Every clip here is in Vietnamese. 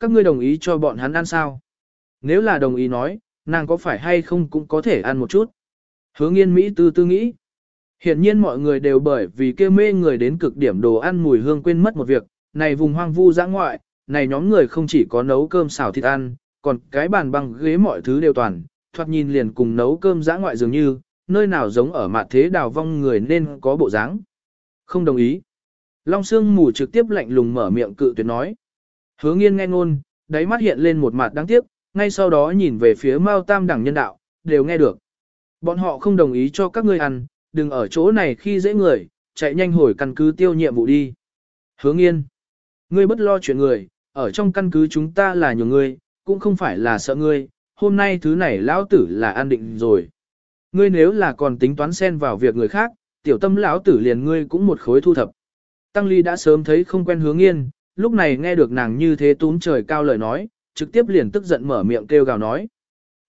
các ngươi đồng ý cho bọn hắn ăn sao? Nếu là đồng ý nói, nàng có phải hay không cũng có thể ăn một chút. Hứa nghiên Mỹ tư tư nghĩ. Hiện nhiên mọi người đều bởi vì kêu mê người đến cực điểm đồ ăn mùi hương quên mất một việc, này vùng hoang vu dã ngoại, này nhóm người không chỉ có nấu cơm xào thịt ăn, còn cái bàn băng ghế mọi thứ đều toàn, thoạt nhìn liền cùng nấu cơm dã ngoại dường như, nơi nào giống ở mặt thế đào vong người nên có bộ dáng. Không đồng ý. Long Sương mù trực tiếp lạnh lùng mở miệng cự tuyệt nói. Hứa nghiên nghe ngôn, đáy mắt hiện lên một mặt đáng tiếc, ngay sau đó nhìn về phía Mao Tam đẳng nhân đạo, đều nghe được. Bọn họ không đồng ý cho các ngươi ăn, đừng ở chỗ này khi dễ người, chạy nhanh hồi căn cứ tiêu nhiệm vụ đi. Hứa nghiên, ngươi bất lo chuyện người, ở trong căn cứ chúng ta là nhiều người, cũng không phải là sợ ngươi, hôm nay thứ này lão tử là an định rồi. Ngươi nếu là còn tính toán xen vào việc người khác, tiểu tâm lão tử liền ngươi cũng một khối thu thập. Tăng Ly đã sớm thấy không quen hướng nghiên, lúc này nghe được nàng như thế túm trời cao lời nói, trực tiếp liền tức giận mở miệng kêu gào nói.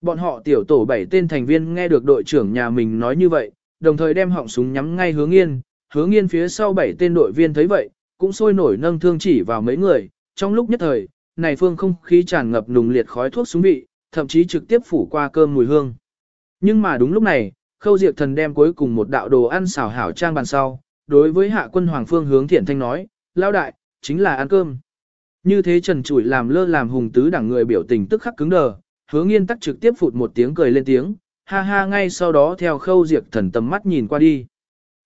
Bọn họ tiểu tổ bảy tên thành viên nghe được đội trưởng nhà mình nói như vậy, đồng thời đem họng súng nhắm ngay hướng yên, hướng yên phía sau bảy tên đội viên thấy vậy, cũng sôi nổi nâng thương chỉ vào mấy người, trong lúc nhất thời, này phương không khí tràn ngập nùng liệt khói thuốc súng vị, thậm chí trực tiếp phủ qua cơm mùi hương. Nhưng mà đúng lúc này, khâu diệt thần đem cuối cùng một đạo đồ ăn xào hảo trang bàn sau, đối với hạ quân hoàng phương hướng thiện thanh nói, lao đại, chính là ăn cơm. Như thế trần trụi làm lơ làm hùng tứ đẳng người biểu tình tức khắc cứng đờ, hứa nghiên tắc trực tiếp phụt một tiếng cười lên tiếng, ha ha ngay sau đó theo khâu diệt thần tầm mắt nhìn qua đi.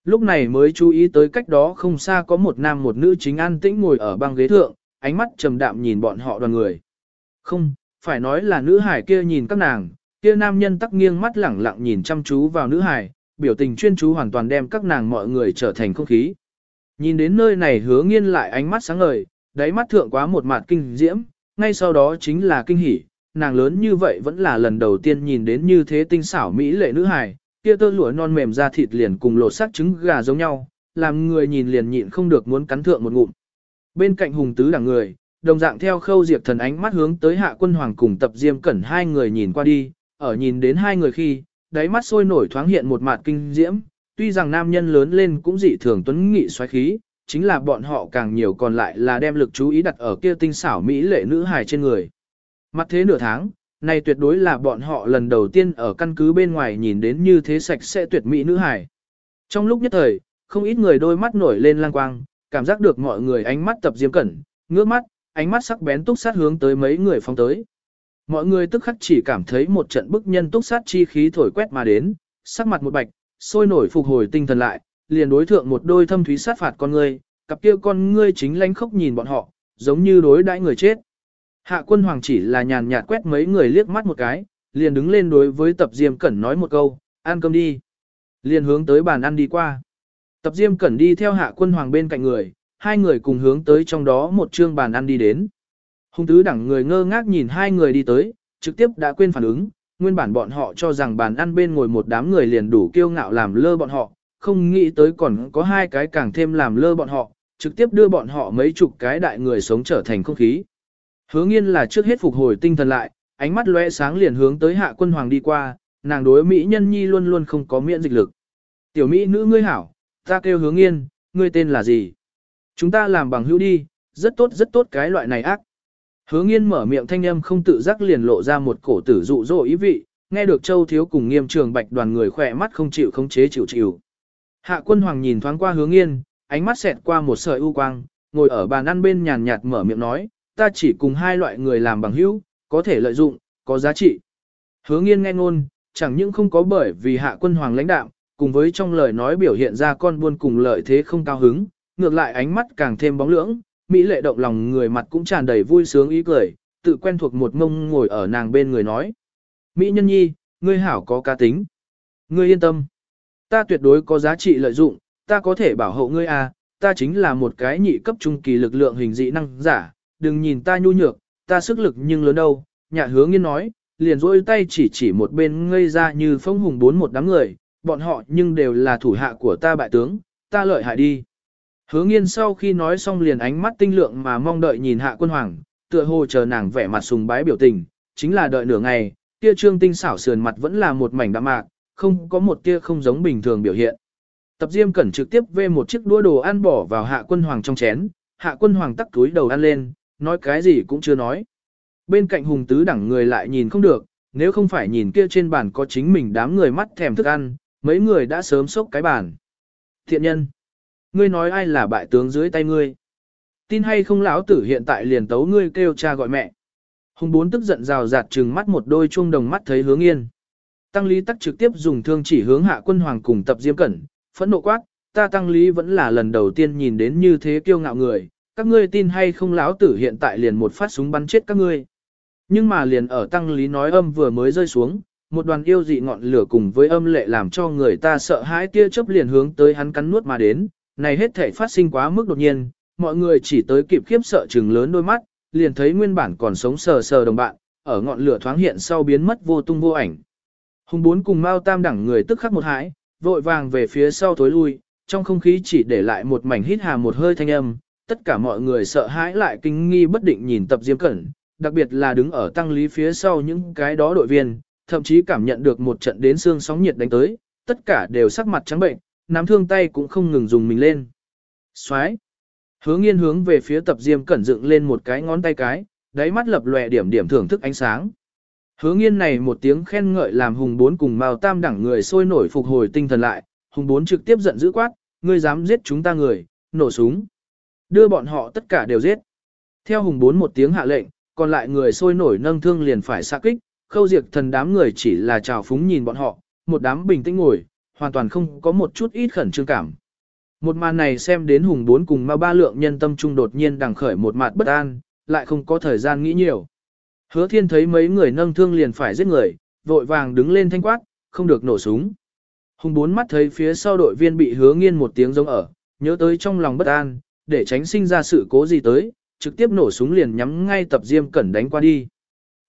Lúc này mới chú ý tới cách đó không xa có một nam một nữ chính an tĩnh ngồi ở băng ghế thượng, ánh mắt trầm đạm nhìn bọn họ đoàn người. Không, phải nói là nữ hải kia nhìn các nàng, kia nam nhân tắc nghiêng mắt lẳng lặng nhìn chăm chú vào nữ hải, biểu tình chuyên chú hoàn toàn đem các nàng mọi người trở thành không khí. Nhìn đến nơi này hứa nghiên lại ánh mắt sáng ngời, đáy mắt thượng quá một mặt kinh diễm, ngay sau đó chính là kinh hỉ, nàng lớn như vậy vẫn là lần đầu tiên nhìn đến như thế tinh xảo mỹ lệ nữ hài, kia tơ lụa non mềm da thịt liền cùng lột sắc trứng gà giống nhau, làm người nhìn liền nhịn không được muốn cắn thượng một ngụm. Bên cạnh hùng tứ là người, đồng dạng theo khâu diệp thần ánh mắt hướng tới hạ quân hoàng cùng tập diêm cẩn hai người nhìn qua đi, ở nhìn đến hai người khi, đáy mắt sôi nổi thoáng hiện một mặt kinh diễm, tuy rằng nam nhân lớn lên cũng dị thường tuấn nghị xoáy khí, chính là bọn họ càng nhiều còn lại là đem lực chú ý đặt ở kia tinh xảo mỹ lệ nữ hài trên người. Mặt thế nửa tháng, này tuyệt đối là bọn họ lần đầu tiên ở căn cứ bên ngoài nhìn đến như thế sạch sẽ tuyệt mỹ nữ hài. Trong lúc nhất thời, không ít người đôi mắt nổi lên lang quang, cảm giác được mọi người ánh mắt tập diêm cẩn, ngước mắt, ánh mắt sắc bén túc sát hướng tới mấy người phong tới. Mọi người tức khắc chỉ cảm thấy một trận bức nhân túc sát chi khí thổi quét mà đến, sắc mặt một bạch, sôi nổi phục hồi tinh thần lại, liền đối thượng một đôi thâm thúy sát phạt con ngươi, cặp kia con ngươi chính lánh khóc nhìn bọn họ, giống như đối đãi người chết. Hạ quân hoàng chỉ là nhàn nhạt quét mấy người liếc mắt một cái, liền đứng lên đối với tập diêm cẩn nói một câu, ăn cơm đi. Liền hướng tới bàn ăn đi qua. Tập diêm cẩn đi theo hạ quân hoàng bên cạnh người, hai người cùng hướng tới trong đó một trương bàn ăn đi đến. Hùng tứ đẳng người ngơ ngác nhìn hai người đi tới, trực tiếp đã quên phản ứng, nguyên bản bọn họ cho rằng bàn ăn bên ngồi một đám người liền đủ kiêu ngạo làm lơ bọn họ, không nghĩ tới còn có hai cái càng thêm làm lơ bọn họ, trực tiếp đưa bọn họ mấy chục cái đại người sống trở thành không khí. Hứa nghiên là trước hết phục hồi tinh thần lại, ánh mắt lóe sáng liền hướng tới hạ quân hoàng đi qua, nàng đối Mỹ nhân nhi luôn luôn không có miễn dịch lực. Tiểu Mỹ nữ ngươi hảo, ta kêu hướng nghiên, ngươi tên là gì? Chúng ta làm bằng hữu đi, rất tốt rất tốt cái loại này ác. Hứa nghiên mở miệng thanh âm không tự giác liền lộ ra một cổ tử dụ dỗ ý vị, nghe được châu thiếu cùng nghiêm trường bạch đoàn người khỏe mắt không chịu không chế chịu chịu. Hạ quân hoàng nhìn thoáng qua hướng nghiên, ánh mắt xẹt qua một sợi u quang, ngồi ở bàn ăn bên nhàn nhạt mở miệng nói, ta chỉ cùng hai loại người làm bằng hữu, có thể lợi dụng, có giá trị. Hứa nghiên nghe ngôn, chẳng những không có bởi vì hạ quân hoàng lãnh đạo, cùng với trong lời nói biểu hiện ra con buôn cùng lợi thế không cao hứng, ngược lại ánh mắt càng thêm bóng lưỡng, mỹ lệ động lòng người mặt cũng tràn đầy vui sướng ý cười, tự quen thuộc một mông ngồi ở nàng bên người nói. Mỹ nhân nhi, ngươi hảo có cá tính. Ngươi yên tâm. Ta tuyệt đối có giá trị lợi dụng, ta có thể bảo hộ ngươi à, ta chính là một cái nhị cấp trung kỳ lực lượng hình dị năng giả, đừng nhìn ta nhu nhược, ta sức lực nhưng lớn đâu. Nhạ hướng nghiên nói, liền rôi tay chỉ chỉ một bên ngây ra như phong hùng bốn một đám người, bọn họ nhưng đều là thủ hạ của ta bại tướng, ta lợi hại đi. Hứa nghiên sau khi nói xong liền ánh mắt tinh lượng mà mong đợi nhìn hạ quân hoàng, tựa hồ chờ nàng vẻ mặt sùng bái biểu tình, chính là đợi nửa ngày, Tia trương tinh xảo sườn mặt vẫn là một mảnh đạm mạc, không có một tia không giống bình thường biểu hiện. Tập Diêm Cẩn trực tiếp vê một chiếc đũa đồ ăn bỏ vào hạ quân hoàng trong chén, hạ quân hoàng tắc túi đầu ăn lên, nói cái gì cũng chưa nói. bên cạnh hùng tứ đẳng người lại nhìn không được, nếu không phải nhìn kia trên bàn có chính mình đám người mắt thèm thức ăn, mấy người đã sớm sốc cái bàn. Thiện nhân, ngươi nói ai là bại tướng dưới tay ngươi? Tin hay không lão tử hiện tại liền tấu ngươi kêu cha gọi mẹ. Hùng bốn tức giận rào rạt trừng mắt một đôi chuông đồng mắt thấy hướng yên. Tăng lý tắc trực tiếp dùng thương chỉ hướng hạ quân hoàng cùng tập diêm cẩn, phẫn nộ quát, ta tăng lý vẫn là lần đầu tiên nhìn đến như thế kiêu ngạo người, các ngươi tin hay không lão tử hiện tại liền một phát súng bắn chết các ngươi. Nhưng mà liền ở tăng lý nói âm vừa mới rơi xuống, một đoàn yêu dị ngọn lửa cùng với âm lệ làm cho người ta sợ hãi tia chớp liền hướng tới hắn cắn nuốt mà đến, này hết thể phát sinh quá mức đột nhiên, mọi người chỉ tới kịp khiếp sợ trừng lớn đôi mắt, liền thấy nguyên bản còn sống sờ sờ đồng bạn, ở ngọn lửa thoáng hiện sau biến mất vô tung vô ảnh. Hùng bốn cùng Mao Tam đẳng người tức khắc một hãi, vội vàng về phía sau thối lui, trong không khí chỉ để lại một mảnh hít hà một hơi thanh âm, tất cả mọi người sợ hãi lại kinh nghi bất định nhìn tập Diêm Cẩn, đặc biệt là đứng ở tăng lý phía sau những cái đó đội viên, thậm chí cảm nhận được một trận đến xương sóng nhiệt đánh tới, tất cả đều sắc mặt trắng bệnh, nắm thương tay cũng không ngừng dùng mình lên. Xoái! Hướng nghiên hướng về phía tập Diêm Cẩn dựng lên một cái ngón tay cái, đáy mắt lập lòe điểm điểm thưởng thức ánh sáng. Hứa nghiên này một tiếng khen ngợi làm hùng bốn cùng mao tam đẳng người sôi nổi phục hồi tinh thần lại, hùng bốn trực tiếp giận dữ quát, ngươi dám giết chúng ta người, nổ súng. Đưa bọn họ tất cả đều giết. Theo hùng bốn một tiếng hạ lệnh, còn lại người sôi nổi nâng thương liền phải xạ kích, khâu diệt thần đám người chỉ là trào phúng nhìn bọn họ, một đám bình tĩnh ngồi, hoàn toàn không có một chút ít khẩn trương cảm. Một màn này xem đến hùng bốn cùng ma ba lượng nhân tâm trung đột nhiên đằng khởi một mặt bất an, lại không có thời gian nghĩ nhiều. Hứa thiên thấy mấy người nâng thương liền phải giết người, vội vàng đứng lên thanh quát, không được nổ súng. Hùng bốn mắt thấy phía sau đội viên bị hứa nghiên một tiếng giống ở, nhớ tới trong lòng bất an, để tránh sinh ra sự cố gì tới, trực tiếp nổ súng liền nhắm ngay tập diêm cẩn đánh qua đi.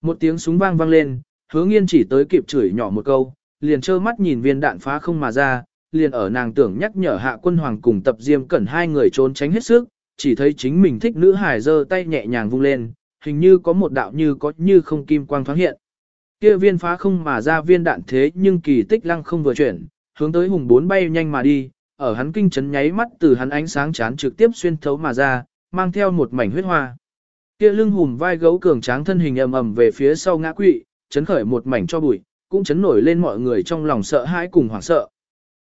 Một tiếng súng vang vang lên, hứa nghiên chỉ tới kịp chửi nhỏ một câu, liền trơ mắt nhìn viên đạn phá không mà ra, liền ở nàng tưởng nhắc nhở hạ quân hoàng cùng tập diêm cẩn hai người trốn tránh hết sức, chỉ thấy chính mình thích nữ hải giơ tay nhẹ nhàng vung lên, hình như có một đạo như có như không kim quang thoáng hiện. Kia viên phá không mà ra viên đạn thế nhưng kỳ tích lăng không vừa chuyển, hướng tới hùng bốn bay nhanh mà đi, ở hắn kinh chấn nháy mắt từ hắn ánh sáng chán trực tiếp xuyên thấu mà ra, mang theo một mảnh huyết hoa. Kia lưng hùm vai gấu cường tráng thân hình ầm ầm về phía sau ngã quỵ, chấn khởi một mảnh cho bụi, cũng chấn nổi lên mọi người trong lòng sợ hãi cùng hoảng sợ.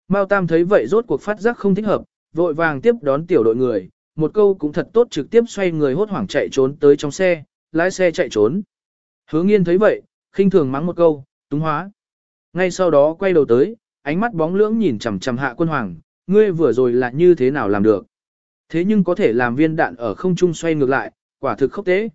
Mao Tam thấy vậy rốt cuộc phát giác không thích hợp, vội vàng tiếp đón tiểu đội người, một câu cũng thật tốt trực tiếp xoay người hốt hoảng chạy trốn tới trong xe, lái xe chạy trốn. Hứa nghiên thấy vậy, khinh thường mắng một câu, túng hóa. Ngay sau đó quay đầu tới, ánh mắt bóng lưỡng nhìn chằm chằm hạ quân hoàng, ngươi vừa rồi là như thế nào làm được. Thế nhưng có thể làm viên đạn ở không trung xoay ngược lại, quả thực khốc tế.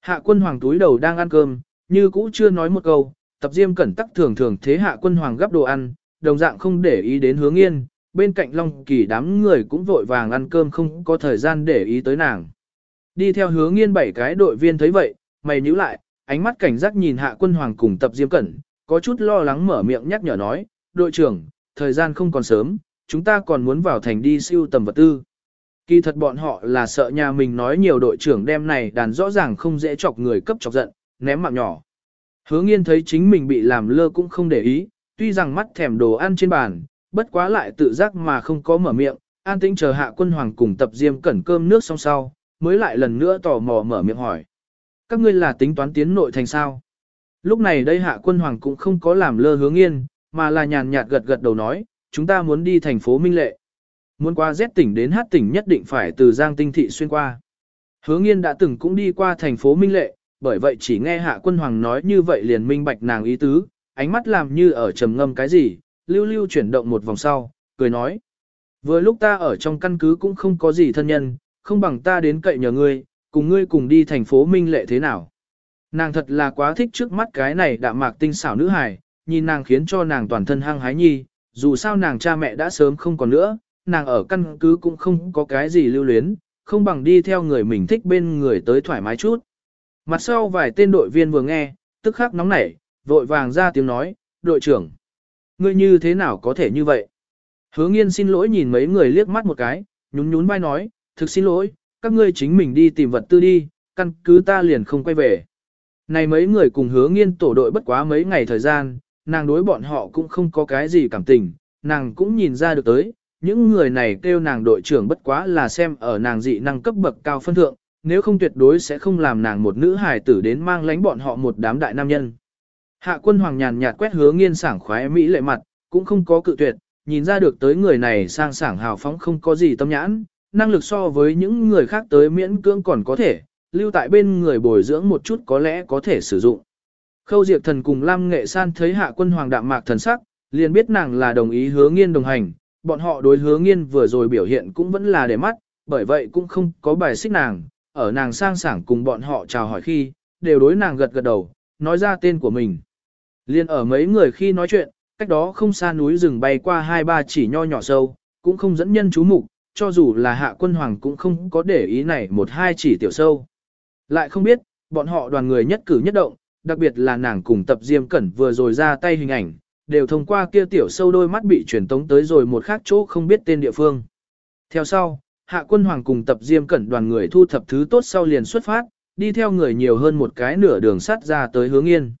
Hạ quân hoàng túi đầu đang ăn cơm, như cũ chưa nói một câu, tập diêm cẩn tắc thường thường thế hạ quân hoàng gấp đồ ăn, đồng dạng không để ý đến hướng yên, bên cạnh long kỳ đám người cũng vội vàng ăn cơm không có thời gian để ý tới nàng. Đi theo hướng nghiên bảy cái đội viên thấy vậy, mày nhíu lại, ánh mắt cảnh giác nhìn hạ quân hoàng cùng tập diêm cẩn, có chút lo lắng mở miệng nhắc nhở nói, đội trưởng, thời gian không còn sớm, chúng ta còn muốn vào thành đi siêu tầm vật tư. Kỳ thật bọn họ là sợ nhà mình nói nhiều đội trưởng đem này đàn rõ ràng không dễ chọc người cấp chọc giận, ném mạng nhỏ. Hứa nghiên thấy chính mình bị làm lơ cũng không để ý, tuy rằng mắt thèm đồ ăn trên bàn, bất quá lại tự giác mà không có mở miệng, an tĩnh chờ hạ quân hoàng cùng tập diêm cẩn cơm nước xong sau, mới lại lần nữa tò mò mở miệng hỏi. Các ngươi là tính toán tiến nội thành sao? Lúc này đây hạ quân hoàng cũng không có làm lơ hướng yên, mà là nhàn nhạt gật gật đầu nói, chúng ta muốn đi thành phố Minh Lệ. Muốn qua Z tỉnh đến H tỉnh nhất định phải từ Giang Tinh Thị xuyên qua. Hứa nghiên đã từng cũng đi qua thành phố Minh Lệ, bởi vậy chỉ nghe hạ quân hoàng nói như vậy liền minh bạch nàng ý tứ, ánh mắt làm như ở trầm ngâm cái gì, lưu lưu chuyển động một vòng sau, cười nói. Vừa lúc ta ở trong căn cứ cũng không có gì thân nhân, không bằng ta đến cậy nhờ ngươi, cùng ngươi cùng đi thành phố Minh Lệ thế nào. Nàng thật là quá thích trước mắt cái này đạm mạc tinh xảo nữ hài, nhìn nàng khiến cho nàng toàn thân hăng hái nhi, dù sao nàng cha mẹ đã sớm không còn nữa, nàng ở căn cứ cũng không có cái gì lưu luyến, không bằng đi theo người mình thích bên người tới thoải mái chút. Mặt sau vài tên đội viên vừa nghe, tức khắc nóng nảy, vội vàng ra tiếng nói, đội trưởng. Ngươi như thế nào có thể như vậy? Hứa nghiên xin lỗi nhìn mấy người liếc mắt một cái, nhún nhún vai nói, thực xin lỗi, các ngươi chính mình đi tìm vật tư đi, căn cứ ta liền không quay về. Này mấy người cùng hứa nghiên tổ đội bất quá mấy ngày thời gian, nàng đối bọn họ cũng không có cái gì cảm tình, nàng cũng nhìn ra được tới, những người này kêu nàng đội trưởng bất quá là xem ở nàng dị năng cấp bậc cao phân thượng, nếu không tuyệt đối sẽ không làm nàng một nữ hài tử đến mang lánh bọn họ một đám đại nam nhân. Hạ quân hoàng nhàn nhạt quét hứa nghiên sảng khoái mỹ lệ mặt, cũng không có cự tuyệt, nhìn ra được tới người này sang sảng hào phóng không có gì tâm nhãn, năng lực so với những người khác tới miễn cưỡng còn có thể, lưu tại bên người bồi dưỡng một chút có lẽ có thể sử dụng. Khâu Diệp Thần cùng Lam Nghệ San thấy hạ quân hoàng đạm mạc thần sắc, liền biết nàng là đồng ý hứa nghiên đồng hành, bọn họ đối hứa nghiên vừa rồi biểu hiện cũng vẫn là để mắt, bởi vậy cũng không có bài xích nàng, ở nàng sang sảng cùng bọn họ chào hỏi khi, đều đối nàng gật gật đầu, nói ra tên của mình. Liên ở mấy người khi nói chuyện, cách đó không xa núi rừng bay qua hai ba chỉ nho nhỏ sâu, cũng không dẫn nhân chú mục, cho dù là hạ quân hoàng cũng không có để ý này một hai chỉ tiểu sâu. Lại không biết, bọn họ đoàn người nhất cử nhất động, đặc biệt là nàng cùng tập diêm cẩn vừa rồi ra tay hình ảnh, đều thông qua kia tiểu sâu đôi mắt bị truyền tống tới rồi một khác chỗ không biết tên địa phương. Theo sau, hạ quân hoàng cùng tập diêm cẩn đoàn người thu thập thứ tốt sau liền xuất phát, đi theo người nhiều hơn một cái nửa đường sắt ra tới hướng yên.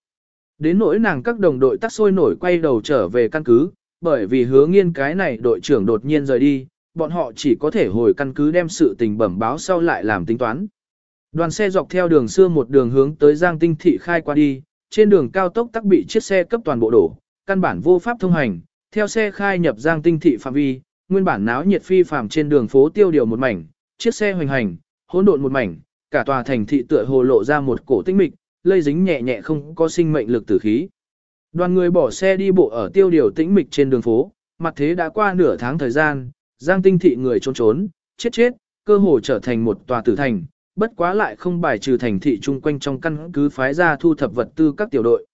Đến nỗi nàng các đồng đội tắt sôi nổi quay đầu trở về căn cứ, bởi vì hướng yên cái này đội trưởng đột nhiên rời đi, bọn họ chỉ có thể hồi căn cứ đem sự tình bẩm báo sau lại làm tính toán. Đoàn xe dọc theo đường xưa một đường hướng tới Giang Tinh Thị khai qua đi, trên đường cao tốc tắc bị chiếc xe cấp toàn bộ đổ, căn bản vô pháp thông hành, theo xe khai nhập Giang Tinh Thị phạm vi, nguyên bản náo nhiệt phi phàm trên đường phố tiêu điều một mảnh, chiếc xe hoành hành, hỗn độn một mảnh, cả tòa thành thị tựa hồ lộ ra một cổ tinh mịch, lây dính nhẹ nhẹ không có sinh mệnh lực tử khí. Đoàn người bỏ xe đi bộ ở tiêu điều tĩnh mịch trên đường phố, mặt thế đã qua nửa tháng thời gian, Giang Tinh Thị người trốn trốn, chết chết, cơ hồ trở thành một tòa tử thành, bất quá lại không bài trừ thành thị chung quanh trong căn cứ phái ra thu thập vật tư các tiểu đội.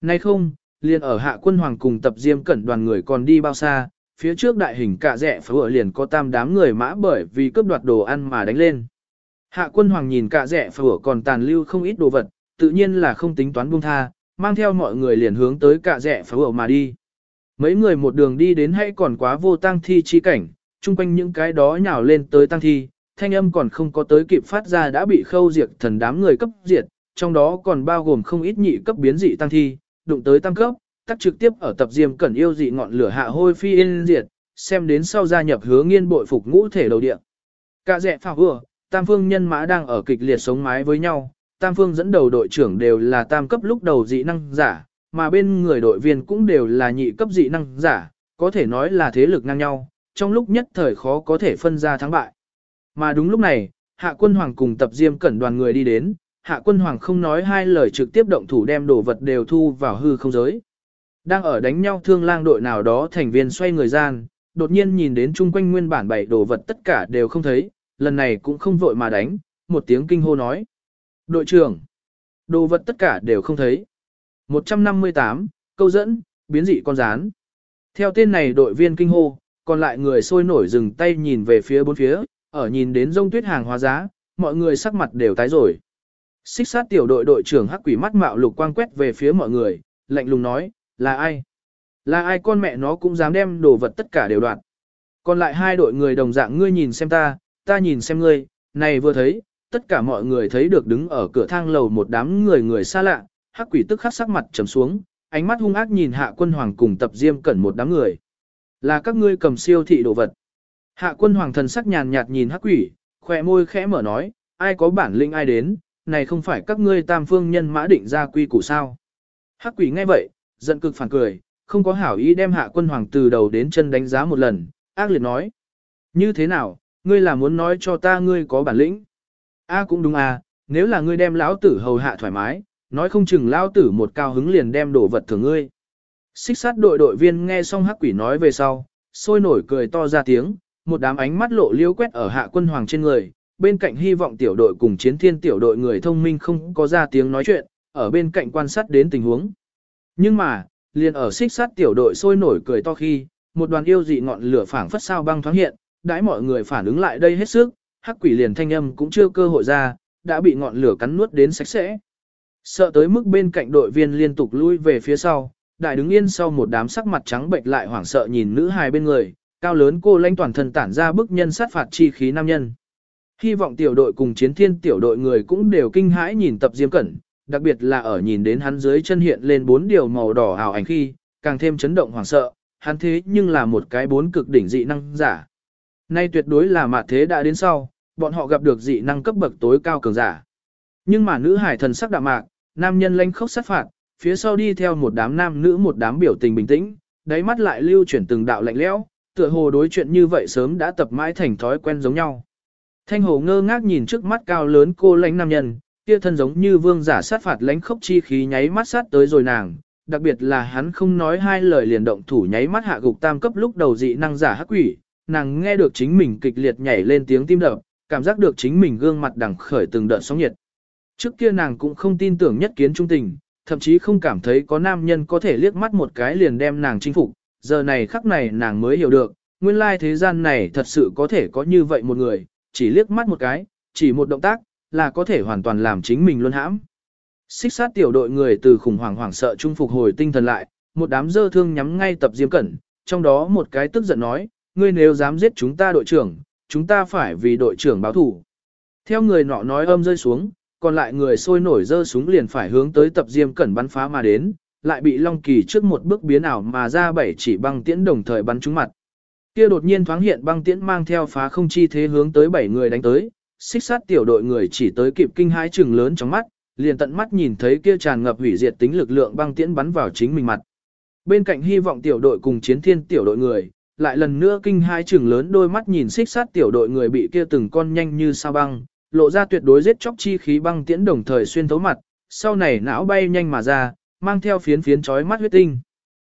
Nay không, liền ở hạ quân hoàng cùng tập diêm cẩn đoàn người còn đi bao xa, phía trước đại hình cạ rẻ phở liền có tam đám người mã bởi vì cướp đoạt đồ ăn mà đánh lên. Hạ quân hoàng nhìn cạ rẻ phở còn tàn lưu không ít đồ vật, tự nhiên là không tính toán buông tha, mang theo mọi người liền hướng tới cạ rẻ phở mà đi. Mấy người một đường đi đến hay còn quá vô tang thi chi cảnh, chung quanh những cái đó nhào lên tới tang thi, thanh âm còn không có tới kịp phát ra đã bị khâu diệt thần đám người cấp diệt, trong đó còn bao gồm không ít nhị cấp biến dị tăng thi, đụng tới tăng cấp, tắt trực tiếp ở tập diêm cẩn yêu dị ngọn lửa hạ hôi phi yên diệt, xem đến sau gia nhập hứa nghiên bội phục ngũ thể đầu địa. Cả dẹ phào vừa, tam phương nhân mã đang ở kịch liệt sống mái với nhau, tam phương dẫn đầu đội trưởng đều là tam cấp lúc đầu dị năng giả, mà bên người đội viên cũng đều là nhị cấp dị năng giả, có thể nói là thế lực ngang nhau, trong lúc nhất thời khó có thể phân ra thắng bại. Mà đúng lúc này, Hạ Quân Hoàng cùng tập diêm cẩn đoàn người đi đến, Hạ Quân Hoàng không nói hai lời trực tiếp động thủ đem đồ vật đều thu vào hư không giới. Đang ở đánh nhau thương lang đội nào đó thành viên xoay người gian, đột nhiên nhìn đến chung quanh nguyên bản bảy đồ vật tất cả đều không thấy, lần này cũng không vội mà đánh, một tiếng kinh hô nói. Đội trưởng, đồ vật tất cả đều không thấy. 158, câu dẫn, biến dị con rán. Theo tên này đội viên kinh hô, còn lại người sôi nổi dừng tay nhìn về phía bốn phía, ở nhìn đến rông tuyết hàng hóa giá, mọi người sắc mặt đều tái rồi. Xích sát tiểu đội đội trưởng hắc quỷ mắt mạo lục quang quét về phía mọi người, lạnh lùng nói, là ai? Là ai con mẹ nó cũng dám đem đồ vật tất cả đều đoạn. Còn lại hai đội người đồng dạng ngươi nhìn xem ta, ta nhìn xem ngươi, này vừa thấy, tất cả mọi người thấy được đứng ở cửa thang lầu một đám người người xa lạ, hắc quỷ tức khắc sắc mặt trầm xuống, ánh mắt hung ác nhìn hạ quân hoàng cùng tập diêm cẩn một đám người. Là các ngươi cầm siêu thị đồ vật. Hạ quân hoàng thần sắc nhàn nhạt nhìn hắc quỷ, khỏe môi khẽ mở nói, ai có bản lĩnh ai đến, này không phải các ngươi tam phương nhân mã định ra quy củ sao. Hắc quỷ nghe vậy, giận cực phản cười, không có hảo ý đem hạ quân hoàng từ đầu đến chân đánh giá một lần, ác liệt nói. Như thế nào, ngươi là muốn nói cho ta ngươi có bản lĩnh? A cũng đúng à, nếu là ngươi đem lão tử hầu hạ thoải mái, nói không chừng lão tử một cao hứng liền đem đổ vật thường ngươi. Xích sát đội đội viên nghe xong hắc quỷ nói về sau, sôi nổi cười to ra tiếng, một đám ánh mắt lộ liêu quét ở hạ quân hoàng trên người, bên cạnh hy vọng tiểu đội cùng chiến thiên tiểu đội người thông minh không có ra tiếng nói chuyện, ở bên cạnh quan sát đến tình huống. Nhưng mà, liền ở xích sát tiểu đội sôi nổi cười to khi, một đoàn yêu dị ngọn lửa phảng phất sao băng thoáng hiện, đãi mọi người phản ứng lại đây hết sức, hắc quỷ liền thanh âm cũng chưa cơ hội ra, đã bị ngọn lửa cắn nuốt đến sạch sẽ. Sợ tới mức bên cạnh đội viên liên tục lui về phía sau, đại đứng yên sau một đám sắc mặt trắng bệnh lại hoảng sợ nhìn nữ hài bên người, cao lớn cô lãnh toàn thân tản ra bức nhân sát phạt chi khí nam nhân. Hy vọng tiểu đội cùng chiến thiên tiểu đội người cũng đều kinh hãi nhìn tập diêm cẩn, đặc biệt là ở nhìn đến hắn dưới chân hiện lên bốn điều màu đỏ ảo ảnh khi, càng thêm chấn động hoảng sợ, hắn thế nhưng là một cái bốn cực đỉnh dị năng giả. Nay tuyệt đối là mạt thế đã đến sau, bọn họ gặp được dị năng cấp bậc tối cao cường giả. Nhưng mà nữ hải thần sắc đạm mạc, nam nhân lanh khốc sát phạt, phía sau đi theo một đám nam nữ một đám biểu tình bình tĩnh, đáy mắt lại lưu chuyển từng đạo lạnh lẽo, tựa hồ đối chuyện như vậy sớm đã tập mãi thành thói quen giống nhau. Thanh hồ ngơ ngác nhìn trước mắt cao lớn cô lãnh nam nhân, kia thân giống như vương giả sát phạt lãnh khốc chi khí nháy mắt sát tới rồi nàng, đặc biệt là hắn không nói hai lời liền động thủ nháy mắt hạ gục tam cấp lúc đầu dị năng giả hắc quỷ, nàng nghe được chính mình kịch liệt nhảy lên tiếng tim đập, cảm giác được chính mình gương mặt đằng khởi từng đợt sóng nhiệt. Trước kia nàng cũng không tin tưởng nhất kiến trung tình, thậm chí không cảm thấy có nam nhân có thể liếc mắt một cái liền đem nàng chinh phục, giờ này khắc này nàng mới hiểu được, nguyên lai thế gian này thật sự có thể có như vậy một người, chỉ liếc mắt một cái, chỉ một động tác, là có thể hoàn toàn làm chính mình luôn hãm. Xích sát tiểu đội người từ khủng hoảng hoảng sợ trung phục hồi tinh thần lại, một đám dơ thương nhắm ngay tập diêm cẩn, trong đó một cái tức giận nói, ngươi nếu dám giết chúng ta đội trưởng, chúng ta phải vì đội trưởng báo thủ. Theo người nọ nói âm rơi xuống, còn lại người sôi nổi dơ súng liền phải hướng tới tập diêm cẩn bắn phá mà đến, lại bị Long Kỳ trước một bước biến ảo mà ra bảy chỉ băng tiễn đồng thời bắn trúng mặt. Kia đột nhiên thoáng hiện băng tiễn mang theo phá không chi thế hướng tới bảy người đánh tới, xích sát tiểu đội người chỉ tới kịp kinh hãi chừng lớn trong mắt, liền tận mắt nhìn thấy kia tràn ngập hủy diệt tính lực lượng băng tiễn bắn vào chính mình mặt. Bên cạnh hy vọng tiểu đội cùng chiến thiên tiểu đội người, lại lần nữa kinh hãi chừng lớn đôi mắt nhìn xích sát tiểu đội người bị kia từng con nhanh như sao băng, lộ ra tuyệt đối giết chóc chi khí băng tiễn đồng thời xuyên thấu mặt, sau này não bay nhanh mà ra, mang theo phiến phiến chói mắt huyết tinh.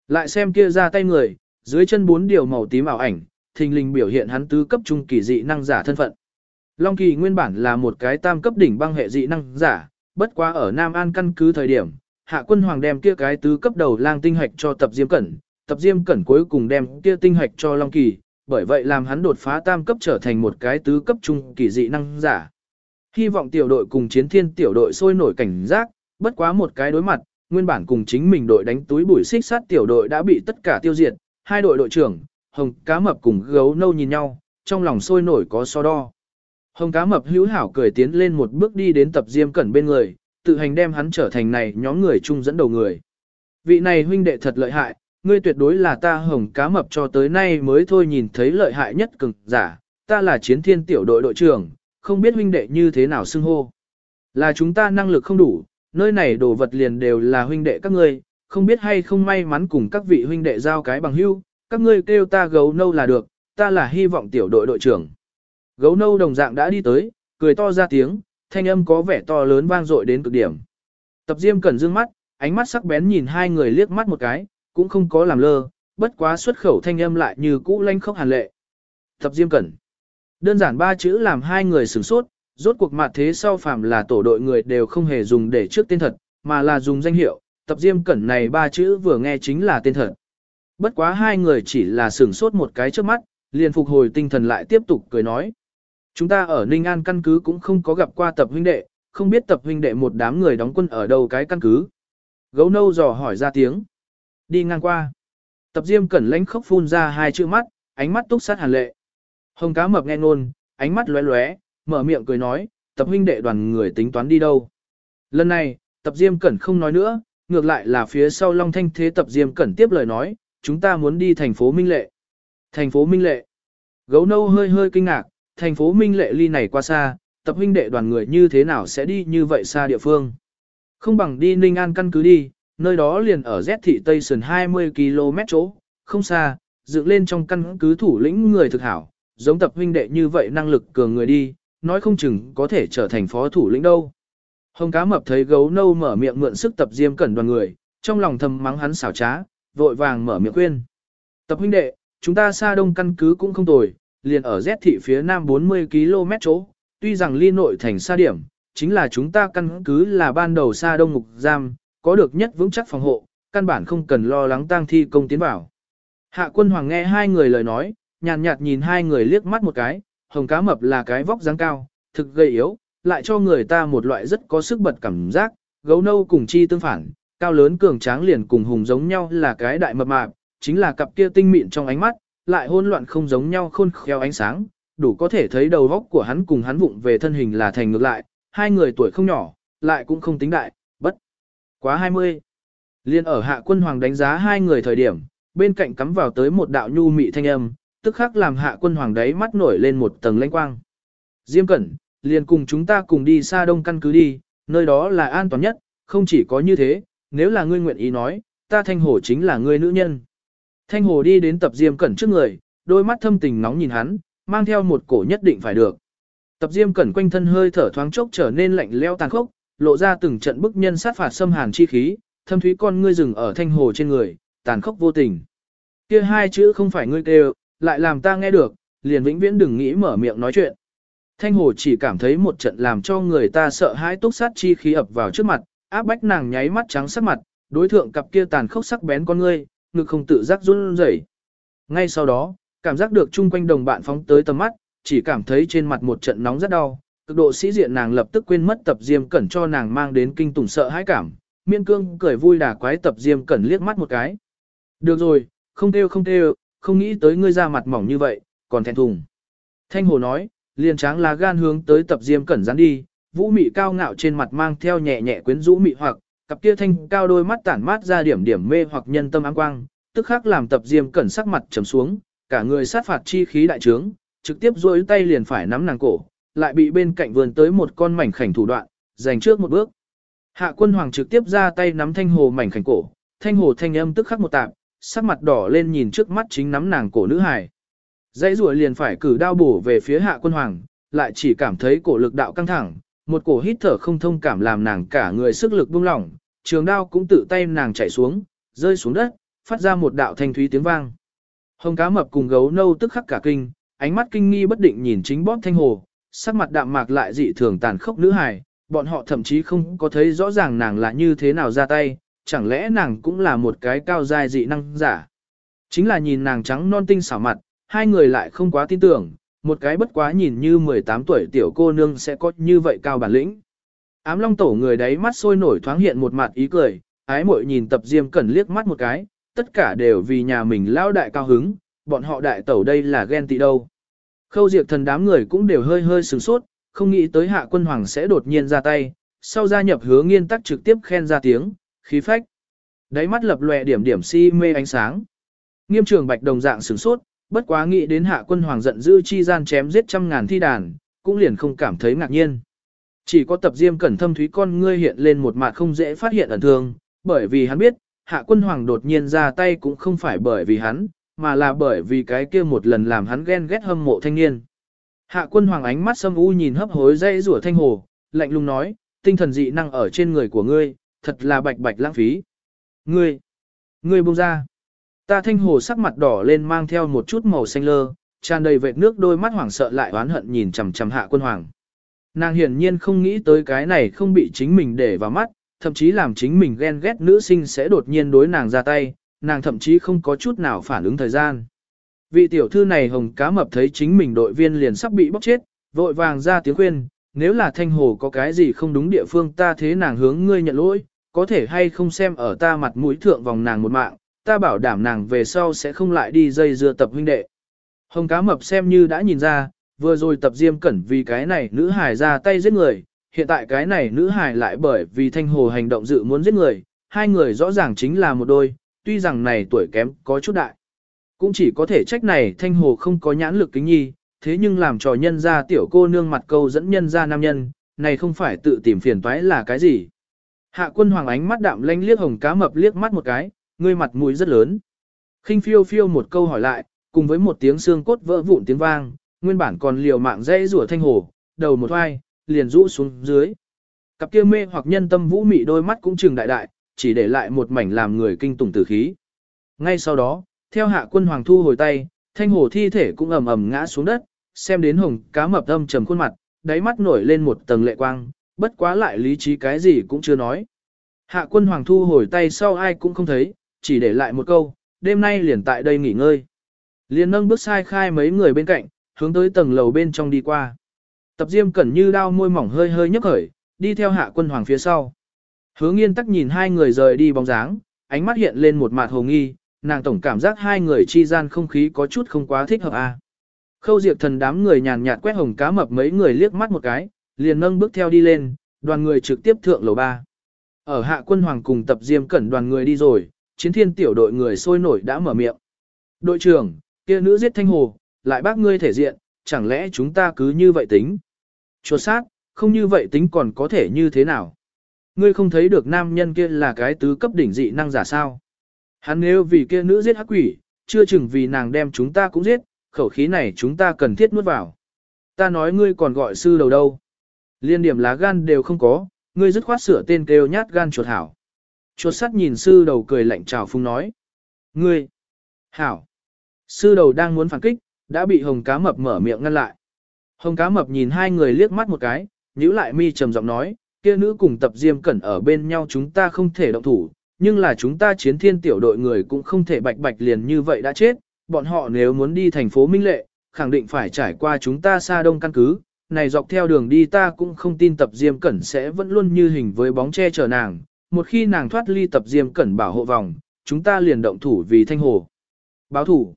Lại xem kia ra tay người, dưới chân bốn điều màu tím ảo ảnh, thình lình biểu hiện hắn tứ cấp trung kỳ dị năng giả thân phận. Long Kỳ nguyên bản là một cái tam cấp đỉnh băng hệ dị năng giả, bất quá ở Nam An căn cứ thời điểm, Hạ Quân Hoàng đem kia cái tứ cấp đầu lang tinh hạch cho Tập Diêm Cẩn, Tập Diêm Cẩn cuối cùng đem kia tinh hạch cho Long Kỳ, bởi vậy làm hắn đột phá tam cấp trở thành một cái tứ cấp trung kỳ dị năng giả. Hy vọng tiểu đội cùng chiến thiên tiểu đội sôi nổi cảnh giác, bất quá một cái đối mặt, nguyên bản cùng chính mình đội đánh túi bụi xích sát tiểu đội đã bị tất cả tiêu diệt, hai đội đội trưởng, hồng cá mập cùng gấu nâu nhìn nhau, trong lòng sôi nổi có so đo. Hồng cá mập hữu hảo cười tiến lên một bước đi đến tập diêm cẩn bên người, tự hành đem hắn trở thành này nhóm người chung dẫn đầu người. Vị này huynh đệ thật lợi hại, ngươi tuyệt đối là ta hồng cá mập cho tới nay mới thôi nhìn thấy lợi hại nhất cực giả, ta là chiến thiên tiểu đội đội trưởng, không biết huynh đệ như thế nào xưng hô. Là chúng ta năng lực không đủ, nơi này đồ vật liền đều là huynh đệ các ngươi, không biết hay không may mắn cùng các vị huynh đệ giao cái bằng hữu, các ngươi kêu ta gấu nâu là được, ta là hy vọng tiểu đội đội trưởng. Gấu nâu đồng dạng đã đi tới, cười to ra tiếng, thanh âm có vẻ to lớn vang dội đến cực điểm. Tập Diêm Cẩn dương mắt, ánh mắt sắc bén nhìn hai người liếc mắt một cái, cũng không có làm lơ, bất quá xuất khẩu thanh âm lại như cũ lanh khốc hàn lệ. Tập Diêm Cẩn. Đơn giản ba chữ làm hai người sửng sốt, rốt cuộc mặt thế sau phàm là tổ đội người đều không hề dùng để trước tên thật, mà là dùng danh hiệu, tập Diêm Cẩn này ba chữ vừa nghe chính là tên thật. Bất quá hai người chỉ là sửng sốt một cái trước mắt, liền phục hồi tinh thần lại tiếp tục cười nói. Chúng ta ở Ninh An căn cứ cũng không có gặp qua tập huynh đệ, không biết tập huynh đệ một đám người đóng quân ở đâu cái căn cứ. Gấu nâu dò hỏi ra tiếng. Đi ngang qua. Tập Diêm Cẩn lãnh khốc phun ra hai chữ mắt, ánh mắt túc sát hàn lệ. Hồng cá mập nghe ngôn, ánh mắt lóe lóe, mở miệng cười nói, tập huynh đệ đoàn người tính toán đi đâu. Lần này, tập Diêm Cẩn không nói nữa, ngược lại là phía sau Long Thanh Thế tập Diêm Cẩn tiếp lời nói, chúng ta muốn đi thành phố Minh Lệ. Thành phố Minh Lệ. Gấu nâu hơi hơi kinh ngạc, thành phố Minh Lệ ly này qua xa, tập huynh đệ đoàn người như thế nào sẽ đi như vậy xa địa phương. Không bằng đi Ninh An căn cứ đi, nơi đó liền ở Z thị Tây Sơn 20 km chỗ, không xa, dựng lên trong căn cứ thủ lĩnh người thực hảo, giống tập huynh đệ như vậy năng lực cường người đi, nói không chừng có thể trở thành phó thủ lĩnh đâu. Hồng cá mập thấy gấu nâu mở miệng mượn sức tập diêm cẩn đoàn người, trong lòng thầm mắng hắn xảo trá, vội vàng mở miệng khuyên. Tập huynh đệ, chúng ta xa đông căn cứ cũng không tồi, liền ở Z thị phía nam 40 km chỗ, tuy rằng ly nội thành xa điểm, chính là chúng ta căn cứ là ban đầu xa đông ngục giam, có được nhất vững chắc phòng hộ, căn bản không cần lo lắng tang thi công tiến vào. Hạ quân hoàng nghe hai người lời nói, nhàn nhạt, nhìn hai người liếc mắt một cái, hồng cá mập là cái vóc dáng cao, thực gầy yếu, lại cho người ta một loại rất có sức bật cảm giác, gấu nâu cùng chi tương phản, cao lớn cường tráng liền cùng hùng giống nhau là cái đại mập mạp, chính là cặp kia tinh mịn trong ánh mắt, lại hỗn loạn không giống nhau khôn khéo ánh sáng, đủ có thể thấy đầu góc của hắn cùng hắn vụng về thân hình là thành ngược lại, hai người tuổi không nhỏ, lại cũng không tính đại, bất quá 20. Liên ở hạ quân hoàng đánh giá hai người thời điểm, bên cạnh cắm vào tới một đạo nhu mị thanh âm, tức khắc làm hạ quân hoàng đấy mắt nổi lên một tầng lanh quang. Diêm Cẩn, liền cùng chúng ta cùng đi xa đông căn cứ đi, nơi đó là an toàn nhất, không chỉ có như thế, nếu là ngươi nguyện ý nói, ta Thanh hổ chính là ngươi nữ nhân. Thanh Hồ đi đến tập Diêm Cẩn trước người, đôi mắt thâm tình nóng nhìn hắn, mang theo một cổ nhất định phải được. Tập Diêm Cẩn quanh thân hơi thở thoáng chốc trở nên lạnh lẽo tàn khốc, lộ ra từng trận bức nhân sát phạt xâm hàn chi khí, thâm thúy con ngươi rừng ở Thanh Hồ trên người, tàn khốc vô tình. Kia hai chữ không phải ngươi kêu, lại làm ta nghe được, liền vĩnh viễn đừng nghĩ mở miệng nói chuyện. Thanh Hồ chỉ cảm thấy một trận làm cho người ta sợ hãi túc sát chi khí ập vào trước mặt, áp bách nàng nháy mắt trắng sắc mặt, đối thượng cặp kia tàn khốc sắc bén con ngươi, ngực không tự giác run rẩy. Ngay sau đó, cảm giác được chung quanh đồng bạn phóng tới tầm mắt, chỉ cảm thấy trên mặt một trận nóng rất đau, cực độ sĩ diện nàng lập tức quên mất tập diêm cẩn cho nàng mang đến kinh tủng sợ hãi cảm, miên cương cười vui đà quái tập diêm cẩn liếc mắt một cái. Được rồi, không kêu không kêu, không nghĩ tới ngươi ra mặt mỏng như vậy, còn thẹn thùng. Thanh hồ nói, liền tráng lá gan hướng tới tập diêm cẩn dán đi, vũ mị cao ngạo trên mặt mang theo nhẹ nhẹ quyến rũ mị hoặc, cặp kia thanh cao đôi mắt tản mát ra điểm điểm mê hoặc nhân tâm áng quang, tức khắc làm tập diêm cẩn sắc mặt trầm xuống, cả người sát phạt chi khí đại trướng, trực tiếp duỗi tay liền phải nắm nàng cổ, lại bị bên cạnh vườn tới một con mảnh khảnh thủ đoạn, giành trước một bước. Hạ quân hoàng trực tiếp ra tay nắm thanh hồ mảnh khảnh cổ, thanh hồ thanh âm tức khắc một tạm, sắc mặt đỏ lên nhìn trước mắt chính nắm nàng cổ nữ hài. Dãy rùa liền phải cử đao bổ về phía hạ quân hoàng, lại chỉ cảm thấy cổ lực đạo căng thẳng, một cổ hít thở không thông cảm làm nàng cả người sức lực buông lỏng, trường đao cũng tự tay nàng chạy xuống, rơi xuống đất, phát ra một đạo thanh thúy tiếng vang. Hồng cá mập cùng gấu nâu tức khắc cả kinh, ánh mắt kinh nghi bất định nhìn chính bóp thanh hồ, sắc mặt đạm mạc lại dị thường tàn khốc nữ hài, bọn họ thậm chí không có thấy rõ ràng nàng là như thế nào ra tay, chẳng lẽ nàng cũng là một cái cao dài dị năng giả. Chính là nhìn nàng trắng non tinh xảo mặt, hai người lại không quá tin tưởng, một cái bất quá nhìn như 18 tuổi tiểu cô nương sẽ có như vậy cao bản lĩnh. Ám long tổ người đấy mắt sôi nổi thoáng hiện một mặt ý cười, ái muội nhìn tập diêm cẩn liếc mắt một cái, tất cả đều vì nhà mình lao đại cao hứng, bọn họ đại tẩu đây là ghen tị đâu. Khâu diệt thần đám người cũng đều hơi hơi sửng sốt, không nghĩ tới hạ quân hoàng sẽ đột nhiên ra tay, sau gia nhập hứa nghiên tắc trực tiếp khen ra tiếng, khí phách. Đáy mắt lập lòe điểm điểm si mê ánh sáng. Nghiêm trường bạch đồng dạng sửng sốt, bất quá nghĩ đến hạ quân hoàng giận dữ chi gian chém giết trăm ngàn thi đàn, cũng liền không cảm thấy ngạc nhiên. Chỉ có tập diêm cẩn thâm thúy con ngươi hiện lên một mặt không dễ phát hiện ẩn thương, bởi vì hắn biết, hạ quân hoàng đột nhiên ra tay cũng không phải bởi vì hắn, mà là bởi vì cái kia một lần làm hắn ghen ghét hâm mộ thanh niên. Hạ quân hoàng ánh mắt sâm u nhìn hấp hối dây rủa thanh hồ, lạnh lùng nói, tinh thần dị năng ở trên người của ngươi, thật là bạch bạch lãng phí. Ngươi, ngươi buông ra. Ta thanh hồ sắc mặt đỏ lên mang theo một chút màu xanh lơ, tràn đầy vệt nước đôi mắt hoảng sợ lại oán hận nhìn chằm chằm hạ quân hoàng. Nàng hiển nhiên không nghĩ tới cái này không bị chính mình để vào mắt, thậm chí làm chính mình ghen ghét nữ sinh sẽ đột nhiên đối nàng ra tay, nàng thậm chí không có chút nào phản ứng thời gian. Vị tiểu thư này hồng cá mập thấy chính mình đội viên liền sắp bị bóc chết, vội vàng ra tiếng khuyên, nếu là thanh hồ có cái gì không đúng địa phương ta thế nàng hướng ngươi nhận lỗi, có thể hay không xem ở ta mặt mũi thượng vòng nàng một mạng, ta bảo đảm nàng về sau sẽ không lại đi dây dưa tập huynh đệ. Hồng cá mập xem như đã nhìn ra, vừa rồi tập diêm cẩn vì cái này nữ hài ra tay giết người, hiện tại cái này nữ hài lại bởi vì thanh hồ hành động dự muốn giết người, hai người rõ ràng chính là một đôi, tuy rằng này tuổi kém có chút đại. Cũng chỉ có thể trách này thanh hồ không có nhãn lực kính nhi, thế nhưng làm trò nhân ra tiểu cô nương mặt câu dẫn nhân ra nam nhân, này không phải tự tìm phiền toái là cái gì. Hạ quân hoàng ánh mắt đạm lanh liếc hồng cá mập liếc mắt một cái, ngươi mặt mũi rất lớn. khinh phiêu phiêu một câu hỏi lại, cùng với một tiếng xương cốt vỡ vụn tiếng vang, nguyên bản còn liều mạng dây rủa thanh hồ, đầu một hoai, liền rũ xuống dưới. Cặp kia mê hoặc nhân tâm vũ mị đôi mắt cũng trừng đại đại, chỉ để lại một mảnh làm người kinh tủng tử khí. Ngay sau đó, theo hạ quân hoàng thu hồi tay, thanh hồ thi thể cũng ầm ầm ngã xuống đất, xem đến hồng cá mập âm trầm khuôn mặt, đáy mắt nổi lên một tầng lệ quang, bất quá lại lý trí cái gì cũng chưa nói. Hạ quân hoàng thu hồi tay sau ai cũng không thấy, chỉ để lại một câu, đêm nay liền tại đây nghỉ ngơi. Liền nâng bước sai khai mấy người bên cạnh, hướng tới tầng lầu bên trong đi qua. Tập diêm cẩn như đao môi mỏng hơi hơi nhấc khởi, đi theo hạ quân hoàng phía sau. Hứa nghiên tắc nhìn hai người rời đi bóng dáng, ánh mắt hiện lên một mặt hồ nghi, nàng tổng cảm giác hai người chi gian không khí có chút không quá thích hợp a. À. Khâu diệt thần đám người nhàn nhạt quét hồng cá mập mấy người liếc mắt một cái, liền nâng bước theo đi lên, đoàn người trực tiếp thượng lầu ba. Ở hạ quân hoàng cùng tập diêm cẩn đoàn người đi rồi, chiến thiên tiểu đội người sôi nổi đã mở miệng. Đội trưởng, kia nữ giết thanh hồ, lại bác ngươi thể diện, chẳng lẽ chúng ta cứ như vậy tính, Chuột sát, không như vậy tính còn có thể như thế nào? Ngươi không thấy được nam nhân kia là cái tứ cấp đỉnh dị năng giả sao? Hắn nếu vì kia nữ giết hắc quỷ, chưa chừng vì nàng đem chúng ta cũng giết, khẩu khí này chúng ta cần thiết nuốt vào. Ta nói ngươi còn gọi sư đầu đâu. Liên điểm lá gan đều không có, ngươi dứt khoát sửa tên kêu nhát gan chuột hảo. Chuột sắt nhìn sư đầu cười lạnh chào phung nói. Ngươi, hảo. Sư đầu đang muốn phản kích, đã bị hồng cá mập mở miệng ngăn lại. Hồng cá mập nhìn hai người liếc mắt một cái, nhíu lại mi trầm giọng nói, kia nữ cùng tập diêm cẩn ở bên nhau chúng ta không thể động thủ, nhưng là chúng ta chiến thiên tiểu đội người cũng không thể bạch bạch liền như vậy đã chết, bọn họ nếu muốn đi thành phố Minh Lệ, khẳng định phải trải qua chúng ta xa đông căn cứ, này dọc theo đường đi ta cũng không tin tập diêm cẩn sẽ vẫn luôn như hình với bóng che chở nàng, một khi nàng thoát ly tập diêm cẩn bảo hộ vòng, chúng ta liền động thủ vì thanh hồ. Báo thủ.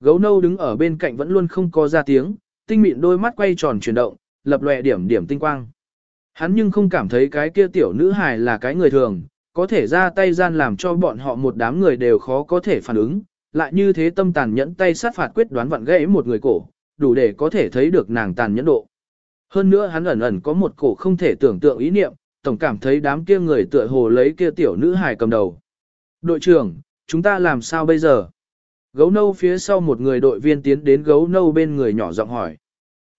Gấu nâu đứng ở bên cạnh vẫn luôn không có ra tiếng, tinh mịn đôi mắt quay tròn chuyển động, lập lòe điểm điểm tinh quang. Hắn nhưng không cảm thấy cái kia tiểu nữ hài là cái người thường, có thể ra tay gian làm cho bọn họ một đám người đều khó có thể phản ứng, lại như thế tâm tàn nhẫn tay sát phạt quyết đoán vặn gãy một người cổ, đủ để có thể thấy được nàng tàn nhẫn độ. Hơn nữa hắn ẩn ẩn có một cổ không thể tưởng tượng ý niệm, tổng cảm thấy đám kia người tựa hồ lấy kia tiểu nữ hài cầm đầu. Đội trưởng, chúng ta làm sao bây giờ? Gấu nâu phía sau một người đội viên tiến đến gấu nâu bên người nhỏ giọng hỏi.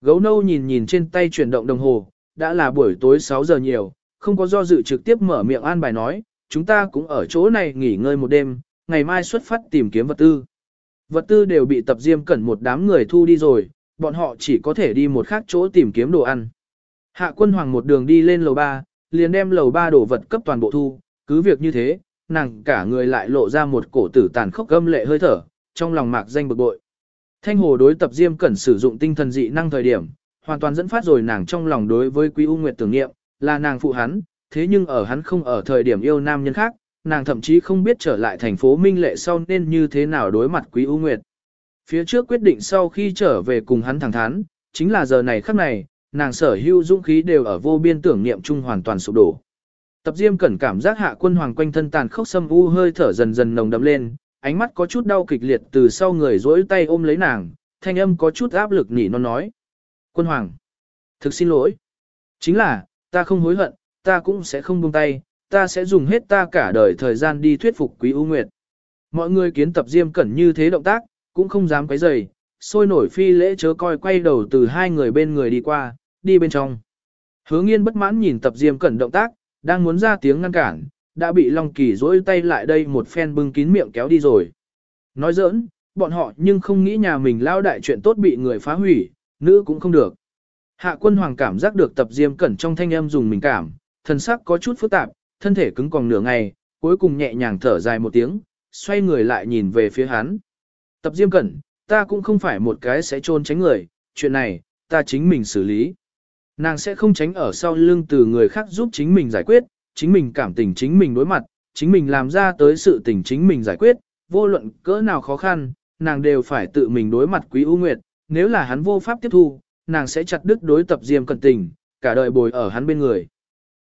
Gấu nâu nhìn nhìn trên tay chuyển động đồng hồ, đã là buổi tối 6 giờ nhiều, không có do dự trực tiếp mở miệng an bài nói, chúng ta cũng ở chỗ này nghỉ ngơi một đêm, ngày mai xuất phát tìm kiếm vật tư. Vật tư đều bị tập diêm cẩn một đám người thu đi rồi, bọn họ chỉ có thể đi một khác chỗ tìm kiếm đồ ăn. Hạ quân hoàng một đường đi lên lầu 3, liền đem lầu ba đồ vật cấp toàn bộ thu, cứ việc như thế, nàng cả người lại lộ ra một cổ tử tàn khốc gâm lệ hơi thở, trong lòng mạc danh bực bội. Thanh hồ đối tập diêm cẩn sử dụng tinh thần dị năng thời điểm, hoàn toàn dẫn phát rồi nàng trong lòng đối với Quý U Nguyệt tưởng niệm, là nàng phụ hắn, thế nhưng ở hắn không ở thời điểm yêu nam nhân khác, nàng thậm chí không biết trở lại thành phố Minh Lệ sau nên như thế nào đối mặt Quý U Nguyệt. Phía trước quyết định sau khi trở về cùng hắn thẳng thắn, chính là giờ này khắc này, nàng sở hữu dũng khí đều ở vô biên tưởng niệm chung hoàn toàn sụp đổ. Tập Diêm cẩn cảm giác hạ quân hoàng quanh thân tàn khốc xâm u hơi thở dần dần nồng đậm lên, ánh mắt có chút đau kịch liệt từ sau người duỗi tay ôm lấy nàng, thanh âm có chút áp lực nỉ non nói. Quân hoàng, thực xin lỗi. Chính là, ta không hối hận, ta cũng sẽ không buông tay, ta sẽ dùng hết ta cả đời thời gian đi thuyết phục quý U nguyệt. Mọi người kiến tập diêm cẩn như thế động tác, cũng không dám quấy rầy, sôi nổi phi lễ chớ coi quay đầu từ hai người bên người đi qua, đi bên trong. Hứa nghiên bất mãn nhìn tập diêm cẩn động tác, đang muốn ra tiếng ngăn cản, đã bị Long Kỳ dỗi tay lại đây một phen bưng kín miệng kéo đi rồi. Nói giỡn, bọn họ nhưng không nghĩ nhà mình lao đại chuyện tốt bị người phá hủy, nữ cũng không được. Hạ quân hoàng cảm giác được tập diêm cẩn trong thanh âm dùng mình cảm, thần sắc có chút phức tạp, thân thể cứng còn nửa ngày, cuối cùng nhẹ nhàng thở dài một tiếng, xoay người lại nhìn về phía hắn. Tập diêm cẩn, ta cũng không phải một cái sẽ trôn tránh người, chuyện này, ta chính mình xử lý. Nàng sẽ không tránh ở sau lưng từ người khác giúp chính mình giải quyết, chính mình cảm tình chính mình đối mặt, chính mình làm ra tới sự tình chính mình giải quyết, vô luận cỡ nào khó khăn, nàng đều phải tự mình đối mặt quý ưu nguyệt, nếu là hắn vô pháp tiếp thu, nàng sẽ chặt đứt đối tập diêm cẩn tình, cả đời bồi ở hắn bên người.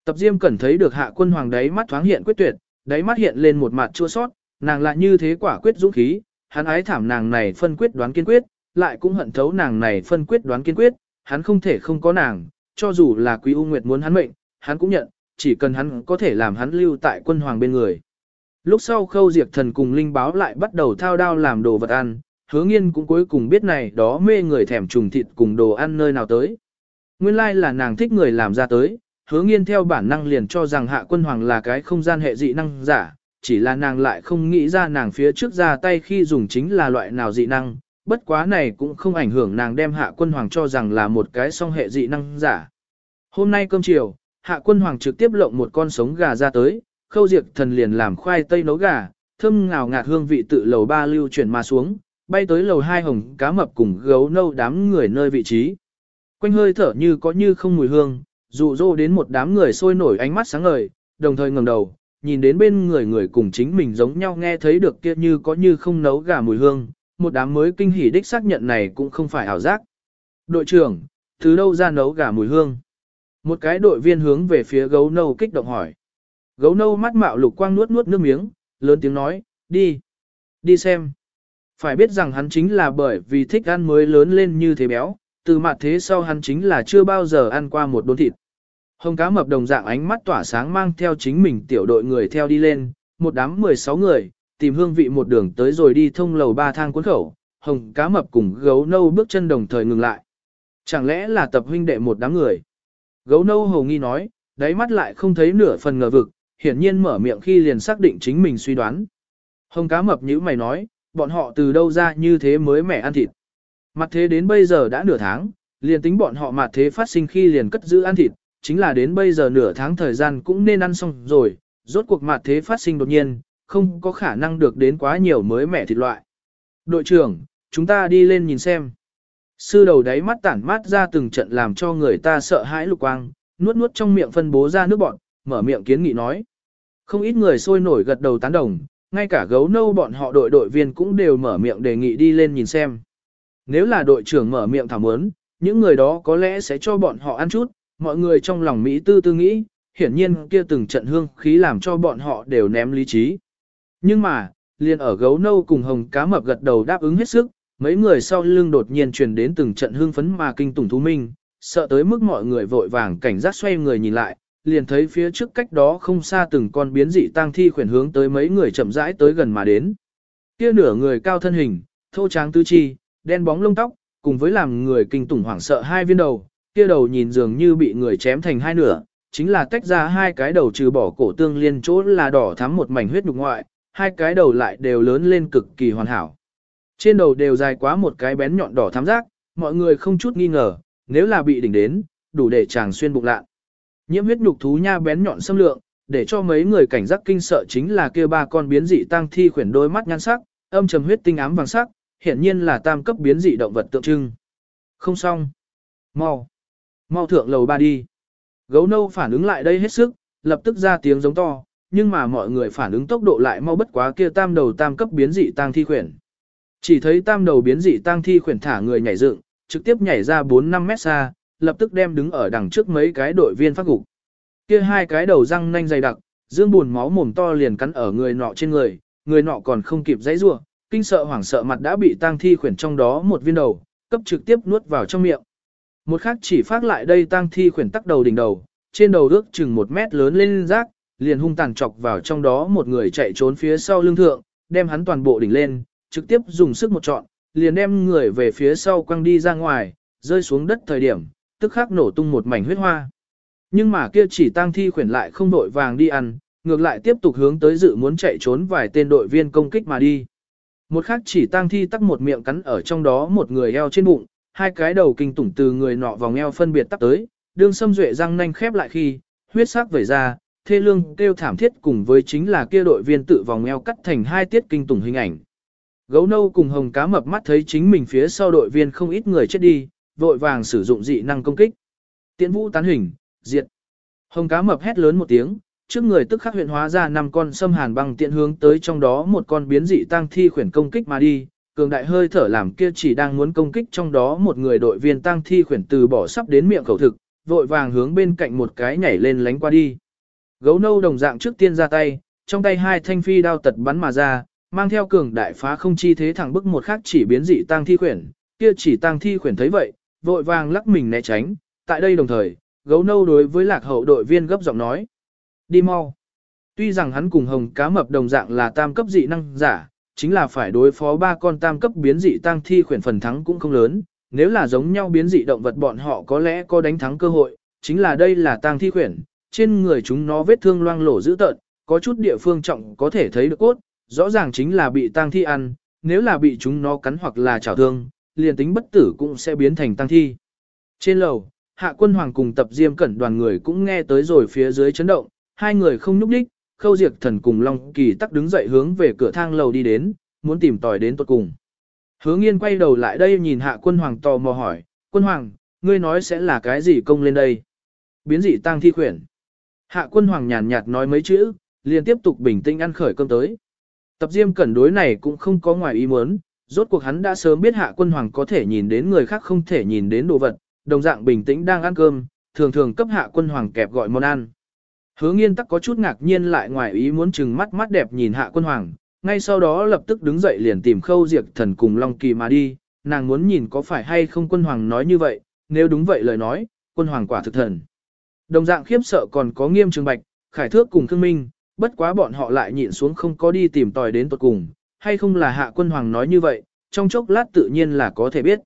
Tập diêm cẩn thấy được hạ quân hoàng đáy mắt thoáng hiện quyết tuyệt, đáy mắt hiện lên một mặt chua sót, nàng lại như thế quả quyết dũng khí, hắn ái thảm nàng này phân quyết đoán kiên quyết, lại cũng hận thấu nàng này phân quyết đoán kiên quyết, hắn không thể không có nàng, cho dù là quý u nguyệt muốn hắn mệnh, hắn cũng nhận, chỉ cần hắn có thể làm hắn lưu tại quân hoàng bên người. Lúc sau khâu diệt thần cùng linh báo lại bắt đầu thao đao làm đồ vật ăn, hứa nghiên cũng cuối cùng biết này đó mê người thèm trùng thịt cùng đồ ăn nơi nào tới. Nguyên lai like là nàng thích người làm ra tới, hứa nghiên theo bản năng liền cho rằng hạ quân hoàng là cái không gian hệ dị năng giả, chỉ là nàng lại không nghĩ ra nàng phía trước ra tay khi dùng chính là loại nào dị năng, bất quá này cũng không ảnh hưởng nàng đem hạ quân hoàng cho rằng là một cái song hệ dị năng giả. Hôm nay cơm chiều, hạ quân hoàng trực tiếp lộng một con sống gà ra tới, khâu diệt thần liền làm khoai tây nấu gà, thơm ngào ngạt hương vị tự lầu ba lưu chuyển mà xuống, bay tới lầu hai hồng cá mập cùng gấu nâu đám người nơi vị trí. Quanh hơi thở như có như không mùi hương, dụ dỗ đến một đám người sôi nổi ánh mắt sáng ngời, đồng thời ngẩng đầu, nhìn đến bên người người cùng chính mình giống nhau nghe thấy được kia như có như không nấu gà mùi hương, một đám mới kinh hỉ đích xác nhận này cũng không phải ảo giác. Đội trưởng, từ đâu ra nấu gà mùi hương? Một cái đội viên hướng về phía gấu nâu kích động hỏi. Gấu nâu mắt mạo lục quang nuốt nuốt nước miếng, lớn tiếng nói, đi, đi xem. Phải biết rằng hắn chính là bởi vì thích ăn mới lớn lên như thế béo, từ mặt thế sau hắn chính là chưa bao giờ ăn qua một đốn thịt. Hồng cá mập đồng dạng ánh mắt tỏa sáng mang theo chính mình tiểu đội người theo đi lên, một đám 16 người, tìm hương vị một đường tới rồi đi thông lầu ba thang cuốn khẩu, hồng cá mập cùng gấu nâu bước chân đồng thời ngừng lại. Chẳng lẽ là tập huynh đệ một đám người? Gấu nâu hầu nghi nói, đáy mắt lại không thấy nửa phần ngờ vực, hiển nhiên mở miệng khi liền xác định chính mình suy đoán. Hồng cá mập như mày nói, bọn họ từ đâu ra như thế mới mẻ ăn thịt. Mặt thế đến bây giờ đã nửa tháng, liền tính bọn họ mặt thế phát sinh khi liền cất giữ ăn thịt, chính là đến bây giờ nửa tháng thời gian cũng nên ăn xong rồi, rốt cuộc mặt thế phát sinh đột nhiên, không có khả năng được đến quá nhiều mới mẻ thịt loại. Đội trưởng, chúng ta đi lên nhìn xem. Sư đầu đáy mắt tản mát ra từng trận làm cho người ta sợ hãi lục quang, nuốt nuốt trong miệng phân bố ra nước bọn, mở miệng kiến nghị nói. Không ít người sôi nổi gật đầu tán đồng, ngay cả gấu nâu bọn họ đội đội viên cũng đều mở miệng đề nghị đi lên nhìn xem. Nếu là đội trưởng mở miệng thảo muốn những người đó có lẽ sẽ cho bọn họ ăn chút, mọi người trong lòng Mỹ tư tư nghĩ, hiển nhiên kia từng trận hương khí làm cho bọn họ đều ném lý trí. Nhưng mà, liền ở gấu nâu cùng hồng cá mập gật đầu đáp ứng hết sức, mấy người sau lưng đột nhiên truyền đến từng trận hương phấn mà kinh tủng thú minh, sợ tới mức mọi người vội vàng cảnh giác xoay người nhìn lại, liền thấy phía trước cách đó không xa từng con biến dị tang thi khuyển hướng tới mấy người chậm rãi tới gần mà đến. Kia nửa người cao thân hình, thô tráng tư chi, đen bóng lông tóc, cùng với làm người kinh tủng hoảng sợ hai viên đầu, kia đầu nhìn dường như bị người chém thành hai nửa, chính là tách ra hai cái đầu trừ bỏ cổ tương liên chỗ là đỏ thắm một mảnh huyết nhục ngoại, hai cái đầu lại đều lớn lên cực kỳ hoàn hảo. Trên đầu đều dài quá một cái bén nhọn đỏ thắm rác, mọi người không chút nghi ngờ, nếu là bị đỉnh đến, đủ để chàng xuyên bụng lạ. Nhiễm huyết nhục thú nha bén nhọn xâm lượng, để cho mấy người cảnh giác kinh sợ chính là kia ba con biến dị tăng thi khuyển đôi mắt nhan sắc, âm trầm huyết tinh ám vàng sắc, hiển nhiên là tam cấp biến dị động vật tượng trưng. Không xong. Mau. Mau thượng lầu ba đi. Gấu nâu phản ứng lại đây hết sức, lập tức ra tiếng giống to, nhưng mà mọi người phản ứng tốc độ lại mau bất quá kia tam đầu tam cấp biến dị tăng thi khuyển. Chỉ thấy tam đầu biến dị tăng thi khuyển thả người nhảy dựng, trực tiếp nhảy ra 4-5 mét xa, lập tức đem đứng ở đằng trước mấy cái đội viên phát gục. Kia hai cái đầu răng nanh dày đặc, dương buồn máu mồm to liền cắn ở người nọ trên người, người nọ còn không kịp dãy rủa, kinh sợ hoảng sợ mặt đã bị tang thi khuyển trong đó một viên đầu, cấp trực tiếp nuốt vào trong miệng. Một khắc chỉ phát lại đây tang thi khuyển tắc đầu đỉnh đầu, trên đầu ước chừng một mét lớn lên rác, liền hung tàn chọc vào trong đó một người chạy trốn phía sau lưng thượng, đem hắn toàn bộ đỉnh lên, trực tiếp dùng sức một trọn, liền đem người về phía sau quăng đi ra ngoài, rơi xuống đất thời điểm, tức khắc nổ tung một mảnh huyết hoa. Nhưng mà kia chỉ tang thi khuyển lại không đội vàng đi ăn, ngược lại tiếp tục hướng tới dự muốn chạy trốn vài tên đội viên công kích mà đi. Một khắc chỉ tang thi tắc một miệng cắn ở trong đó một người eo trên bụng, hai cái đầu kinh tủng từ người nọ vòng eo phân biệt tắt tới, đương xâm duệ răng nanh khép lại khi, huyết sắc vẩy ra, thê lương kêu thảm thiết cùng với chính là kia đội viên tự vòng eo cắt thành hai tiết kinh tủng hình ảnh. Gấu nâu cùng hồng cá mập mắt thấy chính mình phía sau đội viên không ít người chết đi, vội vàng sử dụng dị năng công kích. Tiễn vũ tán hình, diệt. Hồng cá mập hét lớn một tiếng, trước người tức khắc huyện hóa ra năm con sâm hàn băng tiện hướng tới trong đó một con biến dị tăng thi khuyển công kích mà đi. Cường đại hơi thở làm kia chỉ đang muốn công kích trong đó một người đội viên tăng thi khuyển từ bỏ sắp đến miệng khẩu thực, vội vàng hướng bên cạnh một cái nhảy lên lánh qua đi. Gấu nâu đồng dạng trước tiên ra tay, trong tay hai thanh phi đao tật bắn mà ra, mang theo cường đại phá không chi thế thẳng bức một khắc chỉ biến dị tăng thi khuyển, kia chỉ tăng thi khuyển thấy vậy, vội vàng lắc mình né tránh, tại đây đồng thời, gấu nâu đối với lạc hậu đội viên gấp giọng nói. Đi mau. Tuy rằng hắn cùng hồng cá mập đồng dạng là tam cấp dị năng giả, chính là phải đối phó ba con tam cấp biến dị tăng thi khuyển phần thắng cũng không lớn, nếu là giống nhau biến dị động vật bọn họ có lẽ có đánh thắng cơ hội, chính là đây là tăng thi khuyển, trên người chúng nó vết thương loang lổ dữ tợn, có chút địa phương trọng có thể thấy được cốt, rõ ràng chính là bị tăng thi ăn, nếu là bị chúng nó cắn hoặc là chảo thương, liền tính bất tử cũng sẽ biến thành tăng thi. Trên lầu, hạ quân hoàng cùng tập diêm cẩn đoàn người cũng nghe tới rồi phía dưới chấn động, hai người không nhúc đích, khâu diệt thần cùng Long Kỳ tắc đứng dậy hướng về cửa thang lầu đi đến, muốn tìm tòi đến tuột cùng. Hứa nghiên quay đầu lại đây nhìn hạ quân hoàng tò mò hỏi, quân hoàng, ngươi nói sẽ là cái gì công lên đây? Biến dị tăng thi khuyển. Hạ quân hoàng nhàn nhạt nói mấy chữ, liền tiếp tục bình tĩnh ăn khởi cơm tới. Tập diêm cẩn đối này cũng không có ngoài ý muốn, rốt cuộc hắn đã sớm biết hạ quân hoàng có thể nhìn đến người khác không thể nhìn đến đồ vật, đồng dạng bình tĩnh đang ăn cơm, thường thường cấp hạ quân hoàng kẹp gọi món ăn. Hứa nghiên tắc có chút ngạc nhiên lại ngoài ý muốn chừng mắt mắt đẹp nhìn hạ quân hoàng, ngay sau đó lập tức đứng dậy liền tìm khâu diệt thần cùng Long Kỳ mà đi, nàng muốn nhìn có phải hay không quân hoàng nói như vậy, nếu đúng vậy lời nói, quân hoàng quả thực thần. Đồng dạng khiếp sợ còn có nghiêm trường bạch, khải thước cùng thương minh, bất quá bọn họ lại nhịn xuống không có đi tìm tòi đến tuật cùng, hay không là hạ quân hoàng nói như vậy, trong chốc lát tự nhiên là có thể biết.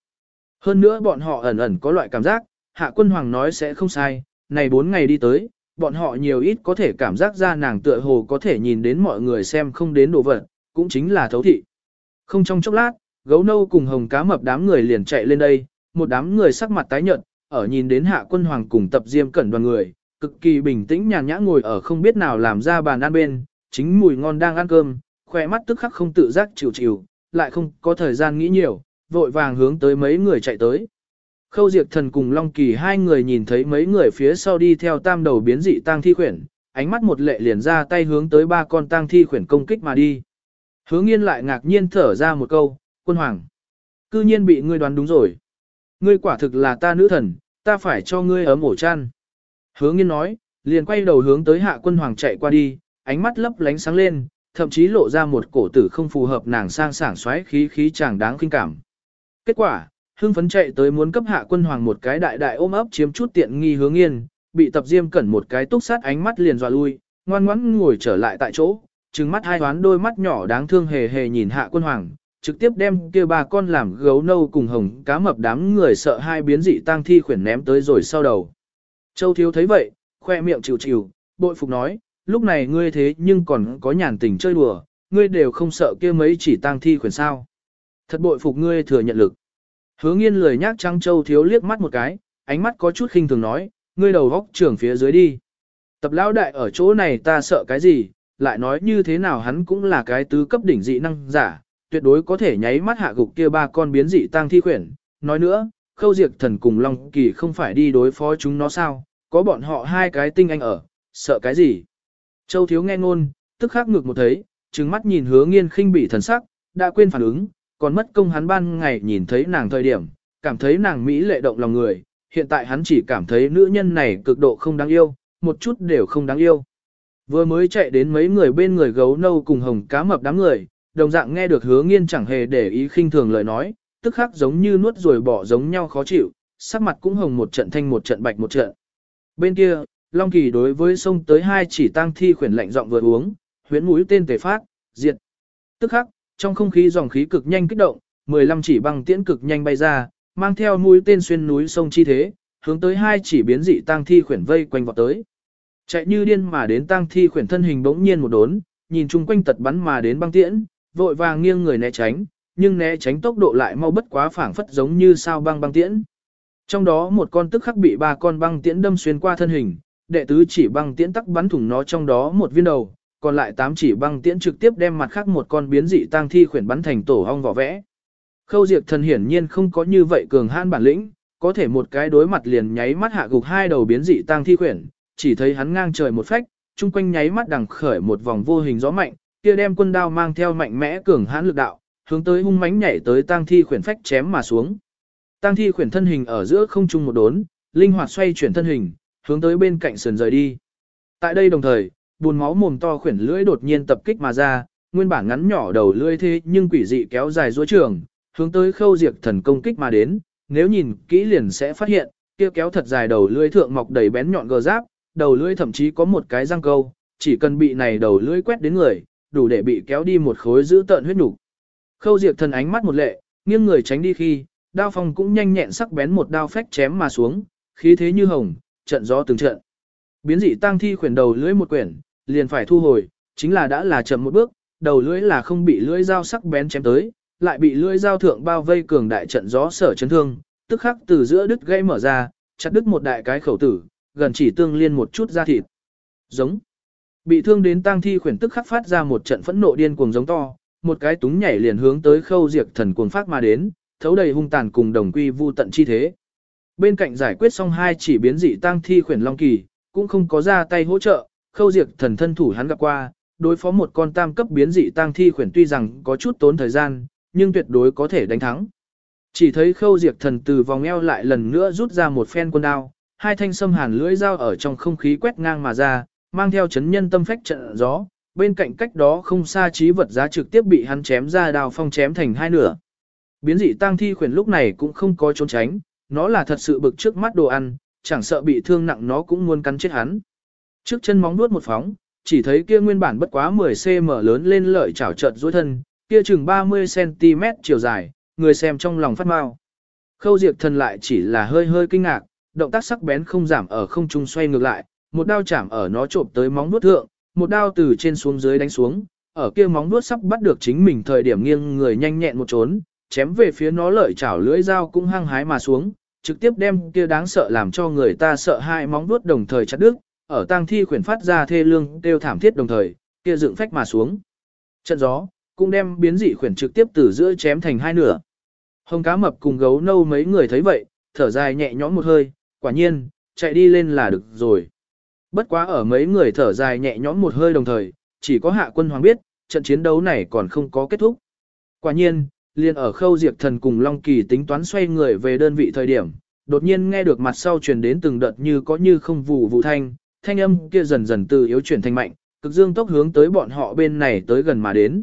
Hơn nữa bọn họ ẩn ẩn có loại cảm giác, hạ quân hoàng nói sẽ không sai, này bốn ngày đi tới, bọn họ nhiều ít có thể cảm giác ra nàng tựa hồ có thể nhìn đến mọi người xem không đến đồ vật, cũng chính là thấu thị. Không trong chốc lát, gấu nâu cùng hồng cá mập đám người liền chạy lên đây, một đám người sắc mặt tái nhợt, ở nhìn đến hạ quân hoàng cùng tập diêm cẩn đoàn người, cực kỳ bình tĩnh nhàn nhã ngồi ở không biết nào làm ra bàn ăn bên, chính mùi ngon đang ăn cơm, khỏe mắt tức khắc không tự giác chịu chịu, lại không có thời gian nghĩ nhiều, vội vàng hướng tới mấy người chạy tới. Khâu Diệp Thần cùng Long Kỳ hai người nhìn thấy mấy người phía sau đi theo tam đầu biến dị tang thi khuyển, ánh mắt một lệ liền ra tay hướng tới ba con tang thi khuyển công kích mà đi. Hứa nghiên lại ngạc nhiên thở ra một câu, quân hoàng. Cư nhiên bị ngươi đoán đúng rồi. Ngươi quả thực là ta nữ thần, ta phải cho ngươi ấm ổ chăn. Hứa nghiên nói, liền quay đầu hướng tới hạ quân hoàng chạy qua đi, ánh mắt lấp lánh sáng lên, thậm chí lộ ra một cổ tử không phù hợp nàng sang sảng xoáy khí khí chàng đáng kinh cảm. Kết quả, hưng phấn chạy tới muốn cấp hạ quân hoàng một cái đại đại ôm ấp chiếm chút tiện nghi hướng yên, bị tập diêm cẩn một cái túc sát ánh mắt liền dọa lui, ngoan ngoãn ngồi trở lại tại chỗ, trừng mắt hai toán đôi mắt nhỏ đáng thương hề hề nhìn hạ quân hoàng, trực tiếp đem kia ba con làm gấu nâu cùng hồng cá mập đám người sợ hai biến dị tang thi khuyển ném tới rồi sau đầu. Châu thiếu thấy vậy, khoe miệng chịu chịu, bội phục nói, lúc này ngươi thế nhưng còn có nhàn tình chơi đùa, ngươi đều không sợ kia mấy chỉ tang thi khuyển sao. Thật bội phục ngươi thừa nhận lực. Hứa nghiên lười nhác trăng châu thiếu liếc mắt một cái, ánh mắt có chút khinh thường nói, ngươi đầu góc trưởng phía dưới đi. Tập lão đại ở chỗ này ta sợ cái gì, lại nói như thế nào hắn cũng là cái tứ cấp đỉnh dị năng giả, tuyệt đối có thể nháy mắt hạ gục kia ba con biến dị tăng thi khuyển. Nói nữa, khâu diệt thần cùng Long Kỳ không phải đi đối phó chúng nó sao, có bọn họ hai cái tinh anh ở, sợ cái gì. Châu thiếu nghe ngôn, tức khắc ngược một thấy, trừng mắt nhìn hứa nghiên khinh bị thần sắc, đã quên phản ứng, còn mất công hắn ban ngày nhìn thấy nàng thời điểm, cảm thấy nàng Mỹ lệ động lòng người, hiện tại hắn chỉ cảm thấy nữ nhân này cực độ không đáng yêu, một chút đều không đáng yêu. Vừa mới chạy đến mấy người bên người gấu nâu cùng hồng cá mập đám người, đồng dạng nghe được hứa nghiên chẳng hề để ý khinh thường lời nói, tức khắc giống như nuốt rồi bỏ giống nhau khó chịu, sắc mặt cũng hồng một trận thanh một trận bạch một trận. Bên kia, Long Kỳ đối với sông tới hai chỉ tang thi khuyển lạnh giọng vừa uống, huyễn mũi tên tề phát, diệt. Tức khắc, trong không khí dòng khí cực nhanh kích động, 15 chỉ băng tiễn cực nhanh bay ra, mang theo mũi tên xuyên núi sông chi thế, hướng tới hai chỉ biến dị tang thi khuyển vây quanh vọt tới. Chạy như điên mà đến tang thi khuyển thân hình bỗng nhiên một đốn, nhìn chung quanh tật bắn mà đến băng tiễn, vội vàng nghiêng người né tránh, nhưng né tránh tốc độ lại mau bất quá phảng phất giống như sao băng băng tiễn. Trong đó một con tức khắc bị ba con băng tiễn đâm xuyên qua thân hình, đệ tứ chỉ băng tiễn tắc bắn thủng nó trong đó một viên đầu, còn lại tám chỉ băng tiễn trực tiếp đem mặt khác một con biến dị tang thi khuyển bắn thành tổ hong vỏ vẽ. Khâu Diệp Thần hiển nhiên không có như vậy cường hãn bản lĩnh, có thể một cái đối mặt liền nháy mắt hạ gục hai đầu biến dị tang thi khuyển, chỉ thấy hắn ngang trời một phách, chung quanh nháy mắt đằng khởi một vòng vô hình gió mạnh, kia đem quân đao mang theo mạnh mẽ cường hãn lực đạo, hướng tới hung mãnh nhảy tới tang thi khuyển phách chém mà xuống. Tang thi khuyển thân hình ở giữa không trung một đốn, linh hoạt xoay chuyển thân hình, hướng tới bên cạnh sườn rời đi. Tại đây đồng thời, buồn máu mồm to khuyển lưỡi đột nhiên tập kích mà ra, nguyên bản ngắn nhỏ đầu lưỡi thế nhưng quỷ dị kéo dài duỗi trường, hướng tới khâu diệt thần công kích mà đến, nếu nhìn kỹ liền sẽ phát hiện, kia kéo thật dài đầu lưỡi thượng mọc đầy bén nhọn gờ giáp, đầu lưỡi thậm chí có một cái răng câu, chỉ cần bị này đầu lưỡi quét đến người, đủ để bị kéo đi một khối giữ tợn huyết nhục. Khâu diệt thần ánh mắt một lệ, nghiêng người tránh đi khi, đao phong cũng nhanh nhẹn sắc bén một đao phách chém mà xuống, khí thế như hồng, trận gió từng trận. Biến dị tăng thi khuyển đầu lưỡi một quyển, liền phải thu hồi, chính là đã là chậm một bước, đầu lưỡi là không bị lưỡi dao sắc bén chém tới, lại bị lưỡi dao thượng bao vây cường đại trận gió sở chấn thương, tức khắc từ giữa đứt gãy mở ra, chặt đứt một đại cái khẩu tử, gần chỉ tương liên một chút da thịt. Giống. Bị thương đến tang thi khuyển tức khắc phát ra một trận phẫn nộ điên cuồng giống to, một cái túng nhảy liền hướng tới khâu diệt thần cuồng phát mà đến, thấu đầy hung tàn cùng đồng quy vu tận chi thế. Bên cạnh giải quyết xong hai chỉ biến dị tang thi khuyển long kỳ, cũng không có ra tay hỗ trợ, khâu diệt thần thân thủ hắn gặp qua, đối phó một con tam cấp biến dị tang thi khuyển tuy rằng có chút tốn thời gian, nhưng tuyệt đối có thể đánh thắng. Chỉ thấy khâu diệt thần từ vòng eo lại lần nữa rút ra một phen quân đao, hai thanh sâm hàn lưỡi dao ở trong không khí quét ngang mà ra, mang theo chấn nhân tâm phách trận gió, bên cạnh cách đó không xa trí vật giá trực tiếp bị hắn chém ra đao phong chém thành hai nửa. Biến dị tăng thi khuyển lúc này cũng không có trốn tránh, nó là thật sự bực trước mắt đồ ăn, chẳng sợ bị thương nặng nó cũng muốn cắn chết hắn. Trước chân móng nuốt một phóng, chỉ thấy kia nguyên bản bất quá 10cm lớn lên lợi chảo trợt dối thân, kia chừng 30cm chiều dài, người xem trong lòng phát mau. Khâu diệt thần lại chỉ là hơi hơi kinh ngạc, động tác sắc bén không giảm ở không trung xoay ngược lại, một đao chạm ở nó trộm tới móng nuốt thượng, một đao từ trên xuống dưới đánh xuống, ở kia móng nuốt sắp bắt được chính mình thời điểm nghiêng người nhanh nhẹn một trốn, chém về phía nó lợi chảo lưỡi dao cũng hăng hái mà xuống, trực tiếp đem kia đáng sợ làm cho người ta sợ hai móng vuốt đồng thời chặt đứt, ở tang thi khuyển phát ra thê lương đều thảm thiết đồng thời, kia dựng phách mà xuống. Trận gió, cũng đem biến dị khuyển trực tiếp từ giữa chém thành hai nửa. Hồng cá mập cùng gấu nâu mấy người thấy vậy, thở dài nhẹ nhõm một hơi, quả nhiên, chạy đi lên là được rồi. Bất quá ở mấy người thở dài nhẹ nhõm một hơi đồng thời, chỉ có hạ quân hoàng biết, trận chiến đấu này còn không có kết thúc. Quả nhiên, liền ở khâu diệt thần cùng Long Kỳ tính toán xoay người về đơn vị thời điểm, đột nhiên nghe được mặt sau truyền đến từng đợt như có như không vụ vụ thanh, thanh âm kia dần dần từ yếu chuyển thành mạnh, cực dương tốc hướng tới bọn họ bên này tới gần mà đến.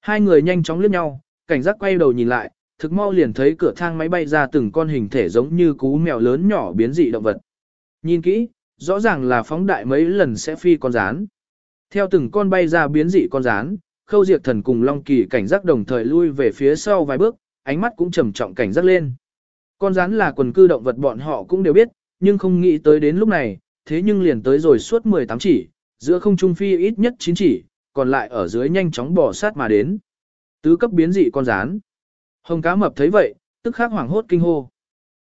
Hai người nhanh chóng liếc nhau, cảnh giác quay đầu nhìn lại, thực mau liền thấy cửa thang máy bay ra từng con hình thể giống như cú mèo lớn nhỏ biến dị động vật. Nhìn kỹ, rõ ràng là phóng đại mấy lần sẽ phi con rán. Theo từng con bay ra biến dị con rán, khâu diệt thần cùng Long Kỳ cảnh giác đồng thời lui về phía sau vài bước, ánh mắt cũng trầm trọng cảnh giác lên. Con rắn là quần cư động vật bọn họ cũng đều biết, nhưng không nghĩ tới đến lúc này, thế nhưng liền tới rồi suốt 18 chỉ, giữa không trung phi ít nhất 9 chỉ, còn lại ở dưới nhanh chóng bỏ sát mà đến. Tứ cấp biến dị con rán. Hồng cá mập thấy vậy, tức khắc hoảng hốt kinh hô.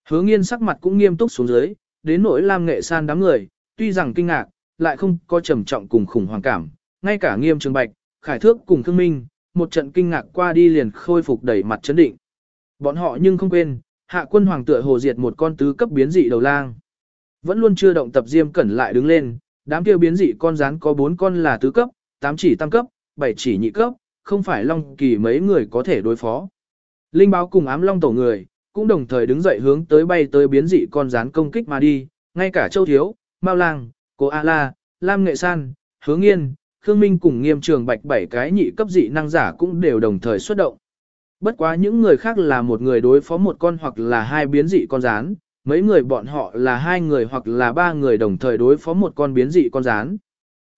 Hứa nghiên sắc mặt cũng nghiêm túc xuống dưới, đến nỗi lam nghệ san đám người, tuy rằng kinh ngạc, lại không có trầm trọng cùng khủng hoảng cảm, ngay cả nghiêm trường bạch, khải thước cùng thương minh, một trận kinh ngạc qua đi liền khôi phục đẩy mặt chấn định. Bọn họ nhưng không quên, hạ quân hoàng tựa hồ diệt một con tứ cấp biến dị đầu lang. Vẫn luôn chưa động tập diêm cẩn lại đứng lên, đám kia biến dị con rắn có 4 con là tứ cấp, 8 chỉ tam cấp, 7 chỉ nhị cấp, không phải long kỳ mấy người có thể đối phó. Linh báo cùng ám long tổ người, cũng đồng thời đứng dậy hướng tới bay tới biến dị con rắn công kích mà đi, ngay cả châu thiếu, mao lang, cô A-la, lam nghệ san, hướng yên, Khương Minh cùng nghiêm trường bạch bảy cái nhị cấp dị năng giả cũng đều đồng thời xuất động. Bất quá những người khác là một người đối phó một con hoặc là hai biến dị con rán, mấy người bọn họ là hai người hoặc là ba người đồng thời đối phó một con biến dị con rán.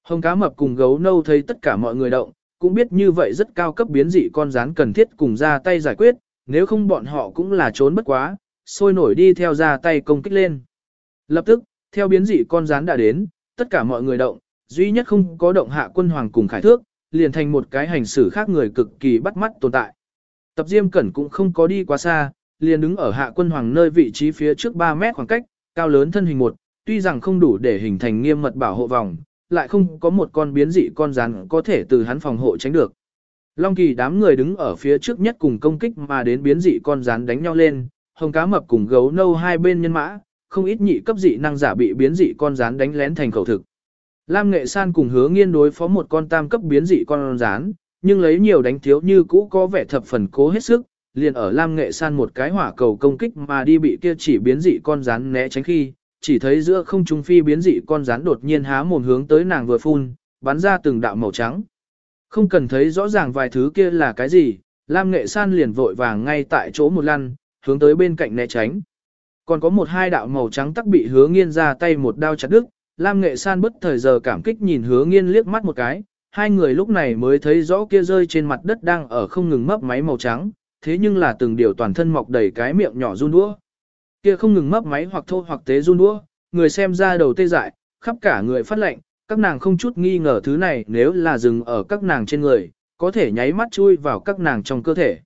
Hồng cá mập cùng gấu nâu thấy tất cả mọi người động, cũng biết như vậy rất cao cấp biến dị con rán cần thiết cùng ra tay giải quyết, nếu không bọn họ cũng là trốn bất quá, sôi nổi đi theo ra tay công kích lên. Lập tức, theo biến dị con rán đã đến, tất cả mọi người động, duy nhất không có động hạ quân hoàng cùng khải thước, liền thành một cái hành xử khác người cực kỳ bắt mắt tồn tại. Tập Diêm Cẩn cũng không có đi quá xa, liền đứng ở hạ quân hoàng nơi vị trí phía trước 3 mét khoảng cách, cao lớn thân hình một, tuy rằng không đủ để hình thành nghiêm mật bảo hộ vòng, lại không có một con biến dị con rắn có thể từ hắn phòng hộ tránh được. Long kỳ đám người đứng ở phía trước nhất cùng công kích mà đến biến dị con rắn đánh nhau lên, hồng cá mập cùng gấu nâu hai bên nhân mã, không ít nhị cấp dị năng giả bị biến dị con rắn đánh lén thành khẩu thực. Lam Nghệ San cùng hứa nghiên đối phó một con tam cấp biến dị con rán, nhưng lấy nhiều đánh thiếu như cũ có vẻ thập phần cố hết sức, liền ở Lam Nghệ San một cái hỏa cầu công kích mà đi bị kia chỉ biến dị con rắn né tránh khi, chỉ thấy giữa không trung phi biến dị con rắn đột nhiên há mồm hướng tới nàng vừa phun, bắn ra từng đạo màu trắng. Không cần thấy rõ ràng vài thứ kia là cái gì, Lam Nghệ San liền vội vàng ngay tại chỗ một lăn, hướng tới bên cạnh né tránh. Còn có một hai đạo màu trắng tắc bị hứa nghiên ra tay một đao chặt đứt, Lam Nghệ San bất thời giờ cảm kích nhìn hứa nghiên liếc mắt một cái, hai người lúc này mới thấy rõ kia rơi trên mặt đất đang ở không ngừng mấp máy màu trắng, thế nhưng là từng điều toàn thân mọc đầy cái miệng nhỏ run đũa. Kia không ngừng mấp máy hoặc thô hoặc tế run đũa, người xem ra đầu tê dại, khắp cả người phát lạnh, các nàng không chút nghi ngờ thứ này nếu là dừng ở các nàng trên người, có thể nháy mắt chui vào các nàng trong cơ thể.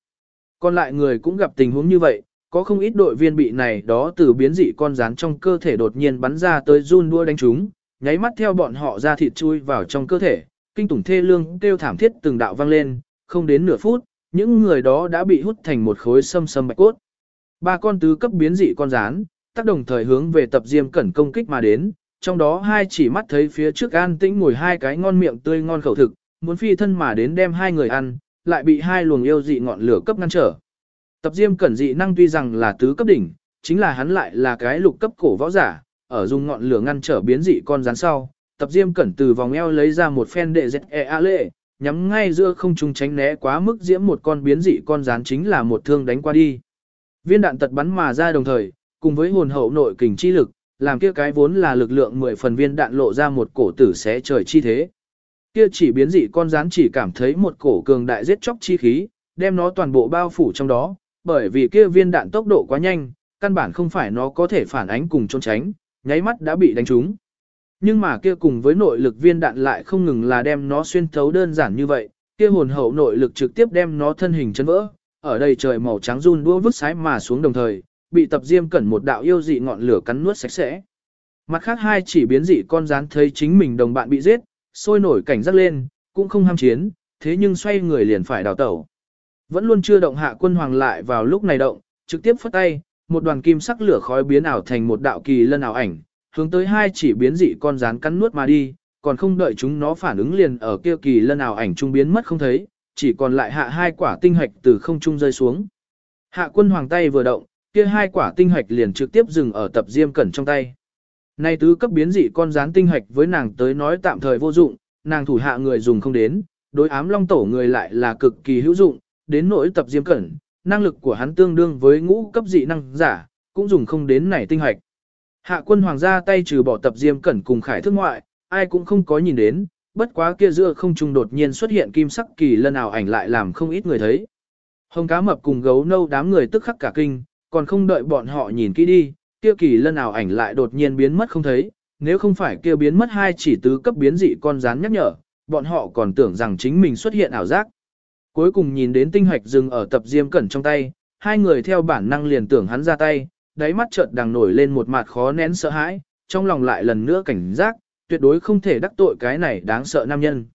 Còn lại người cũng gặp tình huống như vậy, có không ít đội viên bị này đó từ biến dị con rán trong cơ thể đột nhiên bắn ra tới run đua đánh chúng, nháy mắt theo bọn họ ra thịt chui vào trong cơ thể, kinh tủng thê lương kêu thảm thiết từng đạo vang lên, không đến nửa phút, những người đó đã bị hút thành một khối sâm sâm bạch cốt. Ba con tứ cấp biến dị con rán, tác đồng thời hướng về tập diêm cẩn công kích mà đến, trong đó hai chỉ mắt thấy phía trước an tĩnh ngồi hai cái ngon miệng tươi ngon khẩu thực, muốn phi thân mà đến đem hai người ăn, lại bị hai luồng yêu dị ngọn lửa cấp ngăn trở. Tập diêm cẩn dị năng tuy rằng là tứ cấp đỉnh, chính là hắn lại là cái lục cấp cổ võ giả, ở dùng ngọn lửa ngăn trở biến dị con rắn sau. Tập diêm cẩn từ vòng eo lấy ra một phen đệ dẹt e a lệ, nhắm ngay giữa không trung tránh né quá mức diễm một con biến dị con rán chính là một thương đánh qua đi. Viên đạn tật bắn mà ra đồng thời, cùng với hồn hậu nội kình chi lực, làm kia cái vốn là lực lượng 10 phần viên đạn lộ ra một cổ tử xé trời chi thế. Kia chỉ biến dị con rán chỉ cảm thấy một cổ cường đại giết chóc chi khí, đem nó toàn bộ bao phủ trong đó, bởi vì kia viên đạn tốc độ quá nhanh, căn bản không phải nó có thể phản ánh cùng trốn tránh, nháy mắt đã bị đánh trúng. Nhưng mà kia cùng với nội lực viên đạn lại không ngừng là đem nó xuyên thấu đơn giản như vậy, kia hồn hậu nội lực trực tiếp đem nó thân hình chấn vỡ, ở đây trời màu trắng run đua vứt sái mà xuống đồng thời, bị tập diêm cẩn một đạo yêu dị ngọn lửa cắn nuốt sạch sẽ. Mặt khác hai chỉ biến dị con rán thấy chính mình đồng bạn bị giết, sôi nổi cảnh giác lên, cũng không ham chiến, thế nhưng xoay người liền phải đào tẩu. Vẫn luôn chưa động hạ quân hoàng lại vào lúc này động, trực tiếp phất tay, một đoàn kim sắc lửa khói biến ảo thành một đạo kỳ lân ảo ảnh, hướng tới hai chỉ biến dị con rán cắn nuốt mà đi, còn không đợi chúng nó phản ứng liền ở kia kỳ lân ảo ảnh trung biến mất không thấy, chỉ còn lại hạ hai quả tinh hạch từ không trung rơi xuống. Hạ quân hoàng tay vừa động, kia hai quả tinh hạch liền trực tiếp dừng ở tập diêm cẩn trong tay. Nay tứ cấp biến dị con rán tinh hạch với nàng tới nói tạm thời vô dụng, nàng thủ hạ người dùng không đến, đối ám long tổ người lại là cực kỳ hữu dụng, đến nỗi tập diêm cẩn, năng lực của hắn tương đương với ngũ cấp dị năng giả, cũng dùng không đến này tinh hạch. Hạ quân hoàng gia tay trừ bỏ tập diêm cẩn cùng khải thức ngoại, ai cũng không có nhìn đến, bất quá kia giữa không trung đột nhiên xuất hiện kim sắc kỳ lân ảo ảnh lại làm không ít người thấy. Hồng cá mập cùng gấu nâu đám người tức khắc cả kinh, còn không đợi bọn họ nhìn kỹ đi, kia kỳ lân ảo ảnh lại đột nhiên biến mất không thấy, nếu không phải kia biến mất hai chỉ tứ cấp biến dị con rán nhắc nhở, bọn họ còn tưởng rằng chính mình xuất hiện ảo giác. Cuối cùng nhìn đến tinh hoạch dừng ở tập diêm cẩn trong tay, hai người theo bản năng liền tưởng hắn ra tay, đáy mắt chợt đằng nổi lên một mặt khó nén sợ hãi, trong lòng lại lần nữa cảnh giác, tuyệt đối không thể đắc tội cái này đáng sợ nam nhân.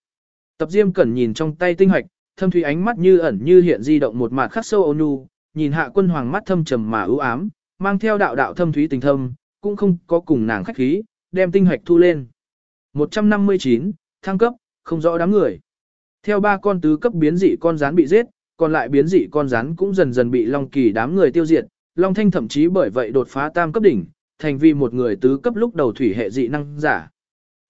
Tập Diêm Cẩn nhìn trong tay tinh hoạch, thâm thủy ánh mắt như ẩn như hiện di động một mặt khắc sâu ôn nhu, nhìn Hạ Quân Hoàng mắt thâm trầm mà ưu ám, mang theo đạo đạo thâm thúy tình thâm, cũng không có cùng nàng khách khí, đem tinh hoạch thu lên. 159, thăng cấp, không rõ đám người. Theo ba con tứ cấp biến dị con rắn bị giết, còn lại biến dị con rắn cũng dần dần bị Long Kỳ đám người tiêu diệt, Long Thanh thậm chí bởi vậy đột phá tam cấp đỉnh, thành vì một người tứ cấp lúc đầu thủy hệ dị năng giả.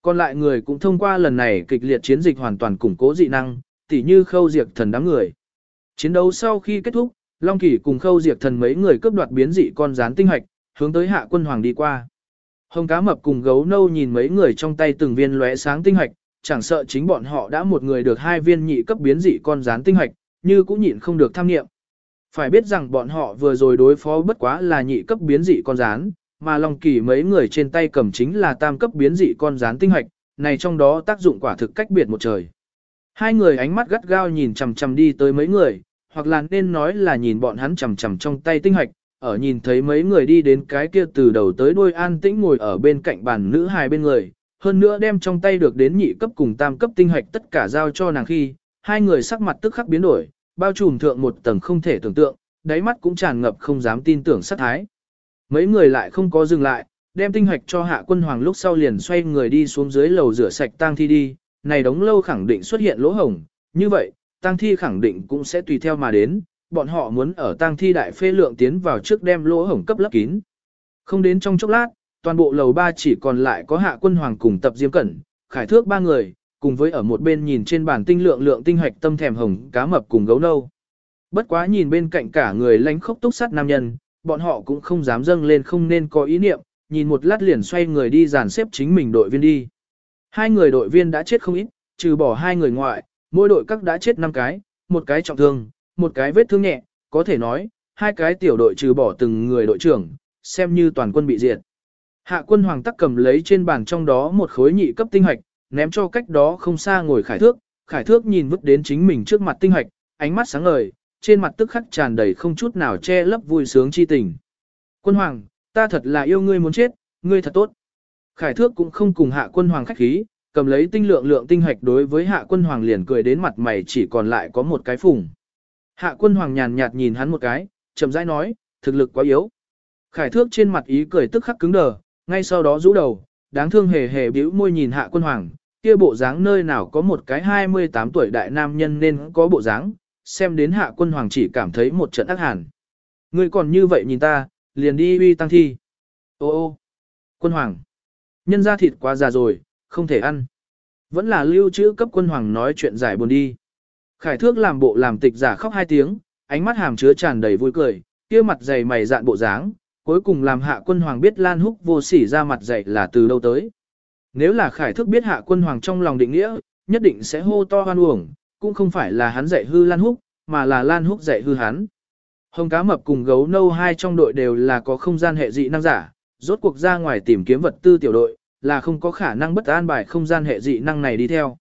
Còn lại người cũng thông qua lần này kịch liệt chiến dịch hoàn toàn củng cố dị năng, tỉ như khâu diệt thần đám người. Chiến đấu sau khi kết thúc, Long Kỳ cùng khâu diệt thần mấy người cướp đoạt biến dị con rán tinh hạch, hướng tới hạ quân hoàng đi qua. Hồng cá mập cùng gấu nâu nhìn mấy người trong tay từng viên lóe sáng tinh hạch, chẳng sợ chính bọn họ đã một người được hai viên nhị cấp biến dị con rán tinh hạch, như cũng nhịn không được tham nghiệm. Phải biết rằng bọn họ vừa rồi đối phó bất quá là nhị cấp biến dị con rán, mà Long Kỳ mấy người trên tay cầm chính là tam cấp biến dị con rán tinh hoạch, này trong đó tác dụng quả thực cách biệt một trời. Hai người ánh mắt gắt gao nhìn chằm chằm đi tới mấy người, hoặc là nên nói là nhìn bọn hắn chằm chằm trong tay tinh hoạch, ở nhìn thấy mấy người đi đến cái kia từ đầu tới đuôi an tĩnh ngồi ở bên cạnh bàn nữ hài bên người, hơn nữa đem trong tay được đến nhị cấp cùng tam cấp tinh hoạch tất cả giao cho nàng khi, hai người sắc mặt tức khắc biến đổi, bao trùm thượng một tầng không thể tưởng tượng, đáy mắt cũng tràn ngập không dám tin tưởng sát thái. Mấy người lại không có dừng lại, đem tinh hoạch cho hạ quân hoàng lúc sau liền xoay người đi xuống dưới lầu rửa sạch tang thi đi, này đống lâu khẳng định xuất hiện lỗ hổng, như vậy, tang thi khẳng định cũng sẽ tùy theo mà đến, bọn họ muốn ở tang thi đại phê lượng tiến vào trước đem lỗ hổng cấp lấp kín. Không đến trong chốc lát, toàn bộ lầu ba chỉ còn lại có hạ quân hoàng cùng tập diêm cẩn, khải thước ba người, cùng với ở một bên nhìn trên bàn tinh lượng lượng tinh hoạch tâm thèm hồng cá mập cùng gấu nâu. Bất quá nhìn bên cạnh cả người lánh khốc túc sát nam nhân, bọn họ cũng không dám dâng lên không nên có ý niệm, nhìn một lát liền xoay người đi dàn xếp chính mình đội viên đi. Hai người đội viên đã chết không ít, trừ bỏ hai người ngoại, mỗi đội các đã chết năm cái, một cái trọng thương, một cái vết thương nhẹ, có thể nói, hai cái tiểu đội trừ bỏ từng người đội trưởng, xem như toàn quân bị diệt. Hạ quân hoàng tắc cầm lấy trên bàn trong đó một khối nhị cấp tinh hạch, ném cho cách đó không xa ngồi khải thước, khải thước nhìn vứt đến chính mình trước mặt tinh hạch, ánh mắt sáng ngời, trên mặt tức khắc tràn đầy không chút nào che lấp vui sướng chi tình. Quân hoàng, ta thật là yêu ngươi muốn chết, ngươi thật tốt. Khải thước cũng không cùng hạ quân hoàng khách khí, cầm lấy tinh lượng lượng tinh hạch đối với hạ quân hoàng liền cười đến mặt mày chỉ còn lại có một cái phùng. Hạ quân hoàng nhàn nhạt nhìn hắn một cái, chậm rãi nói, thực lực quá yếu. Khải thước trên mặt ý cười tức khắc cứng đờ, ngay sau đó rũ đầu, đáng thương hề hề bĩu môi nhìn hạ quân hoàng, kia bộ dáng nơi nào có một cái 28 tuổi đại nam nhân nên có bộ dáng, xem đến hạ quân hoàng chỉ cảm thấy một trận ác hàn. Ngươi còn như vậy nhìn ta, liền đi uy tăng thi. Ô ô, quân hoàng, nhân ra thịt quá già rồi, không thể ăn. Vẫn là lưu trữ cấp quân hoàng nói chuyện giải buồn đi. Khải thước làm bộ làm tịch giả khóc hai tiếng, ánh mắt hàm chứa tràn đầy vui cười, kia mặt dày mày dạn bộ dáng, cuối cùng làm hạ quân hoàng biết Lan Húc vô sỉ ra mặt dạy là từ đâu tới. Nếu là khải thức biết hạ quân hoàng trong lòng định nghĩa, nhất định sẽ hô to hoan uổng, cũng không phải là hắn dạy hư Lan Húc, mà là Lan Húc dạy hư hắn. Hồng cá mập cùng gấu nâu hai trong đội đều là có không gian hệ dị năng giả, rốt cuộc ra ngoài tìm kiếm vật tư tiểu đội, là không có khả năng bất an bài không gian hệ dị năng này đi theo.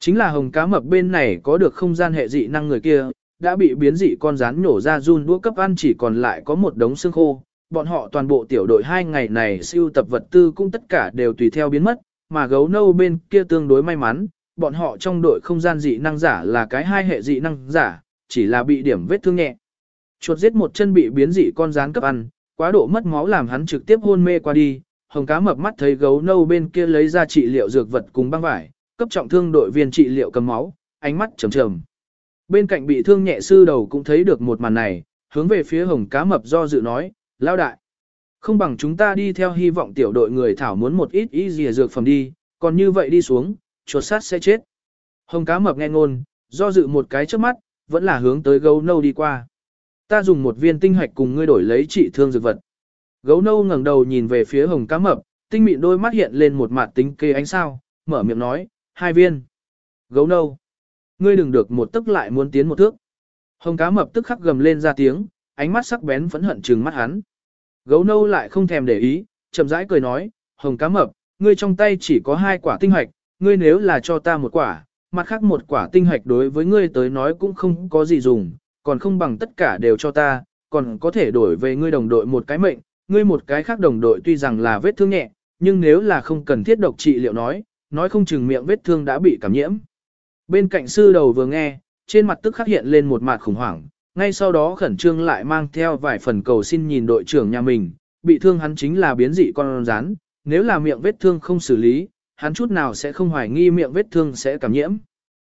Chính là hồng cá mập bên này có được không gian hệ dị năng người kia, đã bị biến dị con rắn nổ ra run đũa cấp ăn chỉ còn lại có một đống xương khô. Bọn họ toàn bộ tiểu đội hai ngày này siêu tập vật tư cũng tất cả đều tùy theo biến mất, mà gấu nâu bên kia tương đối may mắn, bọn họ trong đội không gian dị năng giả là cái hai hệ dị năng giả, chỉ là bị điểm vết thương nhẹ. Chuột giết một chân bị biến dị con rắn cấp ăn, quá độ mất máu làm hắn trực tiếp hôn mê qua đi, hồng cá mập mắt thấy gấu nâu bên kia lấy ra trị liệu dược vật cùng băng vải, cấp trọng thương đội viên trị liệu cầm máu, ánh mắt trầm trầm. Bên cạnh bị thương nhẹ sư đầu cũng thấy được một màn này, hướng về phía hồng cá mập do dự nói, lao đại. Không bằng chúng ta đi theo hy vọng tiểu đội người thảo muốn một ít ý gì dược phẩm đi, còn như vậy đi xuống, chuột sát sẽ chết. Hồng cá mập nghe ngôn, do dự một cái trước mắt, vẫn là hướng tới gấu nâu đi qua. Ta dùng một viên tinh hạch cùng ngươi đổi lấy trị thương dược vật. Gấu nâu ngẩng đầu nhìn về phía hồng cá mập, tinh mịn đôi mắt hiện lên một mặt tính kê ánh sao, mở miệng nói, hai viên. Gấu nâu. Ngươi đừng được một tức lại muốn tiến một thước. Hồng cá mập tức khắc gầm lên ra tiếng, ánh mắt sắc bén phẫn hận trừng mắt hắn. Gấu nâu lại không thèm để ý, chậm rãi cười nói, hồng cá mập, ngươi trong tay chỉ có hai quả tinh hạch, ngươi nếu là cho ta một quả, mặt khác một quả tinh hạch đối với ngươi tới nói cũng không có gì dùng, còn không bằng tất cả đều cho ta, còn có thể đổi về ngươi đồng đội một cái mệnh, ngươi một cái khác đồng đội tuy rằng là vết thương nhẹ, nhưng nếu là không cần thiết độc trị liệu nói, nói không chừng miệng vết thương đã bị cảm nhiễm. Bên cạnh sư đầu vừa nghe, trên mặt tức khắc hiện lên một mặt khủng hoảng, ngay sau đó khẩn trương lại mang theo vài phần cầu xin nhìn đội trưởng nhà mình, bị thương hắn chính là biến dị con rắn, nếu là miệng vết thương không xử lý, hắn chút nào sẽ không hoài nghi miệng vết thương sẽ cảm nhiễm.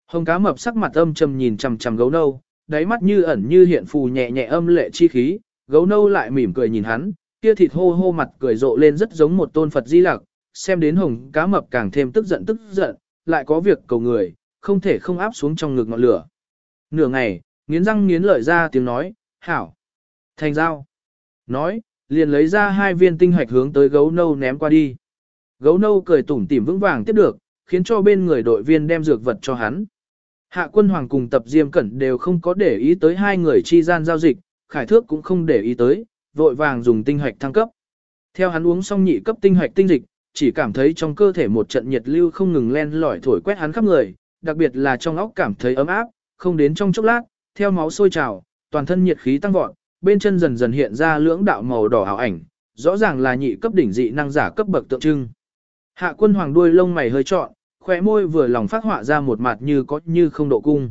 Hồng cá mập sắc mặt âm trầm nhìn chằm chằm gấu nâu, đáy mắt như ẩn như hiện phù nhẹ nhẹ âm lệ chi khí, gấu nâu lại mỉm cười nhìn hắn, kia thịt hô hô mặt cười rộ lên rất giống một tôn Phật di lặc, xem đến hồng cá mập càng thêm tức giận tức giận, lại có việc cầu người, không thể không áp xuống trong ngực ngọn lửa. Nửa ngày, nghiến răng nghiến lợi ra tiếng nói, hảo, thành giao. Nói, liền lấy ra hai viên tinh hạch hướng tới gấu nâu ném qua đi. Gấu nâu cười tủm tỉm vững vàng tiếp được, khiến cho bên người đội viên đem dược vật cho hắn. Hạ quân hoàng cùng tập diêm cẩn đều không có để ý tới hai người chi gian giao dịch, khải thước cũng không để ý tới, vội vàng dùng tinh hạch thăng cấp. Theo hắn uống xong nhị cấp tinh hạch tinh dịch, chỉ cảm thấy trong cơ thể một trận nhiệt lưu không ngừng len lỏi thổi quét hắn khắp người, đặc biệt là trong óc cảm thấy ấm áp, không đến trong chốc lát, theo máu sôi trào, toàn thân nhiệt khí tăng vọt, bên chân dần dần hiện ra lưỡng đạo màu đỏ ảo ảnh, rõ ràng là nhị cấp đỉnh dị năng giả cấp bậc tượng trưng. Hạ quân hoàng đuôi lông mày hơi trọn, khóe môi vừa lòng phát họa ra một mặt như có như không độ cung.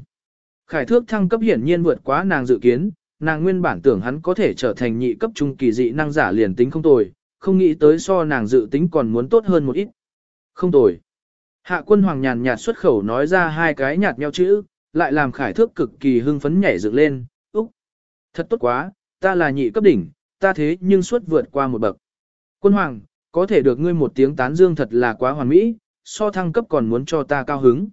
Khải thước thăng cấp hiển nhiên vượt quá nàng dự kiến, nàng nguyên bản tưởng hắn có thể trở thành nhị cấp trung kỳ dị năng giả liền tính không tồi, không nghĩ tới so nàng dự tính còn muốn tốt hơn một ít. Không tồi. Hạ quân hoàng nhàn nhạt xuất khẩu nói ra hai cái nhạt nhau chữ, lại làm khải thước cực kỳ hưng phấn nhảy dựng lên, úc. Thật tốt quá, ta là nhị cấp đỉnh, ta thế nhưng suốt vượt qua một bậc. Quân hoàng, có thể được ngươi một tiếng tán dương thật là quá hoàn mỹ, so thăng cấp còn muốn cho ta cao hứng.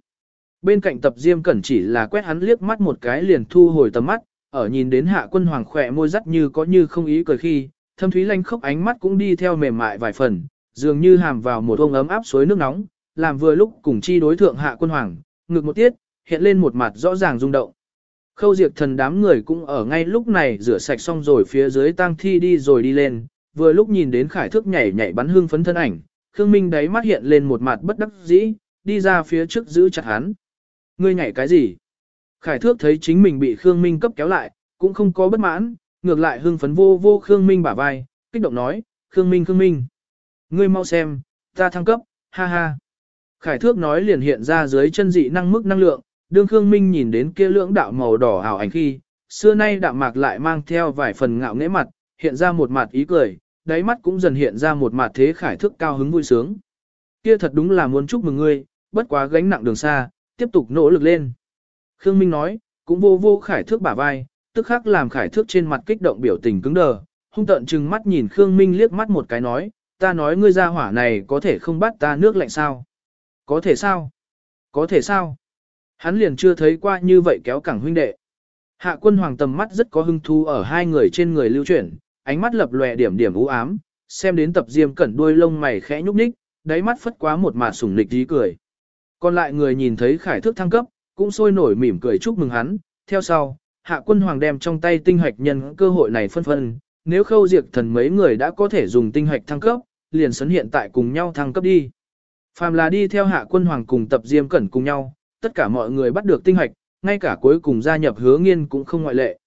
Bên cạnh tập diêm cẩn chỉ là quét hắn liếc mắt một cái liền thu hồi tầm mắt, ở nhìn đến hạ quân hoàng khỏe môi rắt như có như không ý cười khi, thâm thúy lanh khốc ánh mắt cũng đi theo mềm mại vài phần, dường như hàm vào một ông ấm áp suối nước nóng, làm vừa lúc cùng chi đối thượng hạ quân hoàng, ngực một tiết, hiện lên một mặt rõ ràng rung động. Khâu diệt thần đám người cũng ở ngay lúc này rửa sạch xong rồi phía dưới tang thi đi rồi đi lên, vừa lúc nhìn đến khải thước nhảy nhảy bắn hương phấn thân ảnh, Khương Minh đáy mắt hiện lên một mặt bất đắc dĩ, đi ra phía trước giữ chặt hắn. Ngươi nhảy cái gì? Khải thước thấy chính mình bị Khương Minh cấp kéo lại, cũng không có bất mãn, ngược lại hưng phấn vô vô Khương Minh bả vai, kích động nói, Khương Minh Khương Minh. Ngươi mau xem, ta thăng cấp, ha ha. Khải thước nói liền hiện ra dưới chân dị năng mức năng lượng, đương Khương Minh nhìn đến kia lưỡng đạo màu đỏ ảo ảnh khi, xưa nay đạm mạc lại mang theo vài phần ngạo nghễ mặt, hiện ra một mặt ý cười, đáy mắt cũng dần hiện ra một mặt thế khải thước cao hứng vui sướng. Kia thật đúng là muốn chúc mừng ngươi, bất quá gánh nặng đường xa, tiếp tục nỗ lực lên. Khương Minh nói, cũng vô vô khải thước bả vai, tức khắc làm khải thước trên mặt kích động biểu tình cứng đờ, hung tợn chừng mắt nhìn Khương Minh liếc mắt một cái nói, ta nói ngươi ra hỏa này có thể không bắt ta nước lạnh sao? Có thể sao? Có thể sao? Hắn liền chưa thấy qua như vậy kéo cẳng huynh đệ. Hạ quân hoàng tầm mắt rất có hưng thú ở hai người trên người lưu chuyển, ánh mắt lập lòe điểm điểm u ám, xem đến tập diêm cẩn đuôi lông mày khẽ nhúc nhích, đáy mắt phất quá một mạt sủng nịch tí cười. Còn lại người nhìn thấy khải thước thăng cấp, cũng sôi nổi mỉm cười chúc mừng hắn, theo sau, hạ quân hoàng đem trong tay tinh hoạch nhân cơ hội này phân phân, nếu khâu diệt thần mấy người đã có thể dùng tinh hoạch thăng cấp, liền sấn hiện tại cùng nhau thăng cấp đi. Phàm là đi theo hạ quân hoàng cùng tập diêm cẩn cùng nhau, tất cả mọi người bắt được tinh hoạch, ngay cả cuối cùng gia nhập hứa nghiên cũng không ngoại lệ.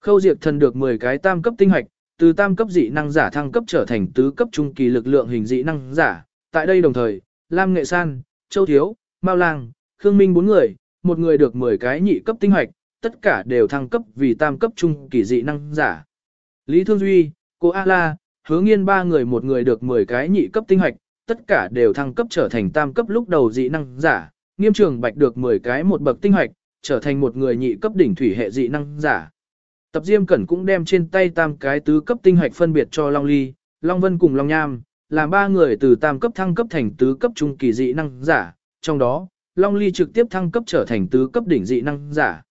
Khâu diệt thần được 10 cái tam cấp tinh hoạch, từ tam cấp dị năng giả thăng cấp trở thành tứ cấp trung kỳ lực lượng hình dị năng giả. Tại đây đồng thời, Lam Nghệ San, Châu Thiếu, Mao Lang, Khương Minh bốn người, một người được 10 cái nhị cấp tinh hoạch, tất cả đều thăng cấp vì tam cấp trung kỳ dị năng giả. Lý Thương Duy, cô A La, hứa nghiên ba người một người được 10 cái nhị cấp tinh hoạch, tất cả đều thăng cấp trở thành tam cấp lúc đầu dị năng giả. Nghiêm trường bạch được 10 cái một bậc tinh hoạch, trở thành một người nhị cấp đỉnh thủy hệ dị năng giả. Tập Diêm Cẩn cũng đem trên tay tam cái tứ cấp tinh hoạch phân biệt cho Long Ly, Long Vân cùng Long Nham, làm ba người từ tam cấp thăng cấp thành tứ cấp trung kỳ dị năng giả, trong đó, Long Ly trực tiếp thăng cấp trở thành tứ cấp đỉnh dị năng giả.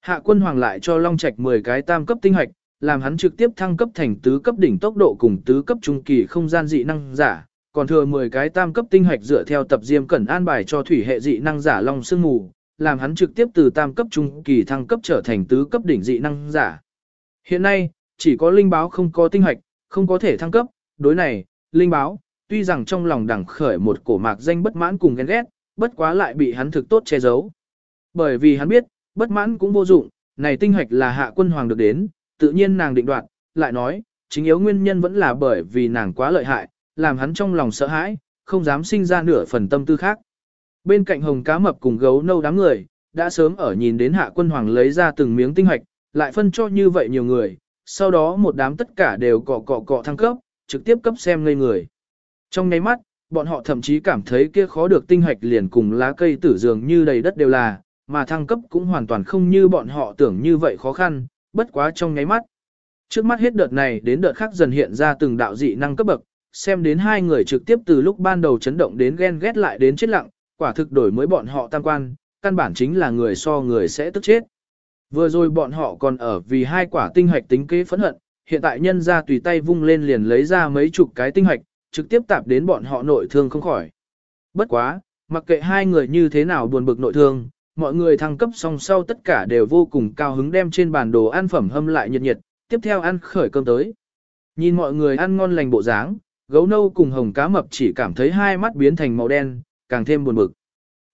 Hạ quân hoàng lại cho Long Trạch 10 cái tam cấp tinh hoạch, làm hắn trực tiếp thăng cấp thành tứ cấp đỉnh tốc độ cùng tứ cấp trung kỳ không gian dị năng giả, còn thừa 10 cái tam cấp tinh hoạch dựa theo tập diêm cẩn an bài cho thủy hệ dị năng giả Long Sương Mù, làm hắn trực tiếp từ tam cấp trung kỳ thăng cấp trở thành tứ cấp đỉnh dị năng giả. Hiện nay, chỉ có linh báo không có tinh hoạch, không có thể thăng cấp, đối này, linh báo, tuy rằng trong lòng đẳng khởi một cổ mạc danh bất mãn cùng ghen ghét, bất quá lại bị hắn thực tốt che giấu. Bởi vì hắn biết, bất mãn cũng vô dụng, này tinh hoạch là hạ quân hoàng được đến, tự nhiên nàng định đoạt, lại nói, chính yếu nguyên nhân vẫn là bởi vì nàng quá lợi hại, làm hắn trong lòng sợ hãi, không dám sinh ra nửa phần tâm tư khác. Bên cạnh hồng cá mập cùng gấu nâu đám người, đã sớm ở nhìn đến hạ quân hoàng lấy ra từng miếng tinh hoạch, lại phân cho như vậy nhiều người, sau đó một đám tất cả đều cọ cọ cọ thăng cấp, trực tiếp cấp xem ngây người. Trong nháy mắt, bọn họ thậm chí cảm thấy kia khó được tinh hoạch liền cùng lá cây tử dường như đầy đất đều là, mà thăng cấp cũng hoàn toàn không như bọn họ tưởng như vậy khó khăn, bất quá trong nháy mắt. Trước mắt hết đợt này đến đợt khác dần hiện ra từng đạo dị năng cấp bậc, xem đến hai người trực tiếp từ lúc ban đầu chấn động đến ghen ghét lại đến chết lặng, quả thực đổi mới bọn họ tam quan, căn bản chính là người so người sẽ tức chết. Vừa rồi bọn họ còn ở vì hai quả tinh hạch tính kế phẫn hận, hiện tại nhân ra tùy tay vung lên liền lấy ra mấy chục cái tinh hạch, trực tiếp tạp đến bọn họ nội thương không khỏi. Bất quá, mặc kệ hai người như thế nào buồn bực nội thương, mọi người thăng cấp song sau tất cả đều vô cùng cao hứng đem trên bàn đồ ăn phẩm hâm lại nhiệt nhiệt, tiếp theo ăn khởi cơm tới. Nhìn mọi người ăn ngon lành bộ dáng, gấu nâu cùng hồng cá mập chỉ cảm thấy hai mắt biến thành màu đen, càng thêm buồn bực.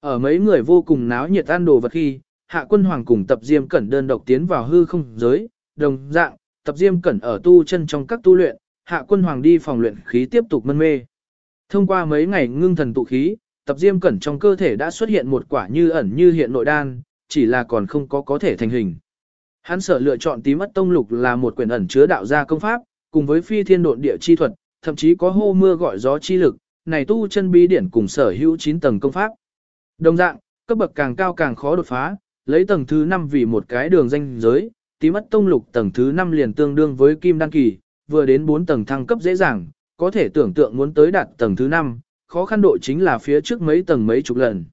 Ở mấy người vô cùng náo nhiệt ăn đồ vật khi, hạ quân hoàng cùng tập diêm cẩn đơn độc tiến vào hư không giới, đồng dạng, tập diêm cẩn ở tu chân trong các tu luyện, hạ quân hoàng đi phòng luyện khí tiếp tục mân mê. Thông qua mấy ngày ngưng thần tụ khí, tập diêm cẩn trong cơ thể đã xuất hiện một quả như ẩn như hiện nội đan, chỉ là còn không có có thể thành hình. Hắn sở lựa chọn tím ất tông lục là một quyển ẩn chứa đạo gia công pháp, cùng với phi thiên độn địa chi thuật, thậm chí có hô mưa gọi gió chi lực, này tu chân bí điển cùng sở hữu 9 tầng công pháp. Đồng dạng, cấp bậc càng cao càng khó đột phá, lấy tầng thứ 5 vì một cái đường danh giới, tí mất tông lục tầng thứ 5 liền tương đương với kim đăng kỳ, vừa đến 4 tầng thăng cấp dễ dàng, có thể tưởng tượng muốn tới đạt tầng thứ 5, khó khăn độ chính là phía trước mấy tầng mấy chục lần.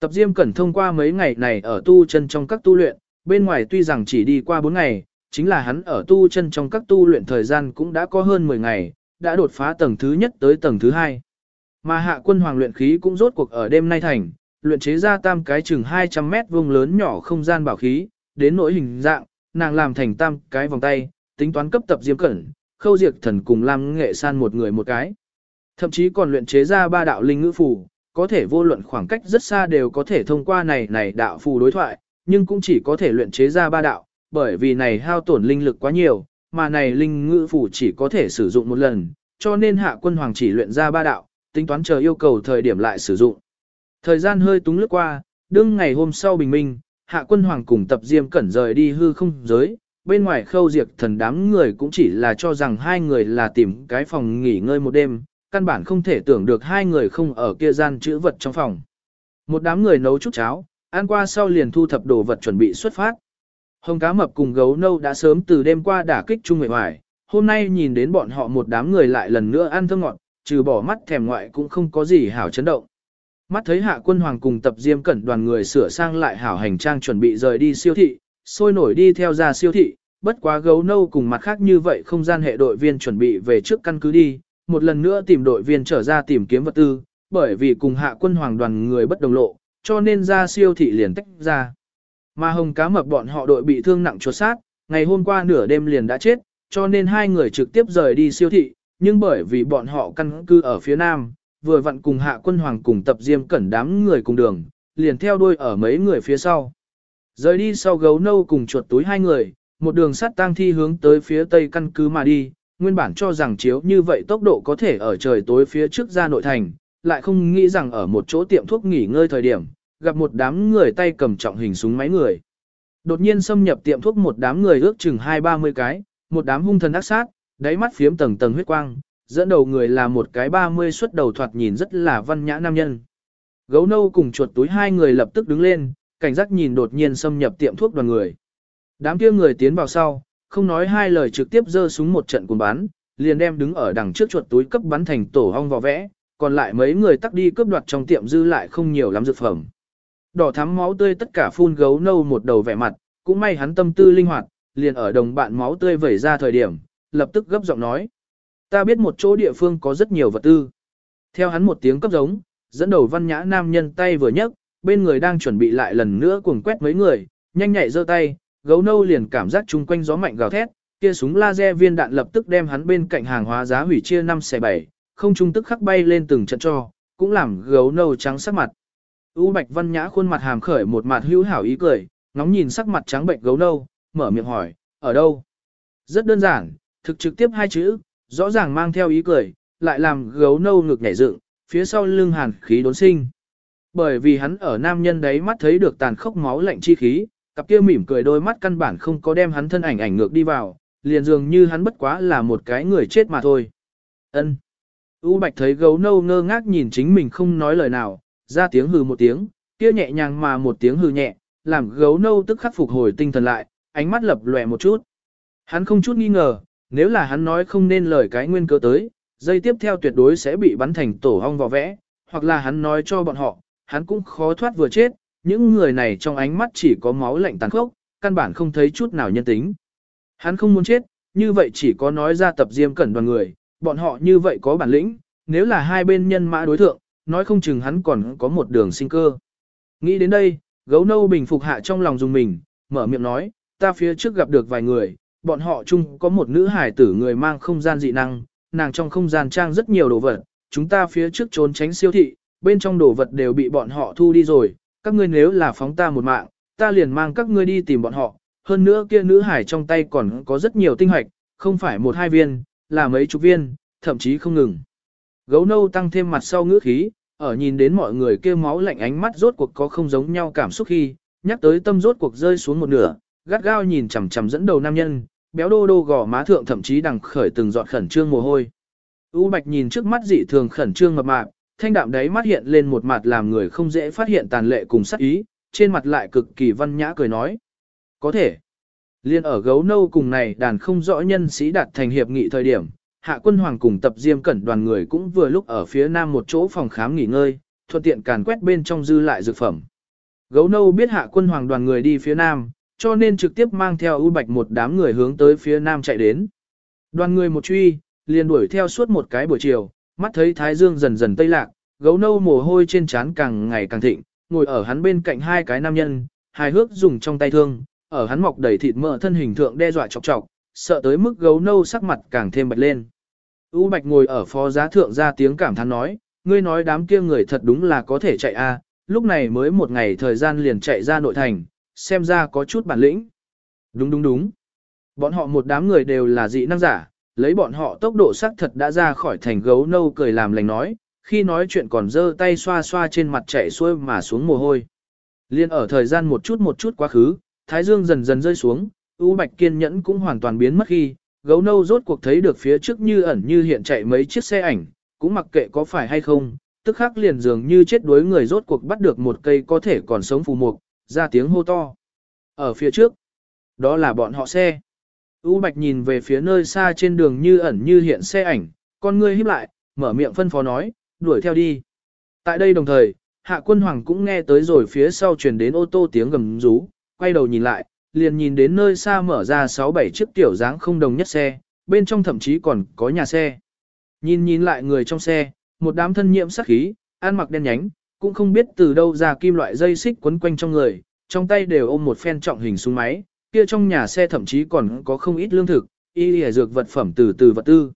Tập Diêm Cẩn thông qua mấy ngày này ở tu chân trong các tu luyện, bên ngoài tuy rằng chỉ đi qua 4 ngày, chính là hắn ở tu chân trong các tu luyện thời gian cũng đã có hơn 10 ngày, đã đột phá tầng thứ nhất tới tầng thứ hai. Mà hạ quân hoàng luyện khí cũng rốt cuộc ở đêm nay thành, luyện chế ra tam cái chừng 200 mét vuông lớn nhỏ không gian bảo khí, đến nỗi hình dạng, nàng làm thành tam cái vòng tay, tính toán cấp tập diêm cẩn, khâu diệt thần cùng làm nghệ san một người một cái. Thậm chí còn luyện chế ra ba đạo linh ngữ phù, có thể vô luận khoảng cách rất xa đều có thể thông qua này này đạo phù đối thoại, nhưng cũng chỉ có thể luyện chế ra ba đạo, bởi vì này hao tổn linh lực quá nhiều, mà này linh ngữ phủ chỉ có thể sử dụng một lần, cho nên hạ quân hoàng chỉ luyện ra ba đạo, tính toán chờ yêu cầu thời điểm lại sử dụng. Thời gian hơi túng lướt qua, đương ngày hôm sau bình minh, hạ quân hoàng cùng tập diêm cẩn rời đi hư không giới, bên ngoài khâu diệt thần đám người cũng chỉ là cho rằng hai người là tìm cái phòng nghỉ ngơi một đêm, căn bản không thể tưởng được hai người không ở kia gian chữ vật trong phòng. Một đám người nấu chút cháo, ăn qua sau liền thu thập đồ vật chuẩn bị xuất phát. Hồng cá mập cùng gấu nâu đã sớm từ đêm qua đả kích chung người ngoài, hôm nay nhìn đến bọn họ một đám người lại lần nữa ăn thơm ngọt, trừ bỏ mắt thèm ngoại cũng không có gì hảo chấn động. Mắt thấy hạ quân hoàng cùng tập diêm cẩn đoàn người sửa sang lại hảo hành trang chuẩn bị rời đi siêu thị, sôi nổi đi theo ra siêu thị, bất quá gấu nâu cùng mặt khác như vậy không gian hệ đội viên chuẩn bị về trước căn cứ đi, một lần nữa tìm đội viên trở ra tìm kiếm vật tư, bởi vì cùng hạ quân hoàng đoàn người bất đồng lộ, cho nên ra siêu thị liền tách ra. Mà hồng cá mập bọn họ đội bị thương nặng chuột sát, ngày hôm qua nửa đêm liền đã chết, cho nên hai người trực tiếp rời đi siêu thị, nhưng bởi vì bọn họ căn cư ở phía nam, vừa vặn cùng hạ quân hoàng cùng tập diêm cẩn đám người cùng đường, liền theo đuôi ở mấy người phía sau. Rời đi sau gấu nâu cùng chuột túi hai người, một đường sắt tang thi hướng tới phía tây căn cứ mà đi, nguyên bản cho rằng chiếu như vậy tốc độ có thể ở trời tối phía trước ra nội thành, lại không nghĩ rằng ở một chỗ tiệm thuốc nghỉ ngơi thời điểm, gặp một đám người tay cầm trọng hình súng máy người. Đột nhiên xâm nhập tiệm thuốc một đám người ước chừng hai ba mươi cái, một đám hung thần ác sát, đáy mắt phiếm tầng tầng huyết quang, dẫn đầu người là một cái ba mươi xuất đầu thoạt nhìn rất là văn nhã nam nhân. Gấu nâu cùng chuột túi hai người lập tức đứng lên, cảnh giác nhìn đột nhiên xâm nhập tiệm thuốc đoàn người. Đám kia người tiến vào sau, không nói hai lời trực tiếp giơ súng một trận cuồng bắn, liền đem đứng ở đằng trước chuột túi cấp bắn thành tổ hong vò vẽ, còn lại mấy người tắc đi cướp đoạt trong tiệm dư lại không nhiều lắm dược phẩm. Đỏ thắm máu tươi tất cả phun gấu nâu một đầu vẻ mặt, cũng may hắn tâm tư linh hoạt, liền ở đồng bạn máu tươi vẩy ra thời điểm, lập tức gấp giọng nói. Ta biết một chỗ địa phương có rất nhiều vật tư. Theo hắn một tiếng cấp giống, dẫn đầu văn nhã nam nhân tay vừa nhấc, bên người đang chuẩn bị lại lần nữa cuồng quét mấy người, nhanh nhạy giơ tay, gấu nâu liền cảm giác chung quanh gió mạnh gào thét, kia súng laser viên đạn lập tức đem hắn bên cạnh hàng hóa giá hủy chia 5 xe 7, không trung tức khắc bay lên từng trận cho, cũng làm gấu nâu trắng sắc mặt. U Bạch Văn Nhã khuôn mặt hàm khởi một mặt hữu hảo ý cười, ngóng nhìn sắc mặt trắng bệnh gấu nâu, mở miệng hỏi, ở đâu? Rất đơn giản, thực trực tiếp hai chữ, rõ ràng mang theo ý cười, lại làm gấu nâu ngực nhảy dựng, phía sau lưng hàn khí đốn sinh. Bởi vì hắn ở nam nhân đấy mắt thấy được tàn khốc máu lạnh chi khí, cặp kia mỉm cười đôi mắt căn bản không có đem hắn thân ảnh ảnh ngược đi vào, liền dường như hắn bất quá là một cái người chết mà thôi. Ân. U Bạch thấy gấu nâu ngơ ngác nhìn chính mình không nói lời nào, ra tiếng hừ một tiếng, kia nhẹ nhàng mà một tiếng hừ nhẹ, làm gấu nâu tức khắc phục hồi tinh thần lại, ánh mắt lập lòe một chút. Hắn không chút nghi ngờ, nếu là hắn nói không nên lời cái nguyên cơ tới, dây tiếp theo tuyệt đối sẽ bị bắn thành tổ hong vò vẽ, hoặc là hắn nói cho bọn họ, hắn cũng khó thoát vừa chết, những người này trong ánh mắt chỉ có máu lạnh tàn khốc, căn bản không thấy chút nào nhân tính. Hắn không muốn chết, như vậy chỉ có nói ra tập diêm cẩn đoàn người, bọn họ như vậy có bản lĩnh, nếu là hai bên nhân mã đối thượng, nói không chừng hắn còn có một đường sinh cơ. Nghĩ đến đây, gấu nâu bình phục hạ trong lòng dùng mình, mở miệng nói, ta phía trước gặp được vài người, bọn họ chung có một nữ hải tử người mang không gian dị năng, nàng trong không gian trang rất nhiều đồ vật, chúng ta phía trước trốn tránh siêu thị, bên trong đồ vật đều bị bọn họ thu đi rồi, các ngươi nếu là phóng ta một mạng, ta liền mang các ngươi đi tìm bọn họ, hơn nữa kia nữ hải trong tay còn có rất nhiều tinh hoạch, không phải một hai viên, là mấy chục viên, thậm chí không ngừng. Gấu nâu tăng thêm mặt sau ngữ khí, ở nhìn đến mọi người kêu máu lạnh ánh mắt rốt cuộc có không giống nhau cảm xúc khi, nhắc tới tâm rốt cuộc rơi xuống một nửa, gắt gao nhìn chằm chằm dẫn đầu nam nhân, béo đô đô gò má thượng thậm chí đằng khởi từng giọt khẩn trương mồ hôi. U Bạch nhìn trước mắt dị thường khẩn trương mập mạp, thanh đạm đấy mắt hiện lên một mặt làm người không dễ phát hiện tàn lệ cùng sắc ý, trên mặt lại cực kỳ văn nhã cười nói. Có thể. Liên ở gấu nâu cùng này đàn không rõ nhân sĩ đạt thành hiệp nghị thời điểm, hạ quân hoàng cùng tập diêm cẩn đoàn người cũng vừa lúc ở phía nam một chỗ phòng khám nghỉ ngơi, thuận tiện càn quét bên trong dư lại dược phẩm. Gấu nâu biết hạ quân hoàng đoàn người đi phía nam, cho nên trực tiếp mang theo ưu bạch một đám người hướng tới phía nam chạy đến. Đoàn người một truy, liền đuổi theo suốt một cái buổi chiều, mắt thấy thái dương dần dần tây lạc, gấu nâu mồ hôi trên trán càng ngày càng thịnh, ngồi ở hắn bên cạnh hai cái nam nhân, hài hước dùng trong tay thương, ở hắn mọc đầy thịt mỡ thân hình thượng đe dọa chọc chọc, sợ tới mức gấu nâu sắc mặt càng thêm bạch lên. U Bạch ngồi ở phó giá thượng ra tiếng cảm thán nói, ngươi nói đám kia người thật đúng là có thể chạy a, lúc này mới một ngày thời gian liền chạy ra nội thành, xem ra có chút bản lĩnh. Đúng đúng đúng. Bọn họ một đám người đều là dị năng giả, lấy bọn họ tốc độ sắc thật đã ra khỏi thành gấu nâu cười làm lành nói, khi nói chuyện còn giơ tay xoa xoa trên mặt chạy xuôi mà xuống mồ hôi. Liên ở thời gian một chút một chút quá khứ, thái dương dần dần rơi xuống, U Bạch kiên nhẫn cũng hoàn toàn biến mất khi, gấu nâu rốt cuộc thấy được phía trước như ẩn như hiện chạy mấy chiếc xe ảnh, cũng mặc kệ có phải hay không, tức khắc liền dường như chết đuối người rốt cuộc bắt được một cây có thể còn sống phù mục, ra tiếng hô to. Ở phía trước, đó là bọn họ xe. U Bạch nhìn về phía nơi xa trên đường như ẩn như hiện xe ảnh, con ngươi híp lại, mở miệng phân phó nói, đuổi theo đi. Tại đây đồng thời, hạ quân hoàng cũng nghe tới rồi phía sau truyền đến ô tô tiếng gầm rú, quay đầu nhìn lại, liền nhìn đến nơi xa mở ra 6-7 chiếc tiểu dáng không đồng nhất xe, bên trong thậm chí còn có nhà xe. Nhìn nhìn lại người trong xe, một đám thân nhiễm sắc khí, ăn mặc đen nhánh, cũng không biết từ đâu ra kim loại dây xích quấn quanh trong người, trong tay đều ôm một phen trọng hình súng máy, kia trong nhà xe thậm chí còn có không ít lương thực, y y dược vật phẩm từ từ vật tư.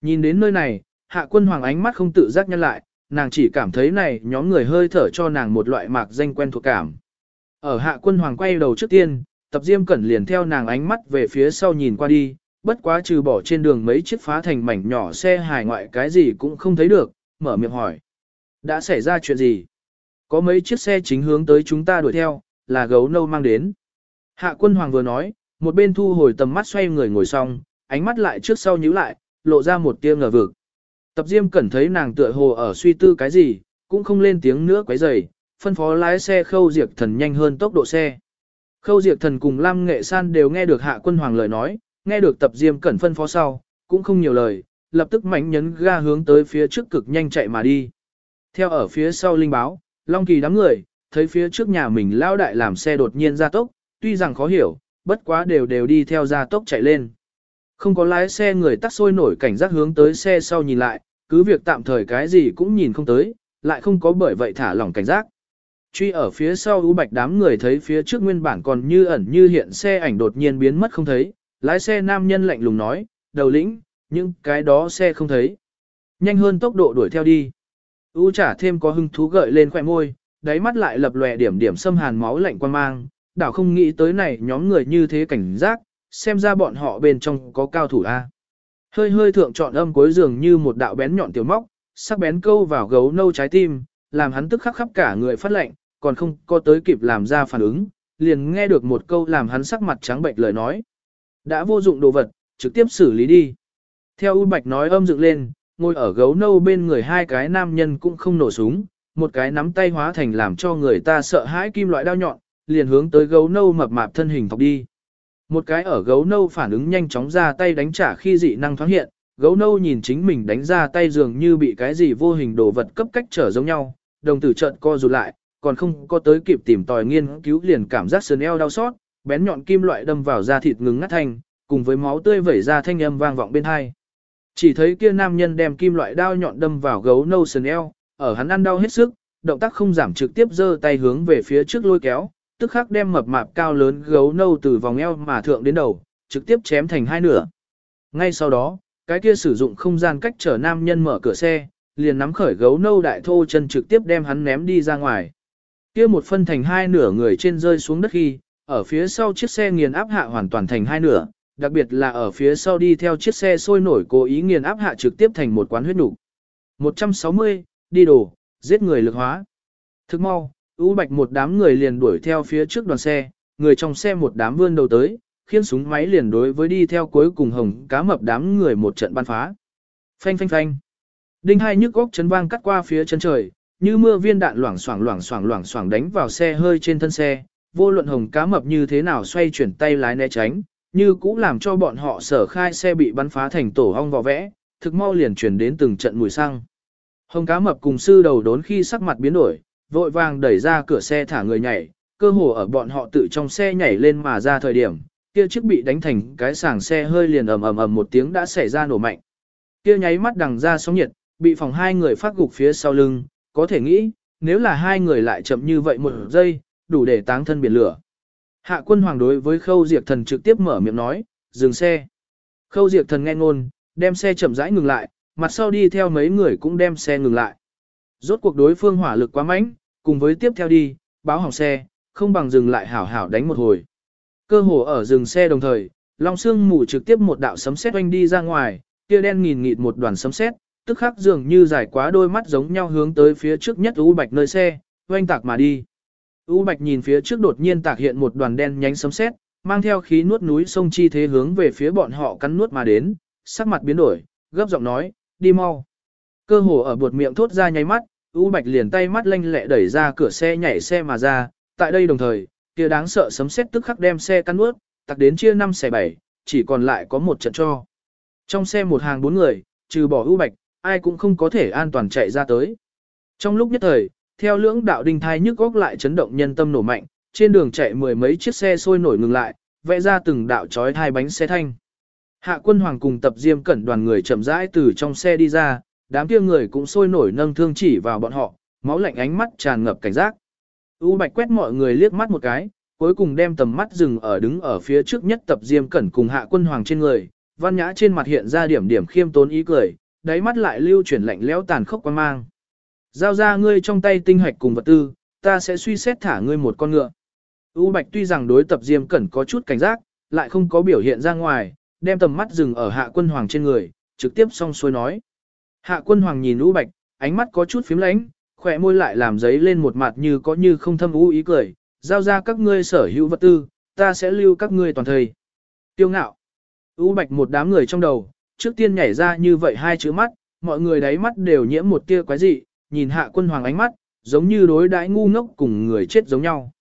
Nhìn đến nơi này, hạ quân hoàng ánh mắt không tự giác nhân lại, nàng chỉ cảm thấy này nhóm người hơi thở cho nàng một loại mạc danh quen thuộc cảm. Ở hạ quân hoàng quay đầu trước tiên, tập diêm cẩn liền theo nàng ánh mắt về phía sau nhìn qua đi, bất quá trừ bỏ trên đường mấy chiếc phá thành mảnh nhỏ xe hài ngoại cái gì cũng không thấy được, mở miệng hỏi. Đã xảy ra chuyện gì? Có mấy chiếc xe chính hướng tới chúng ta đuổi theo, là gấu nâu mang đến. Hạ quân hoàng vừa nói, một bên thu hồi tầm mắt xoay người ngồi xong, ánh mắt lại trước sau nhíu lại, lộ ra một tia ngờ vực. Tập Diêm Cẩn thấy nàng tựa hồ ở suy tư cái gì, cũng không lên tiếng nữa quấy rầy, phân phó lái xe Khâu diệt Thần nhanh hơn tốc độ xe. Khâu Diệp Thần cùng Lam Nghệ San đều nghe được Hạ Quân Hoàng lời nói, nghe được Tập Diêm Cẩn phân phó sau, cũng không nhiều lời, lập tức mạnh nhấn ga hướng tới phía trước cực nhanh chạy mà đi. Theo ở phía sau linh báo, Long Kỳ đám người, thấy phía trước nhà mình lao đại làm xe đột nhiên ra tốc, tuy rằng khó hiểu, bất quá đều đều đi theo ra tốc chạy lên. Không có lái xe người tắt sôi nổi cảnh giác hướng tới xe sau nhìn lại, cứ việc tạm thời cái gì cũng nhìn không tới, lại không có bởi vậy thả lỏng cảnh giác. Truy ở phía sau U Bạch đám người thấy phía trước nguyên bản còn như ẩn như hiện xe ảnh đột nhiên biến mất không thấy, lái xe nam nhân lạnh lùng nói, đầu lĩnh, nhưng cái đó xe không thấy. Nhanh hơn tốc độ đuổi theo đi. U trả thêm có hưng thú gợi lên khỏe môi, đáy mắt lại lập lòe điểm điểm xâm hàn máu lạnh quan mang, đảo không nghĩ tới này nhóm người như thế cảnh giác, xem ra bọn họ bên trong có cao thủ A. Hơi hơi thượng chọn âm cuối giường như một đạo bén nhọn tiểu móc, sắc bén câu vào gấu nâu trái tim, làm hắn tức khắc khắp cả người phát lạnh còn không có tới kịp làm ra phản ứng, liền nghe được một câu làm hắn sắc mặt trắng bệnh lời nói. Đã vô dụng đồ vật, trực tiếp xử lý đi. Theo U Bạch nói âm dựng lên, ngồi ở gấu nâu bên người hai cái nam nhân cũng không nổ súng, một cái nắm tay hóa thành làm cho người ta sợ hãi kim loại đao nhọn, liền hướng tới gấu nâu mập mạp thân hình thọc đi. Một cái ở gấu nâu phản ứng nhanh chóng ra tay đánh trả khi dị năng thoáng hiện, gấu nâu nhìn chính mình đánh ra tay dường như bị cái gì vô hình đồ vật cấp cách trở giống nhau, đồng tử trận co rụt lại, còn không có tới kịp tìm tòi nghiên cứu liền cảm giác sườn eo đau xót, bén nhọn kim loại đâm vào da thịt ngừng ngắt thanh, cùng với máu tươi vẩy ra thanh âm vang vọng bên hai. Chỉ thấy kia nam nhân đem kim loại đao nhọn đâm vào gấu nâu sườn eo, ở hắn ăn đau hết sức, động tác không giảm trực tiếp giơ tay hướng về phía trước lôi kéo, tức khắc đem mập mạp cao lớn gấu nâu từ vòng eo mà thượng đến đầu, trực tiếp chém thành hai nửa. Ngay sau đó, cái kia sử dụng không gian cách trở nam nhân mở cửa xe, liền nắm khởi gấu nâu đại thô chân trực tiếp đem hắn ném đi ra ngoài. Kia một phân thành hai nửa người trên rơi xuống đất khi, ở phía sau chiếc xe nghiền áp hạ hoàn toàn thành hai nửa, đặc biệt là ở phía sau đi theo chiếc xe sôi nổi cố ý nghiền áp hạ trực tiếp thành một quán huyết nục. 160, đi đổ, giết người lực hóa. Thức mau, U Bạch một đám người liền đuổi theo phía trước đoàn xe, người trong xe một đám vươn đầu tới, khiến súng máy liền đối với đi theo cuối cùng hồng cá mập đám người một trận ban phá. Phanh phanh phanh. Đinh hai nhức góc chấn vang cắt qua phía chân trời, như mưa viên đạn loảng xoảng loảng xoảng loảng xoảng đánh vào xe hơi trên thân xe, vô luận hồng cá mập như thế nào xoay chuyển tay lái né tránh, như cũng làm cho bọn họ sở khai xe bị bắn phá thành tổ ong vò vẽ, thực mau liền chuyển đến từng trận mùi xăng. Hồng cá mập cùng sư đầu đốn khi sắc mặt biến đổi, vội vàng đẩy ra cửa xe thả người nhảy, cơ hồ ở bọn họ tự trong xe nhảy lên mà ra thời điểm, kia chiếc bị đánh thành cái sàng xe hơi liền ầm ầm ầm một tiếng đã xảy ra nổ mạnh. Kia nháy mắt đằng ra sóng nhiệt, bị phòng hai người phát gục phía sau lưng, có thể nghĩ, nếu là hai người lại chậm như vậy một giây, đủ để táng thân biển lửa. Hạ quân hoàng đối với khâu diệt thần trực tiếp mở miệng nói, dừng xe. Khâu diệt thần nghe ngôn, đem xe chậm rãi ngừng lại, mặt sau đi theo mấy người cũng đem xe ngừng lại. Rốt cuộc đối phương hỏa lực quá mạnh, cùng với tiếp theo đi, báo hỏng xe, không bằng dừng lại hảo hảo đánh một hồi. Cơ hồ ở dừng xe đồng thời, Long Sương mù trực tiếp một đạo sấm sét oanh đi ra ngoài, kia đen nghìn nghịt một đoàn sấm sét, tức khắc dường như dài quá đôi mắt giống nhau hướng tới phía trước nhất U Bạch nơi xe, oanh tạc mà đi. U Bạch nhìn phía trước đột nhiên tạc hiện một đoàn đen nhánh sấm sét, mang theo khí nuốt núi sông chi thế hướng về phía bọn họ cắn nuốt mà đến, sắc mặt biến đổi, gấp giọng nói, đi mau. Cơ hồ ở buột miệng thốt ra nháy mắt, U Bạch liền tay mắt lanh lẹ đẩy ra cửa xe nhảy xe mà ra, tại đây đồng thời, kia đáng sợ sấm sét tức khắc đem xe cắn nuốt, tặc đến chia 5 xe 7, chỉ còn lại có một trận cho. Trong xe một hàng bốn người, trừ bỏ U Bạch, ai cũng không có thể an toàn chạy ra tới. Trong lúc nhất thời, theo lưỡng đạo đinh thai nhức góc lại chấn động nhân tâm nổ mạnh, trên đường chạy mười mấy chiếc xe sôi nổi ngừng lại, vẽ ra từng đạo chói hai bánh xe thanh. Hạ quân hoàng cùng tập diêm cẩn đoàn người chậm rãi từ trong xe đi ra, đám kia người cũng sôi nổi nâng thương chỉ vào bọn họ, máu lạnh ánh mắt tràn ngập cảnh giác. U Bạch quét mọi người liếc mắt một cái, cuối cùng đem tầm mắt dừng ở đứng ở phía trước nhất tập diêm cẩn cùng hạ quân hoàng trên người, văn nhã trên mặt hiện ra điểm điểm khiêm tốn ý cười, đáy mắt lại lưu chuyển lạnh lẽo tàn khốc quan mang. Giao ra ngươi trong tay tinh hạch cùng vật tư, ta sẽ suy xét thả ngươi một con ngựa. U Bạch tuy rằng đối tập Diêm Cẩn có chút cảnh giác, lại không có biểu hiện ra ngoài, đem tầm mắt dừng ở Hạ Quân Hoàng trên người, trực tiếp song xuôi nói. Hạ Quân Hoàng nhìn U Bạch, ánh mắt có chút phím lánh, khỏe môi lại làm giấy lên một mặt như có như không thâm u ý cười, giao ra các ngươi sở hữu vật tư, ta sẽ lưu các ngươi toàn thời. Tiêu ngạo. U Bạch một đám người trong đầu, trước tiên nhảy ra như vậy hai chữ mắt, mọi người đáy mắt đều nhiễm một tia quái dị, nhìn Hạ Quân Hoàng ánh mắt, giống như đối đãi ngu ngốc cùng người chết giống nhau.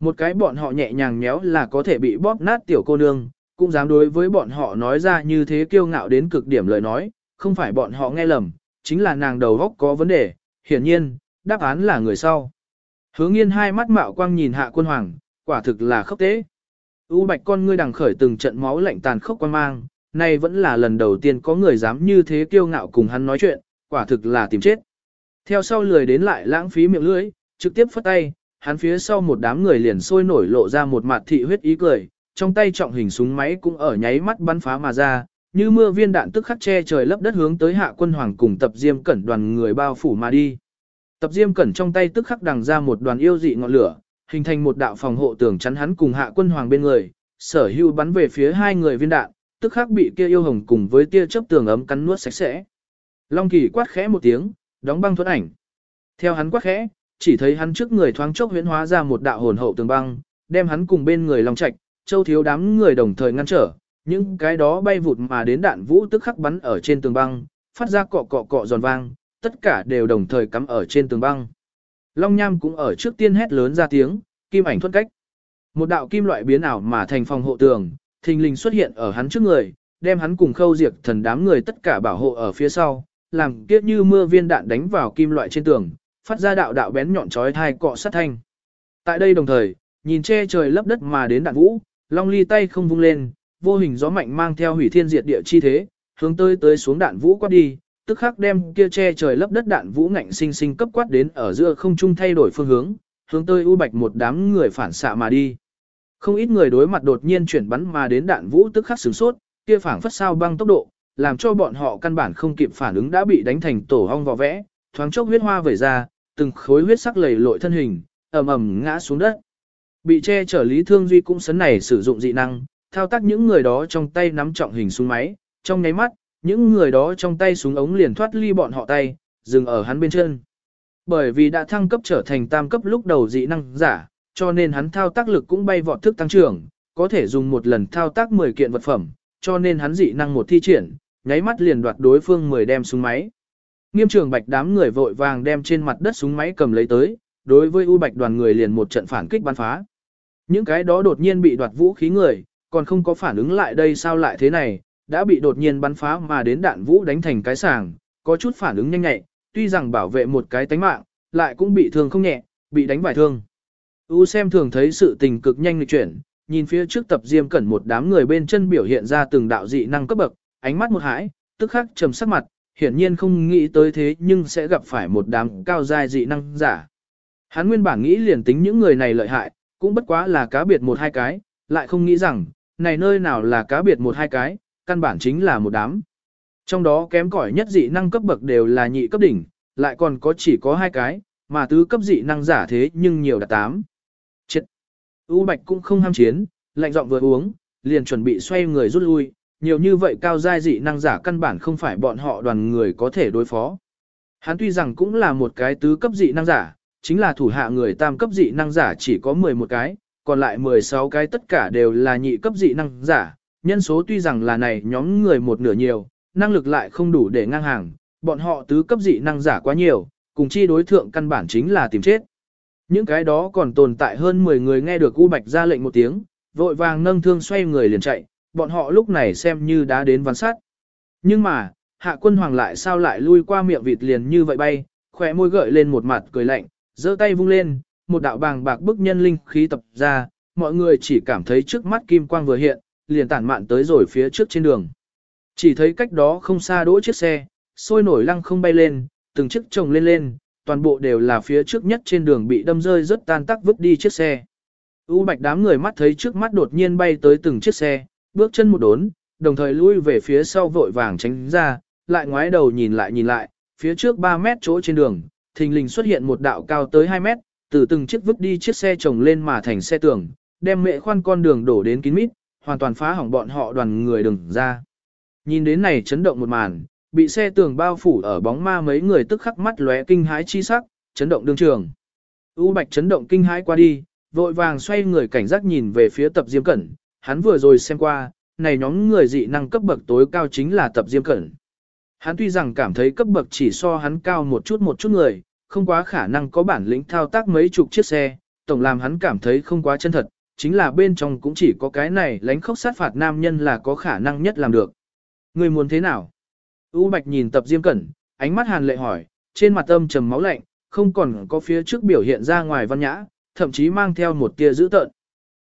Một cái bọn họ nhẹ nhàng nhéo là có thể bị bóp nát tiểu cô nương, cũng dám đối với bọn họ nói ra như thế kiêu ngạo đến cực điểm lời nói, không phải bọn họ nghe lầm, chính là nàng đầu góc có vấn đề, hiển nhiên, đáp án là người sau. Hướng nghiên hai mắt mạo quang nhìn hạ quân hoàng, quả thực là khốc tế. U bạch con ngươi đằng khởi từng trận máu lạnh tàn khốc quan mang, nay vẫn là lần đầu tiên có người dám như thế kiêu ngạo cùng hắn nói chuyện, quả thực là tìm chết. Theo sau lười đến lại lãng phí miệng lưỡi, trực tiếp phất tay, hắn phía sau một đám người liền sôi nổi lộ ra một mặt thị huyết ý cười, trong tay trọng hình súng máy cũng ở nháy mắt bắn phá mà ra, như mưa viên đạn tức khắc che trời lấp đất hướng tới hạ quân hoàng cùng tập diêm cẩn đoàn người bao phủ mà đi. Tập diêm cẩn trong tay tức khắc đằng ra một đoàn yêu dị ngọn lửa, hình thành một đạo phòng hộ tường chắn hắn cùng hạ quân hoàng bên người, sở hưu bắn về phía hai người viên đạn, tức khắc bị kia yêu hồng cùng với tia chớp tường ấm cắn nuốt sạch sẽ. Long kỳ quát khẽ một tiếng, đóng băng thuẫn ảnh. Theo hắn quát khẽ, chỉ thấy hắn trước người thoáng chốc huyễn hóa ra một đạo hồn hậu tường băng, đem hắn cùng bên người Long Trạch, Châu Thiếu đám người đồng thời ngăn trở, những cái đó bay vụt mà đến đạn vũ tức khắc bắn ở trên tường băng, phát ra cọ cọ cọ giòn vang, tất cả đều đồng thời cắm ở trên tường băng. Long Nham cũng ở trước tiên hét lớn ra tiếng, kim ảnh thuẫn cách. Một đạo kim loại biến ảo mà thành phòng hộ tường, thình lình xuất hiện ở hắn trước người, đem hắn cùng khâu diệt thần đám người tất cả bảo hộ ở phía sau, làm kiếp như mưa viên đạn đánh vào kim loại trên tường, phát ra đạo đạo bén nhọn chói thai cọ sát thanh. Tại đây đồng thời, nhìn che trời lấp đất mà đến đạn vũ, Long Ly tay không vung lên, vô hình gió mạnh mang theo hủy thiên diệt địa chi thế, hướng tới tới xuống đạn vũ quát đi, tức khắc đem kia che trời lấp đất đạn vũ ngạnh sinh sinh cấp quát đến ở giữa không trung thay đổi phương hướng, hướng tới u bạch một đám người phản xạ mà đi. Không ít người đối mặt đột nhiên chuyển bắn mà đến đạn vũ tức khắc sửng sốt, kia phảng phất sao băng tốc độ, làm cho bọn họ căn bản không kịp phản ứng đã bị đánh thành tổ hong vò vẽ, thoáng chốc huyết hoa vẩy ra, từng khối huyết sắc lầy lội thân hình, ầm ầm ngã xuống đất. Bị che chở Lý Thương Duy cũng sấn này sử dụng dị năng, thao tác những người đó trong tay nắm trọng hình súng máy, trong nháy mắt, những người đó trong tay súng ống liền thoát ly bọn họ tay, dừng ở hắn bên chân. Bởi vì đã thăng cấp trở thành tam cấp lúc đầu dị năng giả, cho nên hắn thao tác lực cũng bay vọt thức tăng trưởng, có thể dùng một lần thao tác 10 kiện vật phẩm, cho nên hắn dị năng một thi triển, nháy mắt liền đoạt đối phương 10 đem súng máy. Nghiêm trường bạch đám người vội vàng đem trên mặt đất súng máy cầm lấy tới, đối với U Bạch đoàn người liền một trận phản kích bắn phá. Những cái đó đột nhiên bị đoạt vũ khí người, còn không có phản ứng lại đây sao lại thế này, đã bị đột nhiên bắn phá mà đến đạn vũ đánh thành cái sàng, có chút phản ứng nhanh nhạy, tuy rằng bảo vệ một cái tánh mạng, lại cũng bị thương không nhẹ, bị đánh vài thương. U xem thường thấy sự tình cực nhanh lịch chuyển, nhìn phía trước tập diêm cẩn một đám người bên chân biểu hiện ra từng đạo dị năng cấp bậc, ánh mắt một hãi, tức khắc trầm sắc mặt, hiển nhiên không nghĩ tới thế nhưng sẽ gặp phải một đám cao giai dị năng giả. Hắn nguyên bản nghĩ liền tính những người này lợi hại, cũng bất quá là cá biệt một hai cái, lại không nghĩ rằng, này nơi nào là cá biệt một hai cái, căn bản chính là một đám. Trong đó kém cỏi nhất dị năng cấp bậc đều là nhị cấp đỉnh, lại còn có chỉ có hai cái, mà tứ cấp dị năng giả thế nhưng nhiều đạt tám. U Bạch cũng không ham chiến, lạnh giọng vừa uống, liền chuẩn bị xoay người rút lui, nhiều như vậy cao giai dị năng giả căn bản không phải bọn họ đoàn người có thể đối phó. Hắn tuy rằng cũng là một cái tứ cấp dị năng giả, chính là thủ hạ người tam cấp dị năng giả chỉ có 11 cái, còn lại 16 cái tất cả đều là nhị cấp dị năng giả, nhân số tuy rằng là này nhóm người một nửa nhiều, năng lực lại không đủ để ngang hàng, bọn họ tứ cấp dị năng giả quá nhiều, cùng chi đối thượng căn bản chính là tìm chết. Những cái đó còn tồn tại hơn 10 người nghe được U Bạch ra lệnh một tiếng, vội vàng nâng thương xoay người liền chạy, bọn họ lúc này xem như đã đến ván sát. Nhưng mà, hạ quân hoàng lại sao lại lui qua miệng vịt liền như vậy bay, khỏe môi gợi lên một mặt cười lạnh, giơ tay vung lên, một đạo bàng bạc bức nhân linh khí tập ra, mọi người chỉ cảm thấy trước mắt kim quang vừa hiện, liền tản mạn tới rồi phía trước trên đường. Chỉ thấy cách đó không xa đỗ chiếc xe, sôi nổi lăng không bay lên, từng chiếc chồng lên lên, toàn bộ đều là phía trước nhất trên đường bị đâm rơi rất tan tác vứt đi chiếc xe. U bạch đám người mắt thấy trước mắt đột nhiên bay tới từng chiếc xe, bước chân một đốn, đồng thời lui về phía sau vội vàng tránh ra, lại ngoái đầu nhìn lại nhìn lại, phía trước 3 mét chỗ trên đường, thình lình xuất hiện một đạo cao tới 2 mét, từ từng chiếc vứt đi chiếc xe chồng lên mà thành xe tường, đem mẹ khoan con đường đổ đến kín mít, hoàn toàn phá hỏng bọn họ đoàn người đừng ra. Nhìn đến này chấn động một màn, bị xe tường bao phủ ở bóng ma mấy người tức khắc mắt lóe kinh hãi chi sắc, chấn động đương trường. U Bạch chấn động kinh hãi qua đi, vội vàng xoay người cảnh giác nhìn về phía tập Diêm Cẩn, hắn vừa rồi xem qua, này nhóm người dị năng cấp bậc tối cao chính là tập Diêm Cẩn. Hắn tuy rằng cảm thấy cấp bậc chỉ so hắn cao một chút một chút người, không quá khả năng có bản lĩnh thao tác mấy chục chiếc xe, tổng làm hắn cảm thấy không quá chân thật, chính là bên trong cũng chỉ có cái này lánh khốc sát phạt nam nhân là có khả năng nhất làm được. Người muốn thế nào? U Bạch nhìn tập Diêm Cẩn, ánh mắt hàn lệ hỏi, trên mặt âm trầm máu lạnh, không còn có phía trước biểu hiện ra ngoài văn nhã, thậm chí mang theo một tia dữ tợn.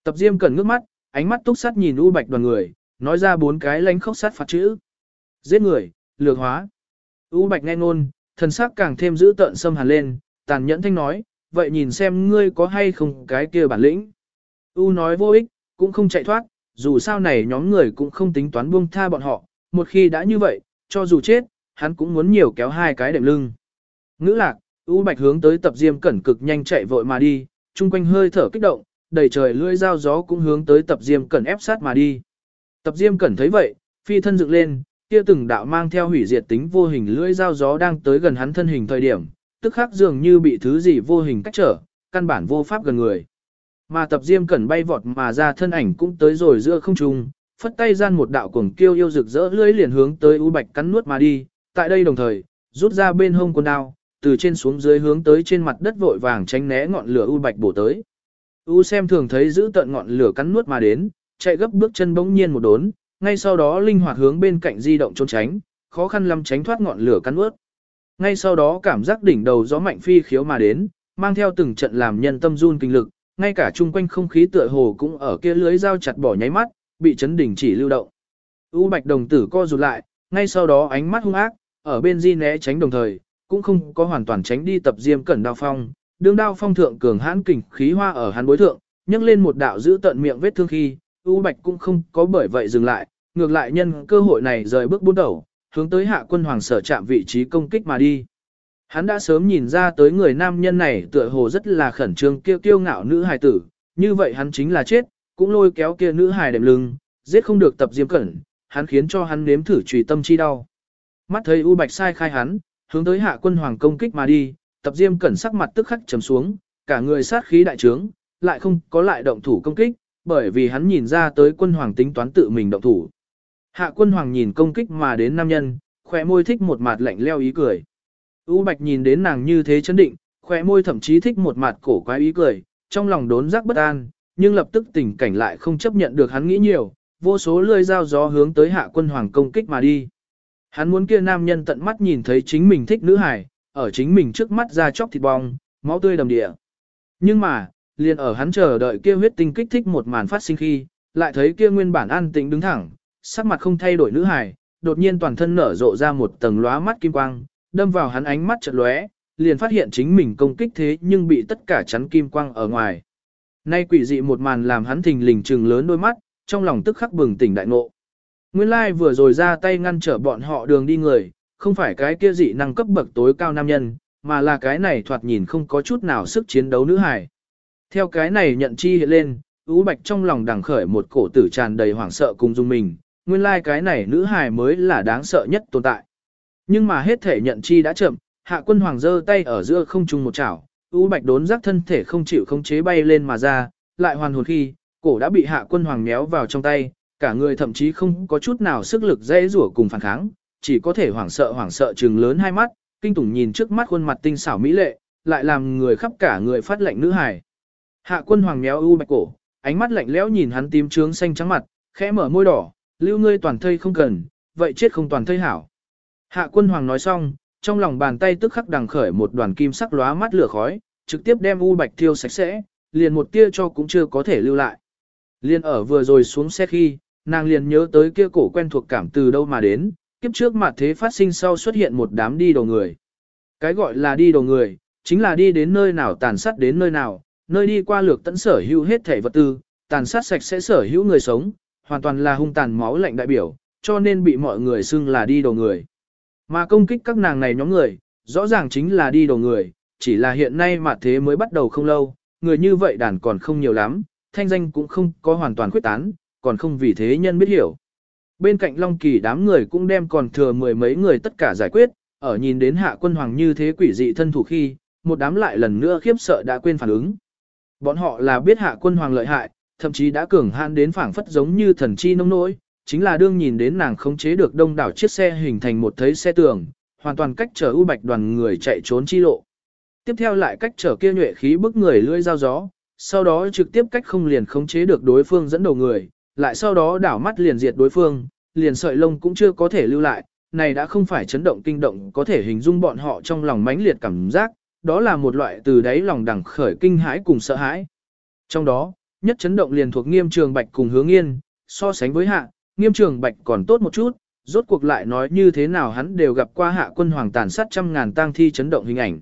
Tập Diêm Cẩn ngước mắt, ánh mắt túc sát nhìn U Bạch đoàn người, nói ra bốn cái lánh khốc sát phạt chữ. Giết người, lược hóa. U Bạch nghe ngôn, thần sắc càng thêm dữ tợn xâm hàn lên, tàn nhẫn thanh nói, vậy nhìn xem ngươi có hay không cái kia bản lĩnh. U nói vô ích, cũng không chạy thoát, dù sao này nhóm người cũng không tính toán buông tha bọn họ, một khi đã như vậy, cho dù chết, hắn cũng muốn nhiều kéo hai cái đệm lưng. Ngữ lạc, U Bạch hướng tới tập diêm cẩn cực nhanh chạy vội mà đi, chung quanh hơi thở kích động, đầy trời lưỡi dao gió cũng hướng tới tập diêm cẩn ép sát mà đi. Tập diêm cẩn thấy vậy, phi thân dựng lên, kia từng đạo mang theo hủy diệt tính vô hình lưỡi dao gió đang tới gần hắn thân hình thời điểm, tức khắc dường như bị thứ gì vô hình cách trở, căn bản vô pháp gần người. Mà tập diêm cẩn bay vọt mà ra thân ảnh cũng tới rồi giữa không trung, phất tay gian một đạo cuồng kiêu yêu rực rỡ lưỡi liền hướng tới U Bạch cắn nuốt mà đi, tại đây đồng thời, rút ra bên hông con đao, từ trên xuống dưới hướng tới trên mặt đất vội vàng tránh né ngọn lửa U Bạch bổ tới. U xem thường thấy giữ tận ngọn lửa cắn nuốt mà đến, chạy gấp bước chân bỗng nhiên một đốn, ngay sau đó linh hoạt hướng bên cạnh di động trốn tránh, khó khăn lắm tránh thoát ngọn lửa cắn nuốt. Ngay sau đó cảm giác đỉnh đầu gió mạnh phi khiếu mà đến, mang theo từng trận làm nhân tâm run kinh lực, ngay cả chung quanh không khí tựa hồ cũng ở kia lưới dao chặt bỏ nháy mắt, bị chấn đỉnh chỉ lưu động. U Bạch đồng tử co rụt lại, ngay sau đó ánh mắt hung ác, ở bên di né tránh đồng thời, cũng không có hoàn toàn tránh đi tập diêm cẩn đao phong, đương đao phong thượng cường hãn kình khí hoa ở hắn bối thượng, nhấc lên một đạo giữ tận miệng vết thương khi, U Bạch cũng không có bởi vậy dừng lại, ngược lại nhân cơ hội này rời bước bốn đầu, hướng tới hạ quân hoàng sở chạm vị trí công kích mà đi. Hắn đã sớm nhìn ra tới người nam nhân này tựa hồ rất là khẩn trương kiêu kiêu ngạo nữ hài tử, như vậy hắn chính là chết, cũng lôi kéo kia nữ hài đệm lưng, giết không được tập diêm cẩn, hắn khiến cho hắn nếm thử trùy tâm chi đau. Mắt thấy U Bạch sai khai hắn, hướng tới hạ quân hoàng công kích mà đi, tập diêm cẩn sắc mặt tức khắc trầm xuống, cả người sát khí đại trướng, lại không có lại động thủ công kích, bởi vì hắn nhìn ra tới quân hoàng tính toán tự mình động thủ. Hạ quân hoàng nhìn công kích mà đến nam nhân, khỏe môi thích một mặt lạnh leo ý cười. U Bạch nhìn đến nàng như thế chấn định, khỏe môi thậm chí thích một mặt cổ quái ý cười, trong lòng đốn giác bất an, nhưng lập tức tình cảnh lại không chấp nhận được hắn nghĩ nhiều, vô số lưỡi dao gió hướng tới hạ quân hoàng công kích mà đi. Hắn muốn kia nam nhân tận mắt nhìn thấy chính mình thích nữ hải, ở chính mình trước mắt ra chóc thịt bong, máu tươi đầm địa. Nhưng mà, liền ở hắn chờ đợi kia huyết tinh kích thích một màn phát sinh khi, lại thấy kia nguyên bản an tĩnh đứng thẳng, sắc mặt không thay đổi nữ hải, đột nhiên toàn thân nở rộ ra một tầng lóa mắt kim quang, đâm vào hắn ánh mắt chợt lóe, liền phát hiện chính mình công kích thế nhưng bị tất cả chắn kim quang ở ngoài. Nay quỷ dị một màn làm hắn thình lình trừng lớn đôi mắt, trong lòng tức khắc bừng tỉnh đại ngộ. Nguyên lai vừa rồi ra tay ngăn trở bọn họ đường đi người, không phải cái kia dị năng cấp bậc tối cao nam nhân, mà là cái này thoạt nhìn không có chút nào sức chiến đấu nữ hài. Theo cái này nhận chi hiện lên, Ú Bạch trong lòng đằng khởi một cổ tử tràn đầy hoảng sợ cùng dung mình, nguyên lai cái này nữ hài mới là đáng sợ nhất tồn tại. Nhưng mà hết thể nhận chi đã chậm, hạ quân hoàng giơ tay ở giữa không trung một chảo, U Bạch đốn giác thân thể không chịu không chế bay lên mà ra, lại hoàn hồn khi, cổ đã bị hạ quân hoàng méo vào trong tay, cả người thậm chí không có chút nào sức lực dễ rủa cùng phản kháng, chỉ có thể hoảng sợ hoảng sợ trừng lớn hai mắt, kinh tủng nhìn trước mắt khuôn mặt tinh xảo mỹ lệ, lại làm người khắp cả người phát lạnh nữ hài. Hạ quân hoàng méo u bạch cổ, ánh mắt lạnh lẽo nhìn hắn tím trướng xanh trắng mặt, khẽ mở môi đỏ, lưu ngươi toàn thây không cần, vậy chết không toàn thây hảo. Hạ quân hoàng nói xong, trong lòng bàn tay tức khắc đằng khởi một đoàn kim sắc lóa mắt lửa khói, trực tiếp đem u bạch thiêu sạch sẽ, liền một tia cho cũng chưa có thể lưu lại. Liên ở vừa rồi xuống xe khi, nàng liền nhớ tới kia cổ quen thuộc cảm từ đâu mà đến, kiếp trước mặt thế phát sinh sau xuất hiện một đám đi đầu người. Cái gọi là đi đầu người, chính là đi đến nơi nào tàn sát đến nơi nào, nơi đi qua lược tận sở hữu hết thể vật tư, tàn sát sạch sẽ sở hữu người sống, hoàn toàn là hung tàn máu lạnh đại biểu, cho nên bị mọi người xưng là đi đầu người. Mà công kích các nàng này nhóm người, rõ ràng chính là đi đầu người, chỉ là hiện nay mà thế mới bắt đầu không lâu, người như vậy đàn còn không nhiều lắm, thanh danh cũng không có hoàn toàn khuyết tán, còn không vì thế nhân biết hiểu. Bên cạnh Long Kỳ đám người cũng đem còn thừa mười mấy người tất cả giải quyết, ở nhìn đến hạ quân hoàng như thế quỷ dị thân thủ khi, một đám lại lần nữa khiếp sợ đã quên phản ứng. Bọn họ là biết hạ quân hoàng lợi hại, thậm chí đã cường hạn đến phảng phất giống như thần chi nông nỗi, chính là đương nhìn đến nàng khống chế được đông đảo chiếc xe hình thành một thấy xe tường, hoàn toàn cách trở ưu bạch đoàn người chạy trốn chi lộ. Tiếp theo lại cách trở kia nhuệ khí bức người lưỡi dao gió, sau đó trực tiếp cách không liền khống chế được đối phương dẫn đầu người, lại sau đó đảo mắt liền diệt đối phương, liền sợi lông cũng chưa có thể lưu lại, này đã không phải chấn động kinh động có thể hình dung bọn họ trong lòng mãnh liệt cảm giác, đó là một loại từ đáy lòng đẳng khởi kinh hãi cùng sợ hãi. Trong đó, nhất chấn động liền thuộc nghiêm trường bạch cùng hướng yên, so sánh với hạ, nghiêm trường bạch còn tốt một chút, rốt cuộc lại nói như thế nào hắn đều gặp qua hạ quân hoàng tàn sát trăm ngàn tang thi chấn động hình ảnh.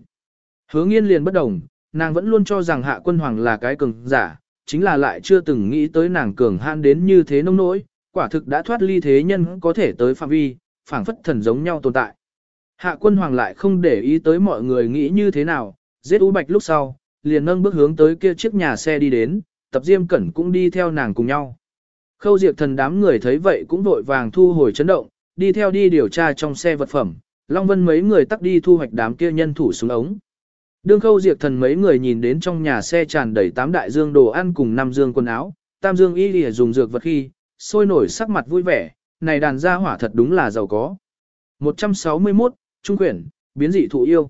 Hứa Nghiên liền bất đồng, nàng vẫn luôn cho rằng hạ quân hoàng là cái cường giả, chính là lại chưa từng nghĩ tới nàng cường han đến như thế nông nỗi, quả thực đã thoát ly thế nhân có thể tới phạm vi, phảng phất thần giống nhau tồn tại. Hạ quân hoàng lại không để ý tới mọi người nghĩ như thế nào, giết ú Bạch lúc sau, liền nâng bước hướng tới kia chiếc nhà xe đi đến, tập diêm cẩn cũng đi theo nàng cùng nhau. Khâu diệt thần đám người thấy vậy cũng vội vàng thu hồi chấn động, đi theo đi điều tra trong xe vật phẩm, Long Vân mấy người tắt đi thu hoạch đám kia nhân thủ xuống ống. Đương khâu diệt thần mấy người nhìn đến trong nhà xe tràn đầy tám đại dương đồ ăn cùng năm dương quần áo, tam dương y lìa dùng dược vật khi, sôi nổi sắc mặt vui vẻ, này đàn gia hỏa thật đúng là giàu có. 161, Trung quyển, biến dị thụ yêu.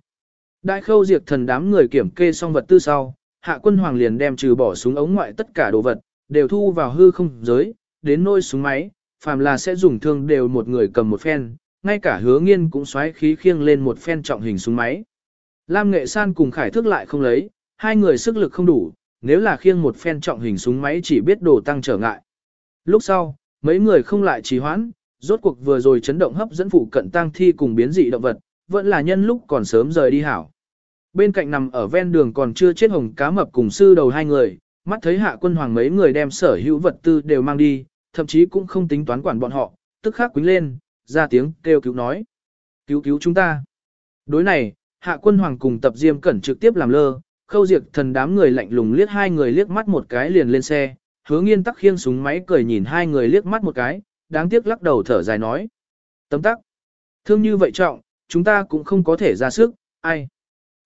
Đại khâu diệt thần đám người kiểm kê xong vật tư sau, hạ quân hoàng liền đem trừ bỏ súng ống ngoại tất cả đồ vật, đều thu vào hư không giới, đến nôi súng máy, phàm là sẽ dùng thương đều một người cầm một phen, ngay cả hứa nghiên cũng xoáy khí khiêng lên một phen trọng hình súng máy. Lam Nghệ San cùng Khải Thước lại không lấy, hai người sức lực không đủ, nếu là khiêng một phen trọng hình súng máy chỉ biết đồ tăng trở ngại. Lúc sau, mấy người không lại trì hoãn, rốt cuộc vừa rồi chấn động hấp dẫn phụ cận tăng thi cùng biến dị động vật, vẫn là nhân lúc còn sớm rời đi hảo. Bên cạnh nằm ở ven đường còn chưa chết hồng cá mập cùng sư đầu hai người, mắt thấy hạ quân hoàng mấy người đem sở hữu vật tư đều mang đi, thậm chí cũng không tính toán quản bọn họ, tức khắc quính lên, ra tiếng kêu cứu nói. Cứu cứu chúng ta. Đối này, hạ quân hoàng cùng tập diêm cẩn trực tiếp làm lơ, khâu diệt thần đám người lạnh lùng liếc hai người liếc mắt một cái liền lên xe, hứa nghiên tắc khiêng súng máy cười nhìn hai người liếc mắt một cái, đáng tiếc lắc đầu thở dài nói. Tấm tắc. Thương như vậy trọng, chúng ta cũng không có thể ra sức, ai.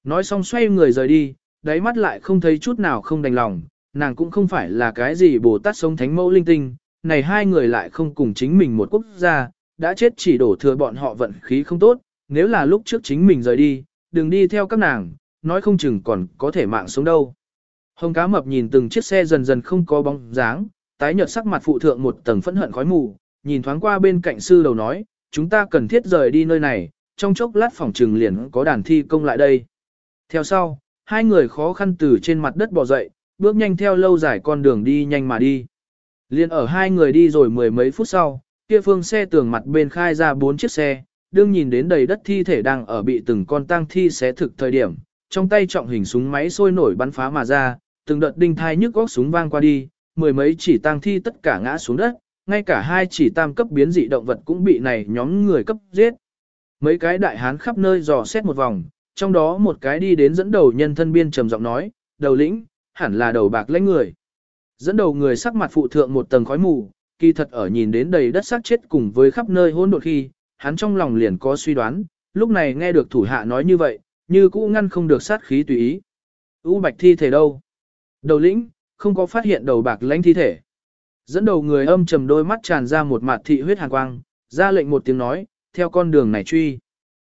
Nói xong xoay người rời đi, đáy mắt lại không thấy chút nào không đành lòng, nàng cũng không phải là cái gì Bồ Tát sống thánh mẫu linh tinh, này hai người lại không cùng chính mình một quốc gia, đã chết chỉ đổ thừa bọn họ vận khí không tốt, nếu là lúc trước chính mình rời đi, đừng đi theo các nàng, nói không chừng còn có thể mạng sống đâu. Hồng cá mập nhìn từng chiếc xe dần dần không có bóng dáng, tái nhợt sắc mặt phụ thượng một tầng phẫn hận khói mù, nhìn thoáng qua bên cạnh sư đầu nói, chúng ta cần thiết rời đi nơi này, trong chốc lát phòng trừng liền có đàn thi công lại đây. Theo sau, hai người khó khăn từ trên mặt đất bò dậy, bước nhanh theo lâu dài con đường đi nhanh mà đi. Liên ở hai người đi rồi mười mấy phút sau, kia phương xe tường mặt bên khai ra bốn chiếc xe, đương nhìn đến đầy đất thi thể đang ở bị từng con tang thi xé thực thời điểm, trong tay trọng hình súng máy sôi nổi bắn phá mà ra, từng đợt đinh thai nhức góc súng vang qua đi, mười mấy chỉ tang thi tất cả ngã xuống đất, ngay cả hai chỉ tam cấp biến dị động vật cũng bị này nhóm người cấp giết. Mấy cái đại hán khắp nơi dò xét một vòng, trong đó một cái đi đến dẫn đầu nhân thân biên trầm giọng nói, đầu lĩnh, hẳn là đầu bạc lãnh người. Dẫn đầu người sắc mặt phụ thượng một tầng khói mù, kỳ thật ở nhìn đến đầy đất xác chết cùng với khắp nơi hỗn độn khi, hắn trong lòng liền có suy đoán, lúc này nghe được thủ hạ nói như vậy, như cũ ngăn không được sát khí tùy ý. U bạch thi thể đâu? Đầu lĩnh, không có phát hiện đầu bạc lãnh thi thể. Dẫn đầu người âm trầm đôi mắt tràn ra một mặt thị huyết hàn quang, ra lệnh một tiếng nói, theo con đường này truy.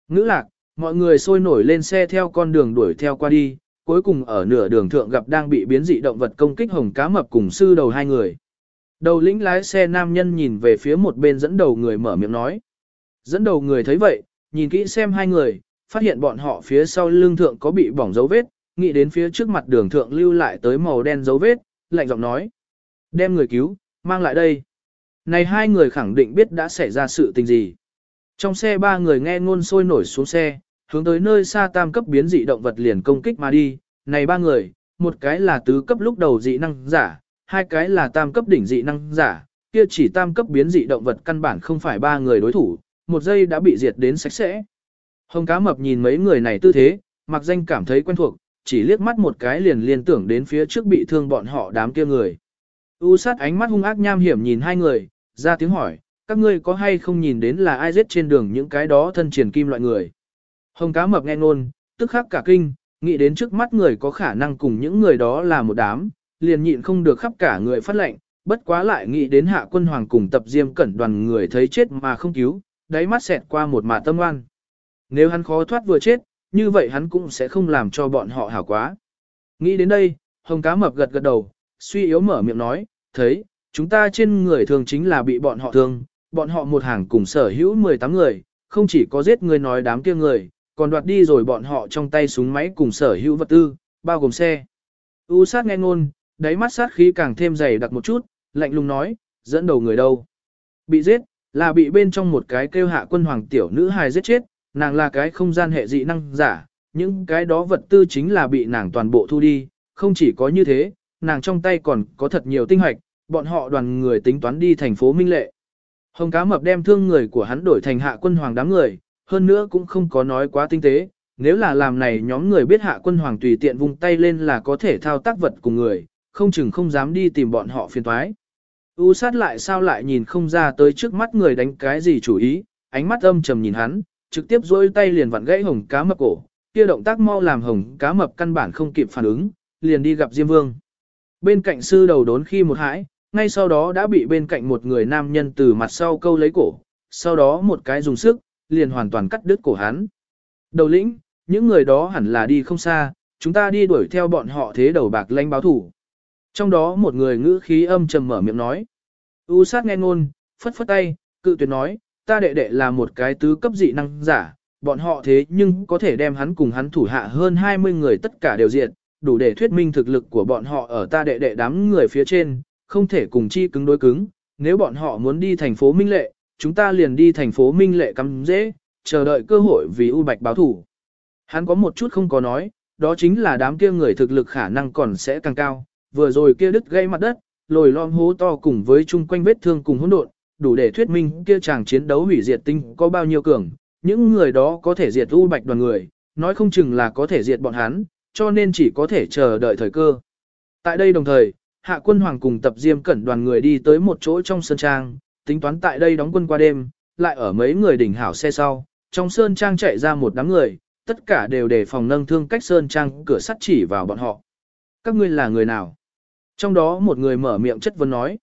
Ngữ lạc, mọi người sôi nổi lên xe theo con đường đuổi theo qua đi, cuối cùng ở nửa đường thượng gặp đang bị biến dị động vật công kích hồng cá mập cùng sư đầu hai người. Đầu lĩnh lái xe nam nhân nhìn về phía một bên dẫn đầu người mở miệng nói. Dẫn đầu người thấy vậy, nhìn kỹ xem hai người, phát hiện bọn họ phía sau lưng thượng có bị bỏng dấu vết, nghĩ đến phía trước mặt đường thượng lưu lại tới màu đen dấu vết, lạnh giọng nói. Đem người cứu, mang lại đây. Này hai người khẳng định biết đã xảy ra sự tình gì. Trong xe ba người nghe ngôn sôi nổi xuống xe, hướng tới nơi xa tam cấp biến dị động vật liền công kích mà đi. Này ba người, một cái là tứ cấp lúc đầu dị năng giả, hai cái là tam cấp đỉnh dị năng giả, kia chỉ tam cấp biến dị động vật căn bản không phải ba người đối thủ, một giây đã bị diệt đến sạch sẽ. Hồng cá mập nhìn mấy người này tư thế, mặc danh cảm thấy quen thuộc, chỉ liếc mắt một cái liền liên tưởng đến phía trước bị thương bọn họ đám kia người. U sát ánh mắt hung ác nham hiểm nhìn hai người, ra tiếng hỏi, các ngươi có hay không nhìn đến là ai giết trên đường những cái đó thân triển kim loại người. Hồng cá mập nghe ngôn, tức khắc cả kinh, nghĩ đến trước mắt người có khả năng cùng những người đó là một đám, liền nhịn không được khắp cả người phát lệnh, bất quá lại nghĩ đến hạ quân hoàng cùng tập diêm cẩn đoàn người thấy chết mà không cứu, đáy mắt xẹt qua một mà tâm oan. Nếu hắn khó thoát vừa chết, như vậy hắn cũng sẽ không làm cho bọn họ hảo quá. Nghĩ đến đây, hồng cá mập gật gật đầu, suy yếu mở miệng nói, thấy, chúng ta trên người thường chính là bị bọn họ thương, bọn họ một hàng cùng sở hữu 18 người, không chỉ có giết người nói đám kia người, còn đoạt đi rồi bọn họ trong tay súng máy cùng sở hữu vật tư, bao gồm xe. U sát nghe ngôn, đáy mắt sát khí càng thêm dày đặc một chút, lạnh lùng nói, dẫn đầu người đâu. Bị giết, là bị bên trong một cái kêu hạ quân hoàng tiểu nữ hài giết chết, nàng là cái không gian hệ dị năng giả, những cái đó vật tư chính là bị nàng toàn bộ thu đi, không chỉ có như thế, nàng trong tay còn có thật nhiều tinh hoạch, bọn họ đoàn người tính toán đi thành phố Minh Lệ. Hồng cá mập đem thương người của hắn đổi thành hạ quân hoàng đám người, hơn nữa cũng không có nói quá tinh tế, nếu là làm này nhóm người biết hạ quân hoàng tùy tiện vung tay lên là có thể thao tác vật cùng người, không chừng không dám đi tìm bọn họ phiền toái. U sát lại sao lại nhìn không ra tới trước mắt người đánh cái gì chủ ý, ánh mắt âm trầm nhìn hắn, trực tiếp dôi tay liền vặn gãy hồng cá mập cổ, kia động tác mau làm hồng cá mập căn bản không kịp phản ứng, liền đi gặp Diêm Vương. Bên cạnh sư đầu đốn khi một hãi, ngay sau đó đã bị bên cạnh một người nam nhân từ mặt sau câu lấy cổ, sau đó một cái dùng sức, liền hoàn toàn cắt đứt cổ hắn. Đầu lĩnh, những người đó hẳn là đi không xa, chúng ta đi đuổi theo bọn họ thế đầu bạc lanh báo thủ. Trong đó một người ngữ khí âm trầm mở miệng nói. U sát nghe ngôn, phất phất tay, cự tuyệt nói, ta đệ đệ là một cái tứ cấp dị năng giả, bọn họ thế nhưng có thể đem hắn cùng hắn thủ hạ hơn 20 người tất cả đều diện, đủ để thuyết minh thực lực của bọn họ ở ta đệ đệ đám người phía trên, không thể cùng chi cứng đối cứng, nếu bọn họ muốn đi thành phố Minh Lệ, chúng ta liền đi thành phố Minh Lệ cắm dễ, chờ đợi cơ hội vì U Bạch báo thủ. Hắn có một chút không có nói, đó chính là đám kia người thực lực khả năng còn sẽ càng cao, vừa rồi kia đứt gây mặt đất, lồi lom hố to cùng với chung quanh vết thương cùng hỗn độn, đủ để thuyết minh kia chàng chiến đấu hủy diệt tinh có bao nhiêu cường, những người đó có thể diệt U Bạch đoàn người, nói không chừng là có thể diệt bọn hắn, cho nên chỉ có thể chờ đợi thời cơ. Tại đây đồng thời, Hạ quân hoàng cùng tập diêm cẩn đoàn người đi tới một chỗ trong sân trang, tính toán tại đây đóng quân qua đêm, lại ở mấy người đỉnh hảo xe sau, trong sơn trang chạy ra một đám người, tất cả đều để phòng nâng thương cách sơn trang cửa sắt chỉ vào bọn họ. Các ngươi là người nào? Trong đó một người mở miệng chất vấn nói.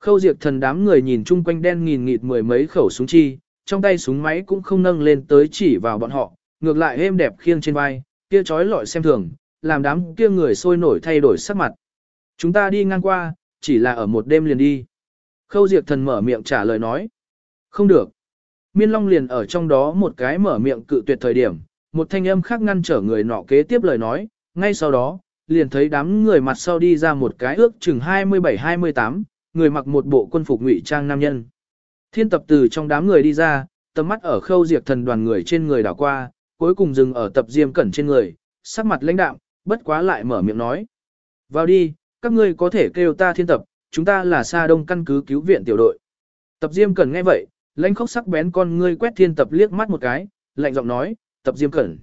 Khâu diệt thần đám người nhìn chung quanh đen nghìn nghịt mười mấy khẩu súng chi, trong tay súng máy cũng không nâng lên tới chỉ vào bọn họ, ngược lại êm đẹp khiêng trên vai, kia trói lọi xem thường, làm đám kia người sôi nổi thay đổi sắc mặt. Chúng ta đi ngang qua, chỉ là ở một đêm liền đi. Khâu diệt thần mở miệng trả lời nói. Không được. Miên Long liền ở trong đó một cái mở miệng cự tuyệt thời điểm, một thanh âm khác ngăn trở người nọ kế tiếp lời nói, ngay sau đó, liền thấy đám người mặt sau đi ra một cái ước chừng 27-28, người mặc một bộ quân phục ngụy trang nam nhân. Thiên tập từ trong đám người đi ra, tầm mắt ở khâu diệt thần đoàn người trên người đảo qua, cuối cùng dừng ở tập diêm cẩn trên người, sắc mặt lãnh đạm, bất quá lại mở miệng nói. Vào đi, các ngươi có thể kêu ta thiên tập, chúng ta là xa đông căn cứ cứu viện tiểu đội. Tập diêm cẩn nghe vậy, lãnh khóc sắc bén con ngươi quét thiên tập liếc mắt một cái, lạnh giọng nói, tập diêm cẩn.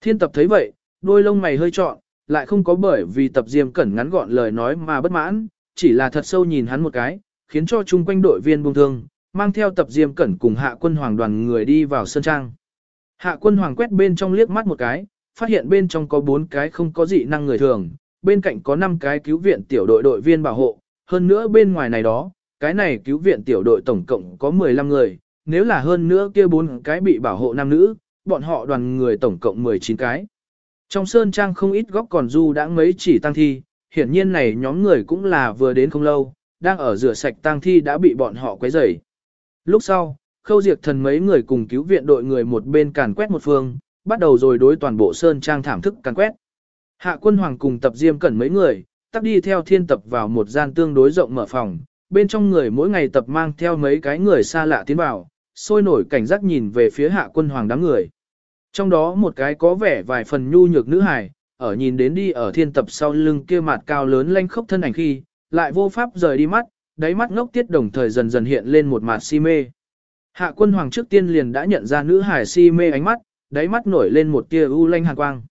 Thiên tập thấy vậy, đôi lông mày hơi trọn, lại không có bởi vì tập diêm cẩn ngắn gọn lời nói mà bất mãn, chỉ là thật sâu nhìn hắn một cái, khiến cho chung quanh đội viên buông thương, mang theo tập diêm cẩn cùng hạ quân hoàng đoàn người đi vào sân trang. Hạ quân hoàng quét bên trong liếc mắt một cái, phát hiện bên trong có bốn cái không có dị năng người thường, bên cạnh có 5 cái cứu viện tiểu đội đội viên bảo hộ, hơn nữa bên ngoài này đó, cái này cứu viện tiểu đội tổng cộng có 15 người, nếu là hơn nữa kia bốn cái bị bảo hộ nam nữ, bọn họ đoàn người tổng cộng 19 cái. Trong sơn trang không ít góc còn du đã mấy chỉ tăng thi, hiển nhiên này nhóm người cũng là vừa đến không lâu, đang ở rửa sạch tăng thi đã bị bọn họ quấy rầy. Lúc sau, khâu diệt thần mấy người cùng cứu viện đội người một bên càn quét một phương, bắt đầu rồi đối toàn bộ sơn trang thảm thức càn quét. Hạ quân hoàng cùng tập diêm cẩn mấy người, tắc đi theo thiên tập vào một gian tương đối rộng mở phòng, bên trong người mỗi ngày tập mang theo mấy cái người xa lạ tiến vào, sôi nổi cảnh giác nhìn về phía hạ quân hoàng đám người. Trong đó một cái có vẻ vài phần nhu nhược nữ hài, ở nhìn đến đi ở thiên tập sau lưng kia mặt cao lớn lanh khốc thân ảnh khi, lại vô pháp rời đi mắt, đáy mắt ngốc tiết đồng thời dần dần hiện lên một mặt si mê. Hạ quân hoàng trước tiên liền đã nhận ra nữ hài si mê ánh mắt, đáy mắt nổi lên một tia u lanh hàn quang.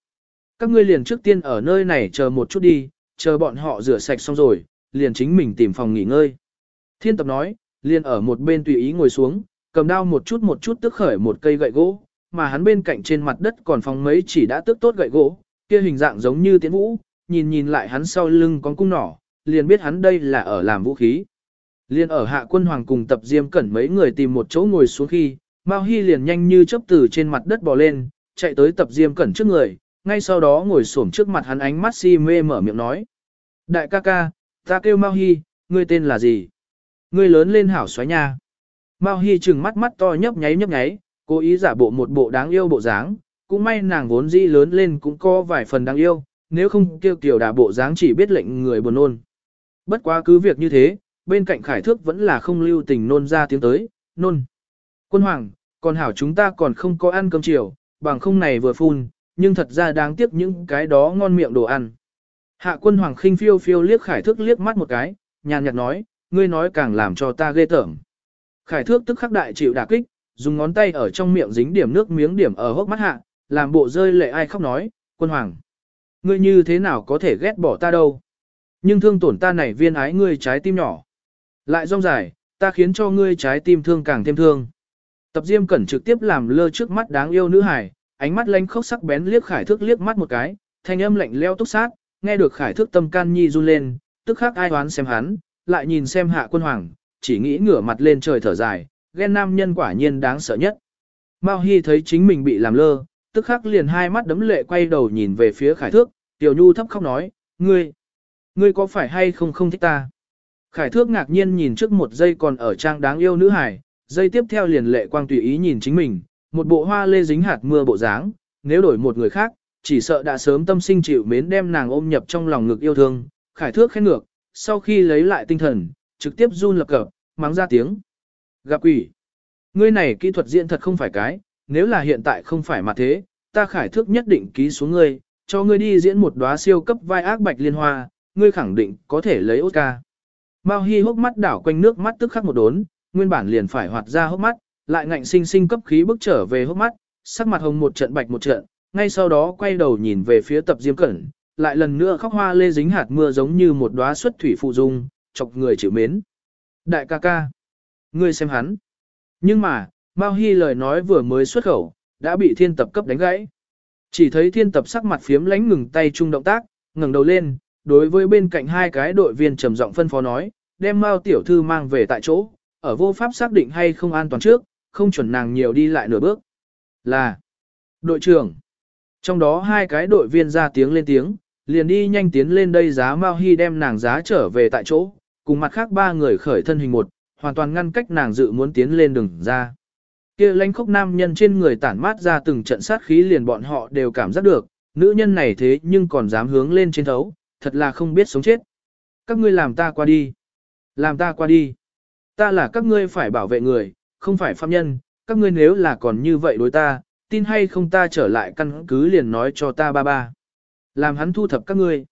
Các ngươi liền trước tiên ở nơi này chờ một chút đi, chờ bọn họ rửa sạch xong rồi, liền chính mình tìm phòng nghỉ ngơi. Thiên tập nói, liền ở một bên tùy ý ngồi xuống, cầm đao một chút một chút tức khởi một cây gậy gỗ, mà hắn bên cạnh trên mặt đất còn phòng mấy chỉ đã tức tốt gậy gỗ, kia hình dạng giống như tiến vũ, nhìn nhìn lại hắn sau lưng con cung nỏ, liền biết hắn đây là ở làm vũ khí. Liên ở hạ quân hoàng cùng tập diêm cẩn mấy người tìm một chỗ ngồi xuống khi, Mao Hy liền nhanh như chớp từ trên mặt đất bò lên, chạy tới tập diêm cẩn trước người, ngay sau đó ngồi xổm trước mặt hắn ánh mắt si mê mở miệng nói. Đại ca ca, ta kêu Mao Hy, ngươi tên là gì? Ngươi lớn lên hảo xoáy nha. Mao Hy trừng mắt mắt to nhấp nháy nhấp nháy, cố ý giả bộ một bộ đáng yêu bộ dáng, cũng may nàng vốn dĩ lớn lên cũng có vài phần đáng yêu, nếu không kêu kiểu đà bộ dáng chỉ biết lệnh người buồn nôn. Bất quá cứ việc như thế, bên cạnh khải thước vẫn là không lưu tình nôn ra tiếng tới, nôn. Quân hoàng, còn hảo chúng ta còn không có ăn cơm chiều, bằng không này vừa phun, nhưng thật ra đáng tiếc những cái đó ngon miệng đồ ăn. Hạ quân hoàng khinh phiêu phiêu liếc khải thước liếc mắt một cái, nhàn nhạt nói, ngươi nói càng làm cho ta ghê tởm. Khải thước tức khắc đại chịu đả kích, dùng ngón tay ở trong miệng dính điểm nước miếng điểm ở hốc mắt hạ, làm bộ rơi lệ ai khóc nói, quân hoàng. Ngươi như thế nào có thể ghét bỏ ta đâu. Nhưng thương tổn ta này viên ái ngươi trái tim nhỏ. Lại rong dài, ta khiến cho ngươi trái tim thương càng thêm thương. Tập Diêm Cẩn trực tiếp làm lơ trước mắt đáng yêu nữ hải, ánh mắt lanh khốc sắc bén liếc Khải Thước liếc mắt một cái, thanh âm lạnh leo túc sát, nghe được Khải Thước tâm can nhi run lên, tức khắc ai đoán xem hắn, lại nhìn xem Hạ Quân Hoàng, chỉ nghĩ ngửa mặt lên trời thở dài, ghen nam nhân quả nhiên đáng sợ nhất. Mao Hi thấy chính mình bị làm lơ, tức khắc liền hai mắt đấm lệ quay đầu nhìn về phía Khải Thước, Tiểu Nhu thấp khóc nói, ngươi, ngươi có phải hay không không thích ta? Khải Thước ngạc nhiên nhìn trước một giây còn ở trang đáng yêu nữ hải, giây tiếp theo liền lệ quang tùy ý nhìn chính mình, một bộ hoa lê dính hạt mưa bộ dáng, nếu đổi một người khác, chỉ sợ đã sớm tâm sinh chịu mến đem nàng ôm nhập trong lòng ngực yêu thương, Khải Thước khen ngược, sau khi lấy lại tinh thần, trực tiếp run lập cập, mắng ra tiếng. Gặp quỷ. Ngươi này kỹ thuật diễn thật không phải cái, nếu là hiện tại không phải mà thế, ta khải thước nhất định ký xuống ngươi, cho ngươi đi diễn một đóa siêu cấp vai ác bạch liên hoa, ngươi khẳng định có thể lấy Oscar. Mao Hi hốc mắt đảo quanh nước mắt tức khắc một đốn, nguyên bản liền phải hoạt ra hốc mắt, lại ngạnh sinh sinh cấp khí bước trở về hốc mắt, sắc mặt hồng một trận bạch một trận, ngay sau đó quay đầu nhìn về phía tập diêm cẩn, lại lần nữa khóc hoa lê dính hạt mưa giống như một đóa xuất thủy phụ dung, chọc người chịu mến. Đại ca ca, ngươi xem hắn. Nhưng mà, Mao Hi lời nói vừa mới xuất khẩu, đã bị thiên tập cấp đánh gãy. Chỉ thấy thiên tập sắc mặt phiếm lánh ngừng tay chung động tác, ngẩng đầu lên, đối với bên cạnh hai cái đội viên trầm giọng phân phó nói, đem Mao tiểu thư mang về tại chỗ, ở vô pháp xác định hay không an toàn trước, không chuẩn nàng nhiều đi lại nửa bước. Là đội trưởng. Trong đó hai cái đội viên ra tiếng lên tiếng, liền đi nhanh tiến lên đây giá Mao hy đem nàng giá trở về tại chỗ, cùng mặt khác ba người khởi thân hình một, hoàn toàn ngăn cách nàng dự muốn tiến lên đường ra. Kia lãnh khốc nam nhân trên người tản mát ra từng trận sát khí liền bọn họ đều cảm giác được, nữ nhân này thế nhưng còn dám hướng lên trên thấu, thật là không biết sống chết. Các ngươi làm ta qua đi. Làm ta qua đi. Ta là các ngươi phải bảo vệ người, không phải phạm nhân, các ngươi nếu là còn như vậy đối ta, tin hay không ta trở lại căn cứ liền nói cho ta ba ba. Làm hắn thu thập các ngươi.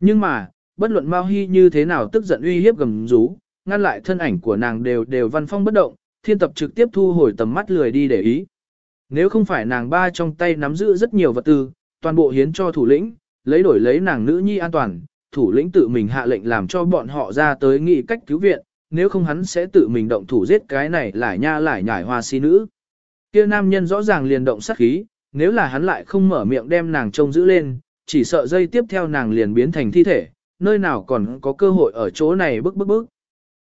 Nhưng mà, bất luận Mao Hy như thế nào tức giận uy hiếp gầm rú, ngăn lại thân ảnh của nàng đều đều văn phong bất động, thiên tập trực tiếp thu hồi tầm mắt lười đi để ý. Nếu không phải nàng ba trong tay nắm giữ rất nhiều vật tư, toàn bộ hiến cho thủ lĩnh, lấy đổi lấy nàng nữ nhi an toàn, thủ lĩnh tự mình hạ lệnh làm cho bọn họ ra tới nghị cách cứu viện, nếu không hắn sẽ tự mình động thủ giết cái này lại nha lại nhảy hoa si nữ. Kia nam nhân rõ ràng liền động sát khí, nếu là hắn lại không mở miệng đem nàng trông giữ lên, chỉ sợ dây tiếp theo nàng liền biến thành thi thể, nơi nào còn có cơ hội ở chỗ này bức bức bức.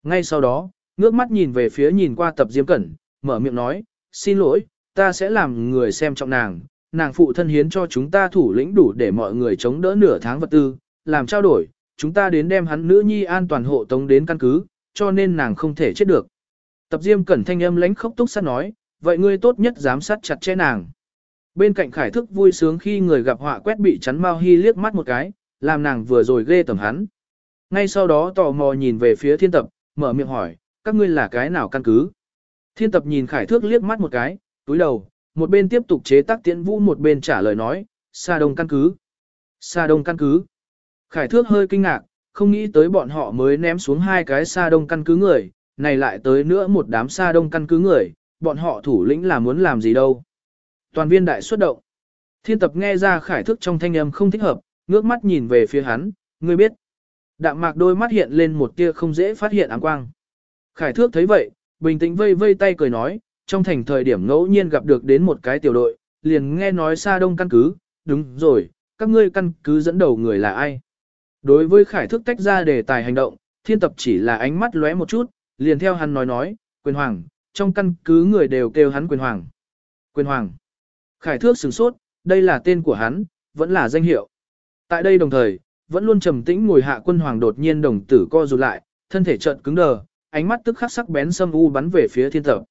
Ngay sau đó, ngước mắt nhìn về phía nhìn qua tập diêm cẩn, mở miệng nói, xin lỗi, ta sẽ làm người xem trọng nàng, nàng phụ thân hiến cho chúng ta thủ lĩnh đủ để mọi người chống đỡ nửa tháng vật tư, làm trao đổi, chúng ta đến đem hắn nữ nhi an toàn hộ tống đến căn cứ, cho nên nàng không thể chết được. Tập diêm cẩn thanh âm lãnh khốc túc sát nói, vậy ngươi tốt nhất giám sát chặt chẽ nàng. Bên cạnh khải thức vui sướng khi người gặp họa quét bị chắn Mao Hy liếc mắt một cái, làm nàng vừa rồi ghê tầm hắn. Ngay sau đó tò mò nhìn về phía thiên tập, mở miệng hỏi, các ngươi là cái nào căn cứ? Thiên tập nhìn khải thước liếc mắt một cái, túi đầu, một bên tiếp tục chế tác tiễn vũ một bên trả lời nói, xa đông căn cứ. Xa đông căn cứ. Khải thước hơi kinh ngạc, không nghĩ tới bọn họ mới ném xuống hai cái xa đông căn cứ người, này lại tới nữa một đám xa đông căn cứ người, bọn họ thủ lĩnh là muốn làm gì đâu. Toàn viên đại xuất động. Thiên tập nghe ra khải thức trong thanh âm không thích hợp, ngước mắt nhìn về phía hắn, ngươi biết. Đạm mạc đôi mắt hiện lên một tia không dễ phát hiện áng quang. Khải thước thấy vậy, bình tĩnh vây vây tay cười nói, trong thành thời điểm ngẫu nhiên gặp được đến một cái tiểu đội, liền nghe nói xa đông căn cứ, đúng rồi, các ngươi căn cứ dẫn đầu người là ai. Đối với khải thước tách ra đề tài hành động, thiên tập chỉ là ánh mắt lóe một chút, liền theo hắn nói nói, quyền hoàng, trong căn cứ người đều kêu hắn quyền hoàng. Quyền hoàng. Khải thước sửng sốt, đây là tên của hắn, vẫn là danh hiệu. Tại đây đồng thời, vẫn luôn trầm tĩnh ngồi hạ quân hoàng đột nhiên đồng tử co rụt lại, thân thể chợt cứng đờ, ánh mắt tức khắc sắc bén xâm u bắn về phía thiên tập.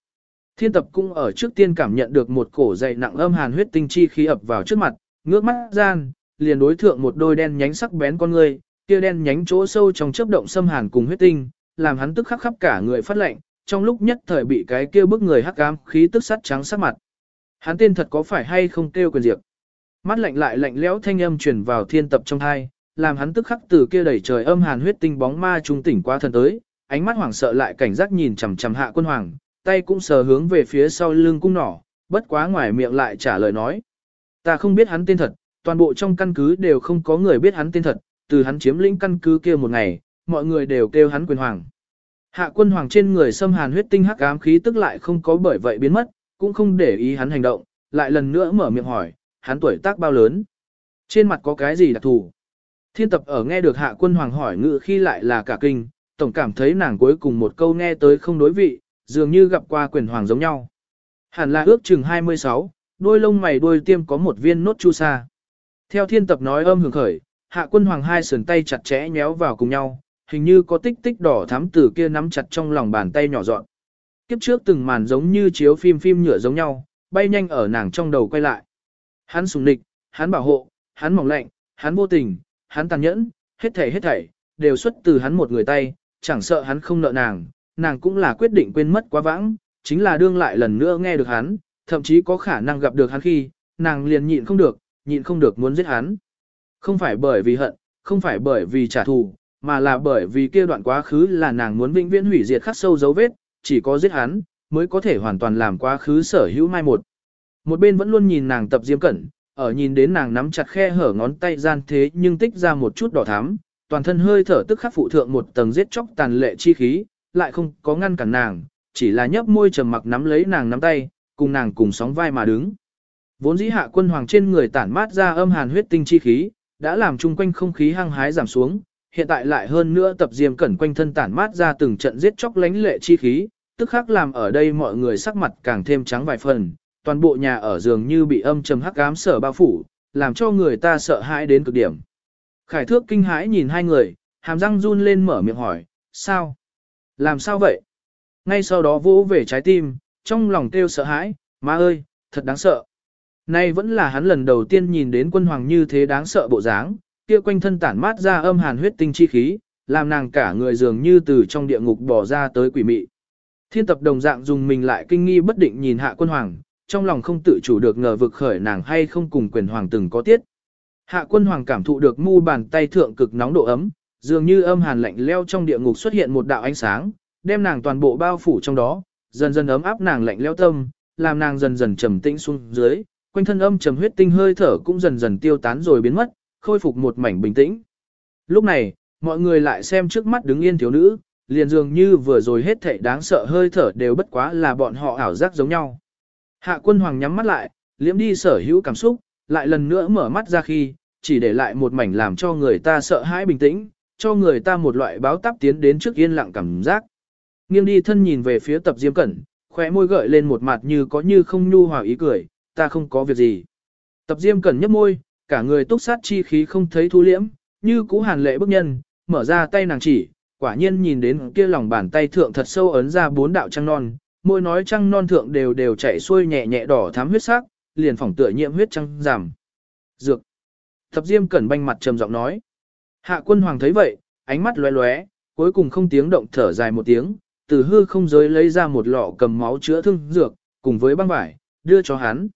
Thiên tập cũng ở trước tiên cảm nhận được một cổ dày nặng âm hàn huyết tinh chi khí ập vào trước mặt, ngước mắt gian, liền đối thượng một đôi đen nhánh sắc bén con người, kia đen nhánh chỗ sâu trong chớp động xâm hàn cùng huyết tinh, làm hắn tức khắc khắp cả người phát lạnh, trong lúc nhất thời bị cái kia bức người hắc ám khí tức sắt trắng sắc mặt. Hắn tên thật có phải hay không kêu quyền diệt. Mắt lạnh lại lạnh lẽo thanh âm truyền vào thiên tập trong hai, làm hắn tức khắc từ kia đẩy trời âm hàn huyết tinh bóng ma trung tỉnh qua thần tới, ánh mắt hoảng sợ lại cảnh giác nhìn chằm chằm hạ quân hoàng, tay cũng sờ hướng về phía sau lưng cung nỏ, bất quá ngoài miệng lại trả lời nói. Ta không biết hắn tên thật, toàn bộ trong căn cứ đều không có người biết hắn tên thật, từ hắn chiếm lĩnh căn cứ kia một ngày, mọi người đều kêu hắn quyền hoàng. Hạ quân hoàng trên người xâm hàn huyết tinh hắc ám khí tức lại không có bởi vậy biến mất, cũng không để ý hắn hành động, lại lần nữa mở miệng hỏi, hắn tuổi tác bao lớn? Trên mặt có cái gì đặc thù? Thiên tập ở nghe được hạ quân hoàng hỏi ngự khi lại là cả kinh, tổng cảm thấy nàng cuối cùng một câu nghe tới không đối vị, dường như gặp qua quyền hoàng giống nhau. Hẳn là ước chừng 26, đôi lông mày đôi tiêm có một viên nốt chu sa. Theo thiên tập nói âm hưởng khởi, hạ quân hoàng hai sườn tay chặt chẽ nhéo vào cùng nhau, hình như có tích tích đỏ thắm từ kia nắm chặt trong lòng bàn tay nhỏ dọn. Kiếp trước từng màn giống như chiếu phim phim nhựa giống nhau, bay nhanh ở nàng trong đầu quay lại. Hắn sùng địch, hắn bảo hộ, hắn mỏng lạnh, hắn vô tình, hắn tàn nhẫn, hết thảy hết thảy, đều xuất từ hắn một người tay, chẳng sợ hắn không nợ nàng, nàng cũng là quyết định quên mất quá vãng, chính là đương lại lần nữa nghe được hắn, thậm chí có khả năng gặp được hắn khi, nàng liền nhịn không được, nhịn không được muốn giết hắn. Không phải bởi vì hận, không phải bởi vì trả thù, mà là bởi vì kia đoạn quá khứ là nàng muốn vĩnh viễn hủy diệt khắc sâu dấu vết, chỉ có giết hắn, mới có thể hoàn toàn làm quá khứ sở hữu mai một. Một bên vẫn luôn nhìn nàng tập diêm cẩn, ở nhìn đến nàng nắm chặt khe hở ngón tay gian thế nhưng tích ra một chút đỏ thắm, toàn thân hơi thở tức khắc phụ thượng một tầng giết chóc tàn lệ chi khí, lại không có ngăn cản nàng, chỉ là nhấp môi trầm mặc nắm lấy nàng nắm tay, cùng nàng cùng sóng vai mà đứng. Vốn dĩ hạ quân hoàng trên người tản mát ra âm hàn huyết tinh chi khí, đã làm chung quanh không khí hăng hái giảm xuống, hiện tại lại hơn nữa tập diêm cẩn quanh thân tản mát ra từng trận giết chóc lánh lệ chi khí, tức khắc làm ở đây mọi người sắc mặt càng thêm trắng vài phần, toàn bộ nhà ở giường như bị âm trầm hắc ám sở bao phủ, làm cho người ta sợ hãi đến cực điểm. Khải thước kinh hãi nhìn hai người, hàm răng run lên mở miệng hỏi, sao? Làm sao vậy? Ngay sau đó vỗ về trái tim, trong lòng kêu sợ hãi, má ơi, thật đáng sợ. Nay vẫn là hắn lần đầu tiên nhìn đến quân hoàng như thế đáng sợ bộ dáng, kia quanh thân tản mát ra âm hàn huyết tinh chi khí, làm nàng cả người dường như từ trong địa ngục bỏ ra tới quỷ mị. Thiên tập đồng dạng dùng mình lại kinh nghi bất định nhìn hạ quân hoàng, trong lòng không tự chủ được ngờ vực khởi nàng hay không cùng quyền hoàng từng có tiết. Hạ quân hoàng cảm thụ được mu bàn tay thượng cực nóng độ ấm, dường như âm hàn lạnh leo trong địa ngục xuất hiện một đạo ánh sáng, đem nàng toàn bộ bao phủ trong đó, dần dần ấm áp nàng lạnh leo tâm, làm nàng dần dần trầm tĩnh xuống dưới, quanh thân âm trầm huyết tinh hơi thở cũng dần dần tiêu tán rồi biến mất, khôi phục một mảnh bình tĩnh. Lúc này, mọi người lại xem trước mắt đứng yên thiếu nữ, liền dường như vừa rồi hết thảy đáng sợ hơi thở đều bất quá là bọn họ ảo giác giống nhau. Hạ quân hoàng nhắm mắt lại, liễm đi sở hữu cảm xúc, lại lần nữa mở mắt ra khi, chỉ để lại một mảnh làm cho người ta sợ hãi bình tĩnh, cho người ta một loại báo táp tiến đến trước yên lặng cảm giác. Nghiêng đi thân nhìn về phía tập diêm cẩn, khóe môi gợi lên một mặt như có như không nhu hòa ý cười, ta không có việc gì. Tập diêm cẩn nhấp môi, cả người túc sát chi khí không thấy thu liễm, như cũ hàn lệ bức nhân, mở ra tay nàng chỉ, quả nhiên nhìn đến kia lòng bàn tay thượng thật sâu ấn ra bốn đạo trăng non, môi nói trăng non thượng đều đều chảy xuôi nhẹ nhẹ đỏ thắm huyết sắc, liền phỏng tựa nhiễm huyết trăng giảm. Dược. Thập Diêm Cẩn banh mặt trầm giọng nói. Hạ quân hoàng thấy vậy, ánh mắt lóe lóe, cuối cùng không tiếng động thở dài một tiếng, từ hư không giới lấy ra một lọ cầm máu chữa thương dược, cùng với băng vải, đưa cho hắn.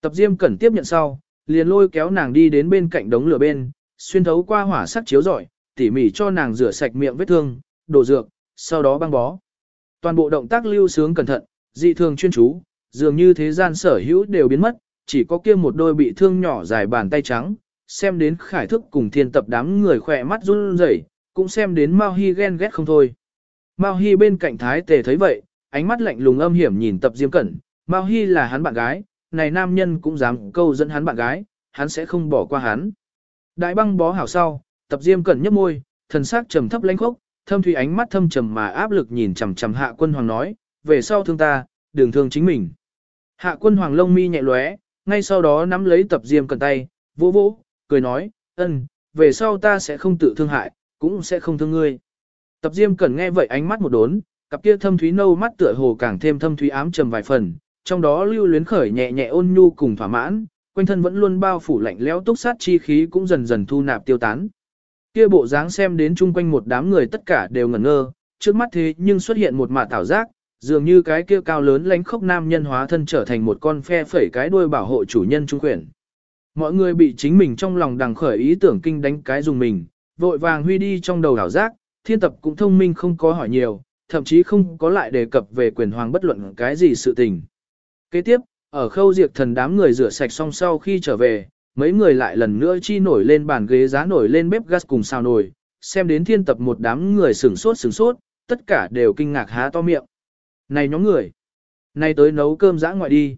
Tập Diêm Cẩn tiếp nhận sau, liền lôi kéo nàng đi đến bên cạnh đống lửa bên, xuyên thấu qua hỏa sắc chiếu rọi, tỉ mỉ cho nàng rửa sạch miệng vết thương, đổ dược, sau đó băng bó. Toàn bộ động tác lưu sướng cẩn thận, dị thường chuyên chú, dường như thế gian sở hữu đều biến mất, chỉ có kia một đôi bị thương nhỏ dài bàn tay trắng, xem đến khải thức cùng thiên tập đám người khỏe mắt run rẩy, cũng xem đến Mao Hi ghen ghét không thôi. Mao Hi bên cạnh Thái Tề thấy vậy, ánh mắt lạnh lùng âm hiểm nhìn tập Diêm Cẩn, Mao Hi là hắn bạn gái, này nam nhân cũng dám câu dẫn hắn bạn gái, hắn sẽ không bỏ qua hắn. Đại băng bó hảo sau, tập Diêm Cẩn nhấp môi, thần sắc trầm thấp lãnh khốc, thâm thủy ánh mắt thâm trầm mà áp lực nhìn chằm chằm Hạ Quân Hoàng nói, về sau thương ta, đừng thương chính mình. Hạ Quân Hoàng lông mi nhẹ lóe, ngay sau đó nắm lấy tập Diêm Cẩn tay, vỗ vỗ, cười nói, ân, về sau ta sẽ không tự thương hại, cũng sẽ không thương ngươi. Tập Diêm Cẩn nghe vậy ánh mắt một đốn, cặp kia thâm thúy nâu mắt tựa hồ càng thêm thâm thúy ám trầm vài phần, trong đó lưu luyến khởi nhẹ nhẹ ôn nhu cùng thỏa mãn, quanh thân vẫn luôn bao phủ lạnh lẽo túc sát chi khí cũng dần dần thu nạp tiêu tán. Kia bộ dáng xem đến chung quanh một đám người tất cả đều ngẩn ngơ, trước mắt thế nhưng xuất hiện một mạ thảo giác, dường như cái kia cao lớn lánh khốc nam nhân hóa thân trở thành một con phe phẩy cái đuôi bảo hộ chủ nhân trung quyển. Mọi người bị chính mình trong lòng đằng khởi ý tưởng kinh đánh cái dùng mình, vội vàng huy đi trong đầu đảo giác, thiên tập cũng thông minh không có hỏi nhiều, thậm chí không có lại đề cập về quyền hoàng bất luận cái gì sự tình. Kế tiếp, ở khâu diệt thần đám người rửa sạch xong sau khi trở về, mấy người lại lần nữa chi nổi lên bàn ghế giá nổi lên bếp gas cùng xào nồi, xem đến thiên tập một đám người sửng sốt sửng sốt, tất cả đều kinh ngạc há to miệng. Này nhóm người, nay tới nấu cơm dã ngoại đi.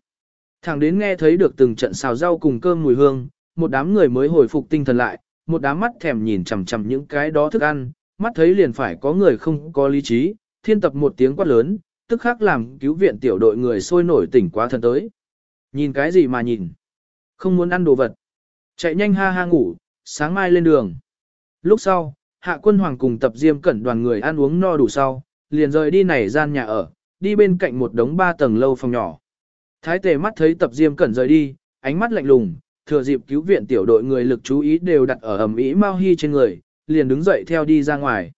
Thẳng đến nghe thấy được từng trận xào rau cùng cơm mùi hương, một đám người mới hồi phục tinh thần lại, một đám mắt thèm nhìn chằm chằm những cái đó thức ăn, mắt thấy liền phải có người không có lý trí, thiên tập một tiếng quát lớn, tức khắc làm cứu viện tiểu đội người sôi nổi tỉnh quá thần tới. Nhìn cái gì mà nhìn? Không muốn ăn đồ vật. Chạy nhanh ha ha ngủ, sáng mai lên đường. Lúc sau, hạ quân hoàng cùng tập diêm cẩn đoàn người ăn uống no đủ sau, liền rời đi này gian nhà ở, đi bên cạnh một đống ba tầng lâu phòng nhỏ. Thái tề mắt thấy tập diêm cẩn rời đi, ánh mắt lạnh lùng, thừa dịp cứu viện tiểu đội người lực chú ý đều đặt ở ẩm ý Mao hy trên người, liền đứng dậy theo đi ra ngoài.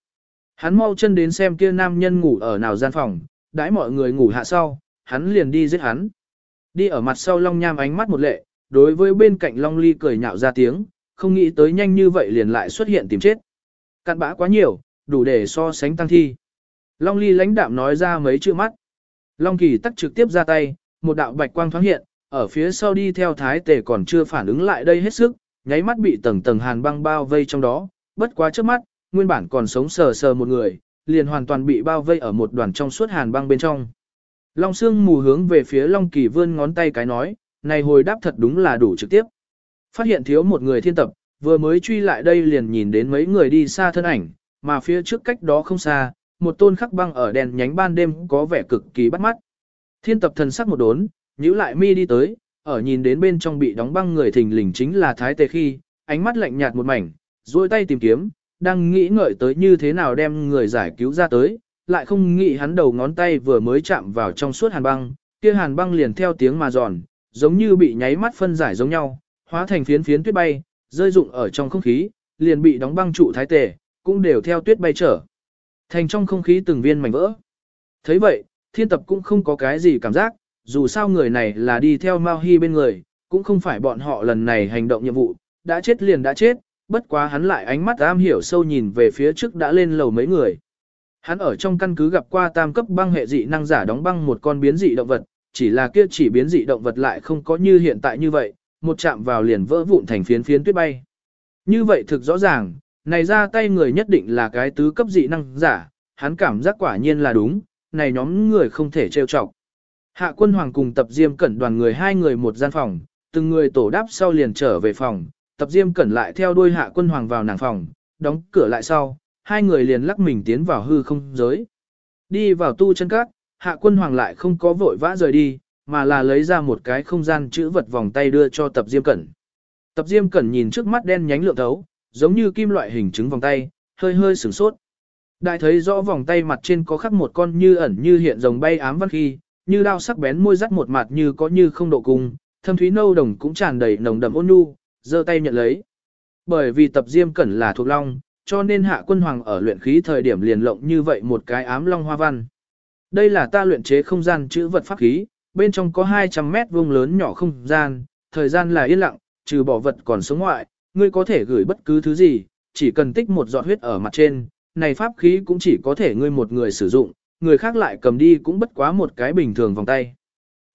Hắn mau chân đến xem kia nam nhân ngủ ở nào gian phòng, đãi mọi người ngủ hạ sau, hắn liền đi giết hắn. Đi ở mặt sau Long Nham ánh mắt một lệ, đối với bên cạnh Long Ly cười nhạo ra tiếng, không nghĩ tới nhanh như vậy liền lại xuất hiện tìm chết. Cặn bã quá nhiều, đủ để so sánh tăng thi. Long Ly lãnh đạm nói ra mấy chữ mắt. Long Kỳ tắc trực tiếp ra tay, một đạo bạch quang thoáng hiện, ở phía sau đi theo thái tề còn chưa phản ứng lại đây hết sức, nháy mắt bị tầng tầng hàn băng bao vây trong đó, bất quá trước mắt, nguyên bản còn sống sờ sờ một người, liền hoàn toàn bị bao vây ở một đoàn trong suốt hàn băng bên trong. Long Sương mù hướng về phía Long Kỳ vươn ngón tay cái nói, này hồi đáp thật đúng là đủ trực tiếp. Phát hiện thiếu một người thiên tập, vừa mới truy lại đây liền nhìn đến mấy người đi xa thân ảnh, mà phía trước cách đó không xa, một tôn khắc băng ở đèn nhánh ban đêm có vẻ cực kỳ bắt mắt. Thiên tập thần sắc một đốn, nhíu lại mi đi tới, ở nhìn đến bên trong bị đóng băng người thình lình chính là Thái Tề khi, ánh mắt lạnh nhạt một mảnh, duỗi tay tìm kiếm, đang nghĩ ngợi tới như thế nào đem người giải cứu ra tới, lại không nghĩ hắn đầu ngón tay vừa mới chạm vào trong suốt hàn băng, kia hàn băng liền theo tiếng mà giòn, giống như bị nháy mắt phân giải giống nhau, hóa thành phiến phiến tuyết bay, rơi rụng ở trong không khí, liền bị đóng băng trụ thái tề, cũng đều theo tuyết bay trở. Thành trong không khí từng viên mảnh vỡ. thấy vậy, thiên tập cũng không có cái gì cảm giác, dù sao người này là đi theo Mao hy bên người, cũng không phải bọn họ lần này hành động nhiệm vụ, đã chết liền đã chết, bất quá hắn lại ánh mắt am hiểu sâu nhìn về phía trước đã lên lầu mấy người. Hắn ở trong căn cứ gặp qua tam cấp băng hệ dị năng giả đóng băng một con biến dị động vật, chỉ là kia chỉ biến dị động vật lại không có như hiện tại như vậy, một chạm vào liền vỡ vụn thành phiến phiến tuyết bay. Như vậy thực rõ ràng, này ra tay người nhất định là cái tứ cấp dị năng giả, hắn cảm giác quả nhiên là đúng, này nhóm người không thể trêu chọc. Hạ quân hoàng cùng tập diêm cẩn đoàn người hai người một gian phòng, từng người tổ đáp sau liền trở về phòng, tập diêm cẩn lại theo đuôi hạ quân hoàng vào nàng phòng, đóng cửa lại sau, hai người liền lắc mình tiến vào hư không giới. Đi vào tu chân các, hạ quân hoàng lại không có vội vã rời đi, mà là lấy ra một cái không gian chữ vật vòng tay đưa cho tập diêm cẩn. Tập diêm cẩn nhìn trước mắt đen nhánh lượng thấu, giống như kim loại hình trứng vòng tay, hơi hơi sửng sốt. Đại thấy rõ vòng tay mặt trên có khắc một con như ẩn như hiện rồng bay ám văn khi, như đao sắc bén môi rắc một mặt như có như không độ cùng, thâm thúy nâu đồng cũng tràn đầy nồng đậm ôn nhu, giơ tay nhận lấy. Bởi vì tập diêm cẩn là thuộc long, cho nên hạ quân hoàng ở luyện khí thời điểm liền lộng như vậy một cái ám long hoa văn. Đây là ta luyện chế không gian chữ vật pháp khí, bên trong có 200 mét vuông lớn nhỏ không gian, thời gian là yên lặng, trừ bỏ vật còn sống ngoại, ngươi có thể gửi bất cứ thứ gì, chỉ cần tích một giọt huyết ở mặt trên, này pháp khí cũng chỉ có thể ngươi một người sử dụng, người khác lại cầm đi cũng bất quá một cái bình thường vòng tay.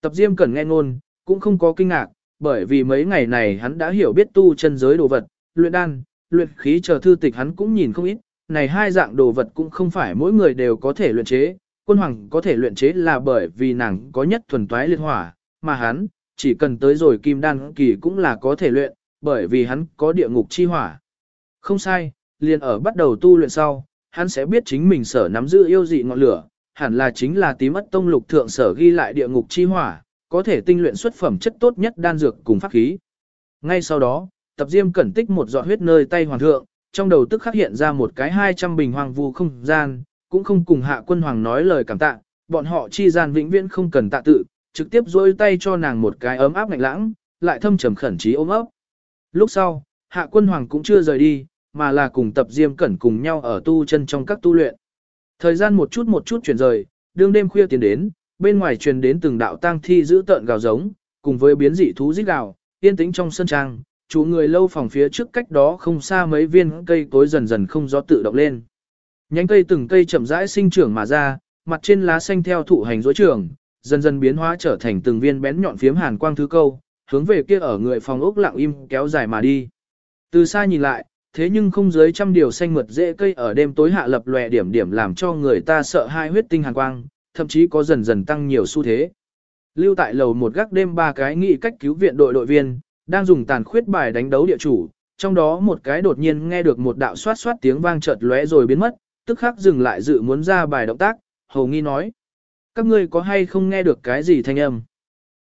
Tập Diêm cẩn nghe ngôn, cũng không có kinh ngạc, bởi vì mấy ngày này hắn đã hiểu biết tu chân giới đồ vật, luyện đan, luyện khí chờ thư tịch hắn cũng nhìn không ít, này hai dạng đồ vật cũng không phải mỗi người đều có thể luyện chế, quân hoàng có thể luyện chế là bởi vì nàng có nhất thuần toái liệt hỏa, mà hắn, chỉ cần tới rồi kim đan kỳ cũng là có thể luyện, bởi vì hắn có địa ngục chi hỏa. Không sai, liền ở bắt đầu tu luyện sau, hắn sẽ biết chính mình sở nắm giữ yêu dị ngọn lửa, hẳn là chính là tím ất tông lục thượng sở ghi lại địa ngục chi hỏa, có thể tinh luyện xuất phẩm chất tốt nhất đan dược cùng pháp khí. Ngay sau đó, tập diêm cẩn tích một giọt huyết nơi tay hoàng thượng, trong đầu tức khắc hiện ra một cái 200 bình hoàng vu không gian, cũng không cùng hạ quân hoàng nói lời cảm tạ, bọn họ chi gian vĩnh viễn không cần tạ tự, trực tiếp dôi tay cho nàng một cái ấm áp lạnh lãng, lại thâm trầm khẩn trí ôm ấp. Lúc sau, hạ quân hoàng cũng chưa rời đi, mà là cùng tập diêm cẩn cùng nhau ở tu chân trong các tu luyện. Thời gian một chút một chút chuyển rời, đương đêm khuya tiến đến, bên ngoài truyền đến từng đạo tang thi giữ tợn gào giống, cùng với biến dị thú rít gào, yên tĩnh trong sân trang, chủ người lâu phòng phía trước cách đó không xa mấy viên cây cối dần dần không gió tự động lên. Nhánh cây từng cây chậm rãi sinh trưởng mà ra, mặt trên lá xanh theo thụ hành rối trưởng, dần dần biến hóa trở thành từng viên bén nhọn phiếm hàn quang thứ câu, hướng về kia ở người phòng ốc lặng im kéo dài mà đi. Từ xa nhìn lại, thế nhưng không dưới trăm điều xanh mượt dễ cây ở đêm tối hạ lập lòe điểm điểm làm cho người ta sợ hai huyết tinh hàn quang, thậm chí có dần dần tăng nhiều xu thế. Lưu tại lầu một gác đêm ba cái nghị cách cứu viện đội đội viên, đang dùng tàn khuyết bài đánh đấu địa chủ, trong đó một cái đột nhiên nghe được một đạo xoát xoát tiếng vang chợt lóe rồi biến mất, tức khắc dừng lại dự muốn ra bài động tác, hầu nghi nói. Các ngươi có hay không nghe được cái gì thanh âm?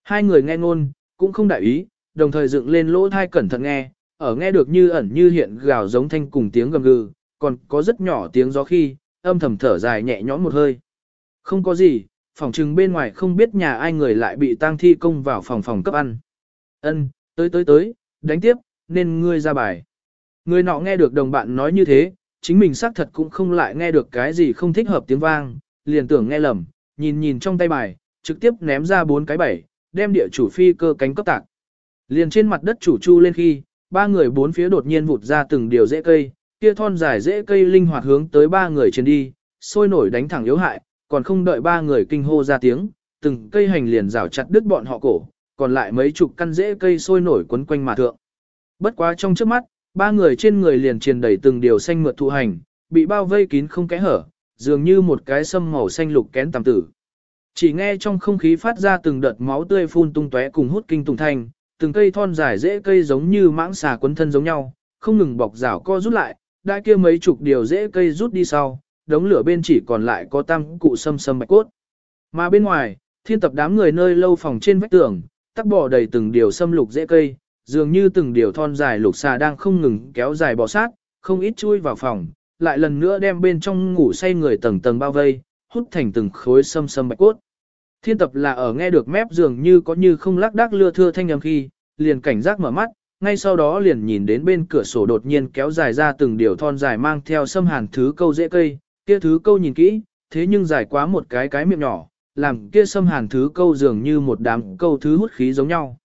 Hai người nghe ngôn, cũng không đại ý, đồng thời dựng lên lỗ thai cẩn thận nghe, ở nghe được như ẩn như hiện gào giống thanh cùng tiếng gầm gừ, còn có rất nhỏ tiếng gió khi, âm thầm thở dài nhẹ nhõm một hơi. Không có gì, phòng trừng bên ngoài không biết nhà ai người lại bị tang thi công vào phòng phòng cấp ăn. Ân, tới tới tới, đánh tiếp, nên ngươi ra bài. Người nọ nghe được đồng bạn nói như thế, chính mình xác thật cũng không lại nghe được cái gì không thích hợp tiếng vang, liền tưởng nghe lầm, nhìn nhìn trong tay bài, trực tiếp ném ra bốn cái bảy, đem địa chủ phi cơ cánh cấp tạc. Liền trên mặt đất chủ chu lên khi, ba người bốn phía đột nhiên vụt ra từng điều rễ cây, kia thon dài rễ cây linh hoạt hướng tới ba người trên đi, sôi nổi đánh thẳng yếu hại, còn không đợi ba người kinh hô ra tiếng, từng cây hành liền rào chặt đứt bọn họ cổ, còn lại mấy chục căn rễ cây sôi nổi quấn quanh mà thượng. Bất quá trong trước mắt, ba người trên người liền truyền đầy từng điều xanh mượt thụ hành, bị bao vây kín không kẽ hở, dường như một cái sâm màu xanh lục kén tầm tử. Chỉ nghe trong không khí phát ra từng đợt máu tươi phun tung tóe cùng hút kinh tùng thanh, từng cây thon dài rễ cây giống như mãng xà quấn thân giống nhau, không ngừng bọc rào co rút lại, đã kia mấy chục điều rễ cây rút đi sau, đống lửa bên chỉ còn lại có tam cụ sâm sâm bạch cốt. Mà bên ngoài, thiên tập đám người nơi lâu phòng trên vách tường, tắc bỏ đầy từng điều sâm lục dễ cây, dường như từng điều thon dài lục xà đang không ngừng kéo dài bò sát, không ít chui vào phòng, lại lần nữa đem bên trong ngủ say người tầng tầng bao vây, hút thành từng khối sâm sâm bạch cốt. Thiên tập là ở nghe được mép dường như có như không lắc đắc lưa thưa thanh âm khi, liền cảnh giác mở mắt, ngay sau đó liền nhìn đến bên cửa sổ đột nhiên kéo dài ra từng điều thon dài mang theo sâm hàn thứ câu dễ cây, kia thứ câu nhìn kỹ, thế nhưng dài quá một cái cái miệng nhỏ, làm kia xâm hàn thứ câu dường như một đám câu thứ hút khí giống nhau.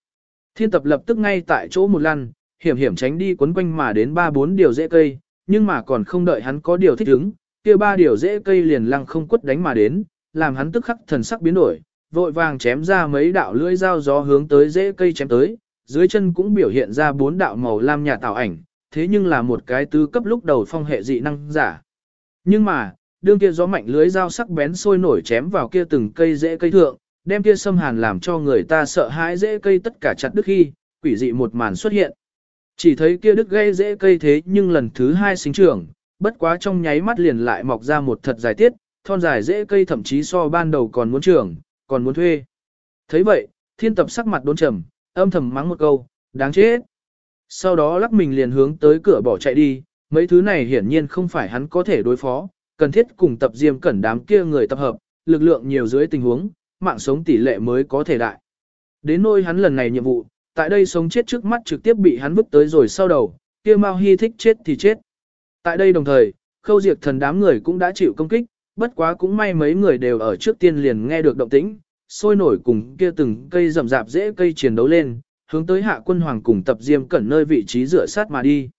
Thiên tập lập tức ngay tại chỗ một lăn, hiểm hiểm tránh đi quấn quanh mà đến ba bốn điều dễ cây, nhưng mà còn không đợi hắn có điều thích ứng, kia ba điều dễ cây liền lăng không quất đánh mà đến, làm hắn tức khắc thần sắc biến đổi, vội vàng chém ra mấy đạo lưỡi dao gió hướng tới dễ cây chém tới, dưới chân cũng biểu hiện ra bốn đạo màu lam nhà tạo ảnh, thế nhưng là một cái tứ cấp lúc đầu phong hệ dị năng giả. Nhưng mà, đương kia gió mạnh lưới dao sắc bén sôi nổi chém vào kia từng cây rễ cây thượng, đem kia xâm hàn làm cho người ta sợ hãi rễ cây tất cả chặt đứt khi, quỷ dị một màn xuất hiện. Chỉ thấy kia đứt gây rễ cây thế nhưng lần thứ hai sinh trưởng, bất quá trong nháy mắt liền lại mọc ra một thật dài tiết, thon dài rễ cây thậm chí so ban đầu còn muốn trưởng, còn muốn thuê. thấy vậy, thiên tập sắc mặt đốn trầm, âm thầm mắng một câu, đáng chết. Sau đó lắc mình liền hướng tới cửa bỏ chạy đi, mấy thứ này hiển nhiên không phải hắn có thể đối phó, cần thiết cùng tập diêm cẩn đám kia người tập hợp, lực lượng nhiều dưới tình huống, mạng sống tỷ lệ mới có thể đại. Đến nôi hắn lần này nhiệm vụ, tại đây sống chết trước mắt trực tiếp bị hắn vứt tới rồi sau đầu, kia Mao Hy thích chết thì chết. Tại đây đồng thời, khâu diệt thần đám người cũng đã chịu công kích, bất quá cũng may mấy người đều ở trước tiên liền nghe được động tĩnh, sôi nổi cùng kia từng cây rậm rạp dễ cây chiến đấu lên, hướng tới hạ quân hoàng cùng tập diêm cẩn nơi vị trí rửa sát mà đi.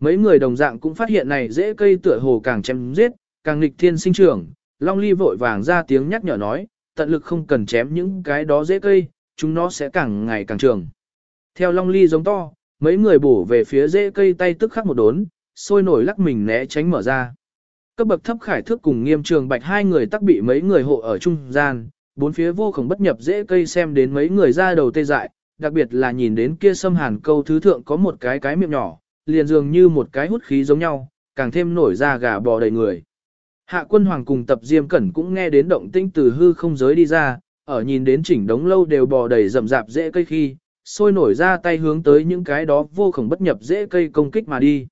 Mấy người đồng dạng cũng phát hiện này dễ cây tựa hồ càng chém giết, càng nghịch thiên sinh trưởng, Long Ly vội vàng ra tiếng nhắc nhở nói, tận lực không cần chém những cái đó dễ cây, chúng nó sẽ càng ngày càng trường. Theo Long Ly giống to, mấy người bổ về phía dễ cây tay tức khắc một đốn, sôi nổi lắc mình né tránh mở ra. Cấp bậc thấp khải thước cùng nghiêm trường bạch hai người tắc bị mấy người hộ ở trung gian, bốn phía vô khổng bất nhập dễ cây xem đến mấy người ra đầu tê dại, đặc biệt là nhìn đến kia xâm hàn câu thứ thượng có một cái cái miệng nhỏ, liền dường như một cái hút khí giống nhau, càng thêm nổi ra gà bò đầy người. Hạ quân hoàng cùng tập diêm cẩn cũng nghe đến động tinh từ hư không giới đi ra, ở nhìn đến chỉnh đống lâu đều bò đầy rậm rạp dễ cây khi, sôi nổi ra tay hướng tới những cái đó vô khổng bất nhập dễ cây công kích mà đi.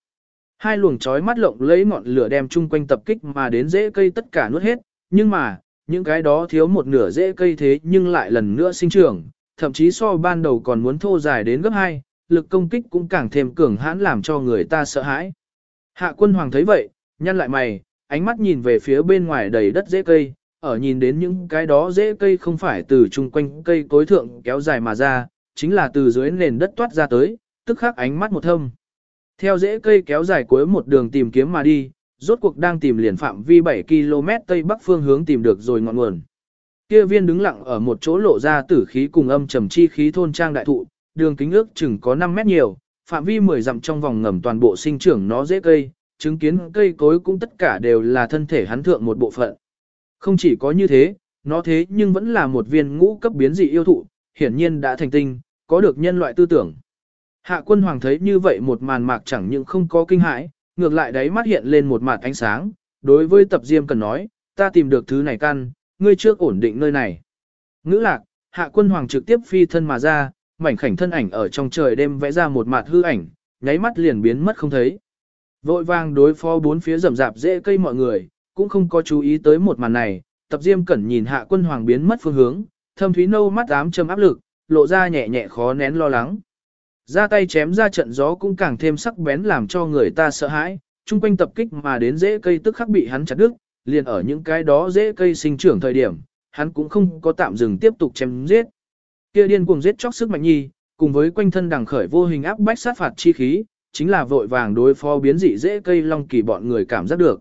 Hai luồng chói mắt lộng lấy ngọn lửa đem chung quanh tập kích mà đến dễ cây tất cả nuốt hết, nhưng mà, những cái đó thiếu một nửa dễ cây thế nhưng lại lần nữa sinh trưởng, thậm chí so ban đầu còn muốn thô dài đến gấp hai, lực công kích cũng càng thêm cường hãn làm cho người ta sợ hãi. Hạ quân hoàng thấy vậy, nhăn lại mày, ánh mắt nhìn về phía bên ngoài đầy đất dễ cây, ở nhìn đến những cái đó dễ cây không phải từ chung quanh cây cối thượng kéo dài mà ra, chính là từ dưới nền đất toát ra tới, tức khắc ánh mắt một thâm. Theo dễ cây kéo dài cuối một đường tìm kiếm mà đi, rốt cuộc đang tìm liền phạm vi 7 km tây bắc phương hướng tìm được rồi ngọn nguồn. Kia viên đứng lặng ở một chỗ lộ ra tử khí cùng âm trầm chi khí thôn trang đại thụ, đường kính ước chừng có 5 mét nhiều, phạm vi 10 dặm trong vòng ngầm toàn bộ sinh trưởng nó dễ cây, chứng kiến cây cối cũng tất cả đều là thân thể hắn thượng một bộ phận. Không chỉ có như thế, nó thế nhưng vẫn là một viên ngũ cấp biến dị yêu thụ, hiển nhiên đã thành tinh, có được nhân loại tư tưởng. Hạ quân hoàng thấy như vậy một màn mạc chẳng những không có kinh hãi, ngược lại đáy mắt hiện lên một màn ánh sáng, đối với tập diêm cần nói, ta tìm được thứ này căn, ngươi trước ổn định nơi này. Ngữ lạc, hạ quân hoàng trực tiếp phi thân mà ra, mảnh khảnh thân ảnh ở trong trời đêm vẽ ra một mặt hư ảnh, nháy mắt liền biến mất không thấy. Vội vàng đối phó bốn phía rậm rạp dễ cây mọi người, cũng không có chú ý tới một màn này, tập diêm cẩn nhìn hạ quân hoàng biến mất phương hướng, thâm thúy nâu mắt ám châm áp lực, lộ ra nhẹ nhẹ khó nén lo lắng. Ra tay chém ra trận gió cũng càng thêm sắc bén làm cho người ta sợ hãi, chung quanh tập kích mà đến dễ cây tức khắc bị hắn chặt đứt, liền ở những cái đó dễ cây sinh trưởng thời điểm, hắn cũng không có tạm dừng tiếp tục chém giết. Kia điên cuồng giết chóc sức mạnh nhi, cùng với quanh thân đằng khởi vô hình áp bách sát phạt chi khí, chính là vội vàng đối phó biến dị dễ cây long kỳ bọn người cảm giác được.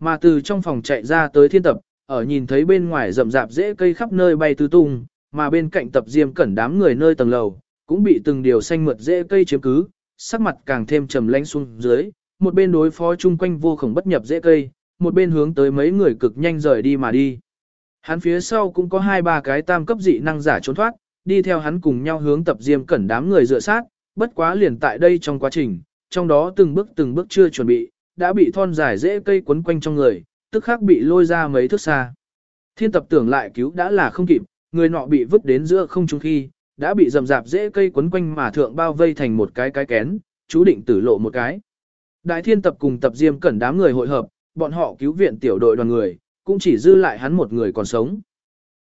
Mà từ trong phòng chạy ra tới thiên tập, ở nhìn thấy bên ngoài rậm rạp dễ cây khắp nơi bay tứ tung, mà bên cạnh tập diêm cẩn đám người nơi tầng lầu, cũng bị từng điều xanh mượt dễ cây chiếm cứ, sắc mặt càng thêm trầm lánh xuống dưới, một bên đối phó chung quanh vô khổng bất nhập dễ cây, một bên hướng tới mấy người cực nhanh rời đi mà đi. Hắn phía sau cũng có hai ba cái tam cấp dị năng giả trốn thoát, đi theo hắn cùng nhau hướng tập diêm cẩn đám người dựa sát, bất quá liền tại đây trong quá trình, trong đó từng bước từng bước chưa chuẩn bị, đã bị thon dài dễ cây quấn quanh trong người, tức khắc bị lôi ra mấy thước xa. Thiên tập tưởng lại cứu đã là không kịp, người nọ bị vứt đến giữa không trung khi, đã bị rầm rạp dễ cây quấn quanh mà thượng bao vây thành một cái cái kén, chú định tử lộ một cái. Đại thiên tập cùng tập diêm cẩn đám người hội hợp, bọn họ cứu viện tiểu đội đoàn người, cũng chỉ dư lại hắn một người còn sống.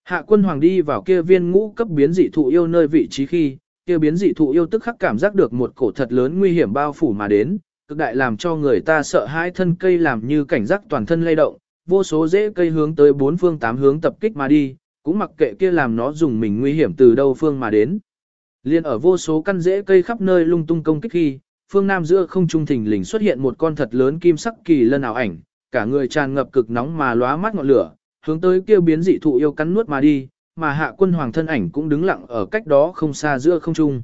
Hạ quân hoàng đi vào kia viên ngũ cấp biến dị thụ yêu nơi vị trí khi, kia biến dị thụ yêu tức khắc cảm giác được một cổ thật lớn nguy hiểm bao phủ mà đến, cực đại làm cho người ta sợ hãi thân cây làm như cảnh giác toàn thân lay động, vô số rễ cây hướng tới bốn phương tám hướng tập kích mà đi, cũng mặc kệ kia làm nó dùng mình nguy hiểm từ đâu phương mà đến. Liên ở vô số căn rễ cây khắp nơi lung tung công kích khi, phương nam giữa không trung thình lình xuất hiện một con thật lớn kim sắc kỳ lân ảo ảnh, cả người tràn ngập cực nóng mà lóa mắt ngọn lửa, hướng tới kêu biến dị thụ yêu cắn nuốt mà đi, mà hạ quân hoàng thân ảnh cũng đứng lặng ở cách đó không xa giữa không trung.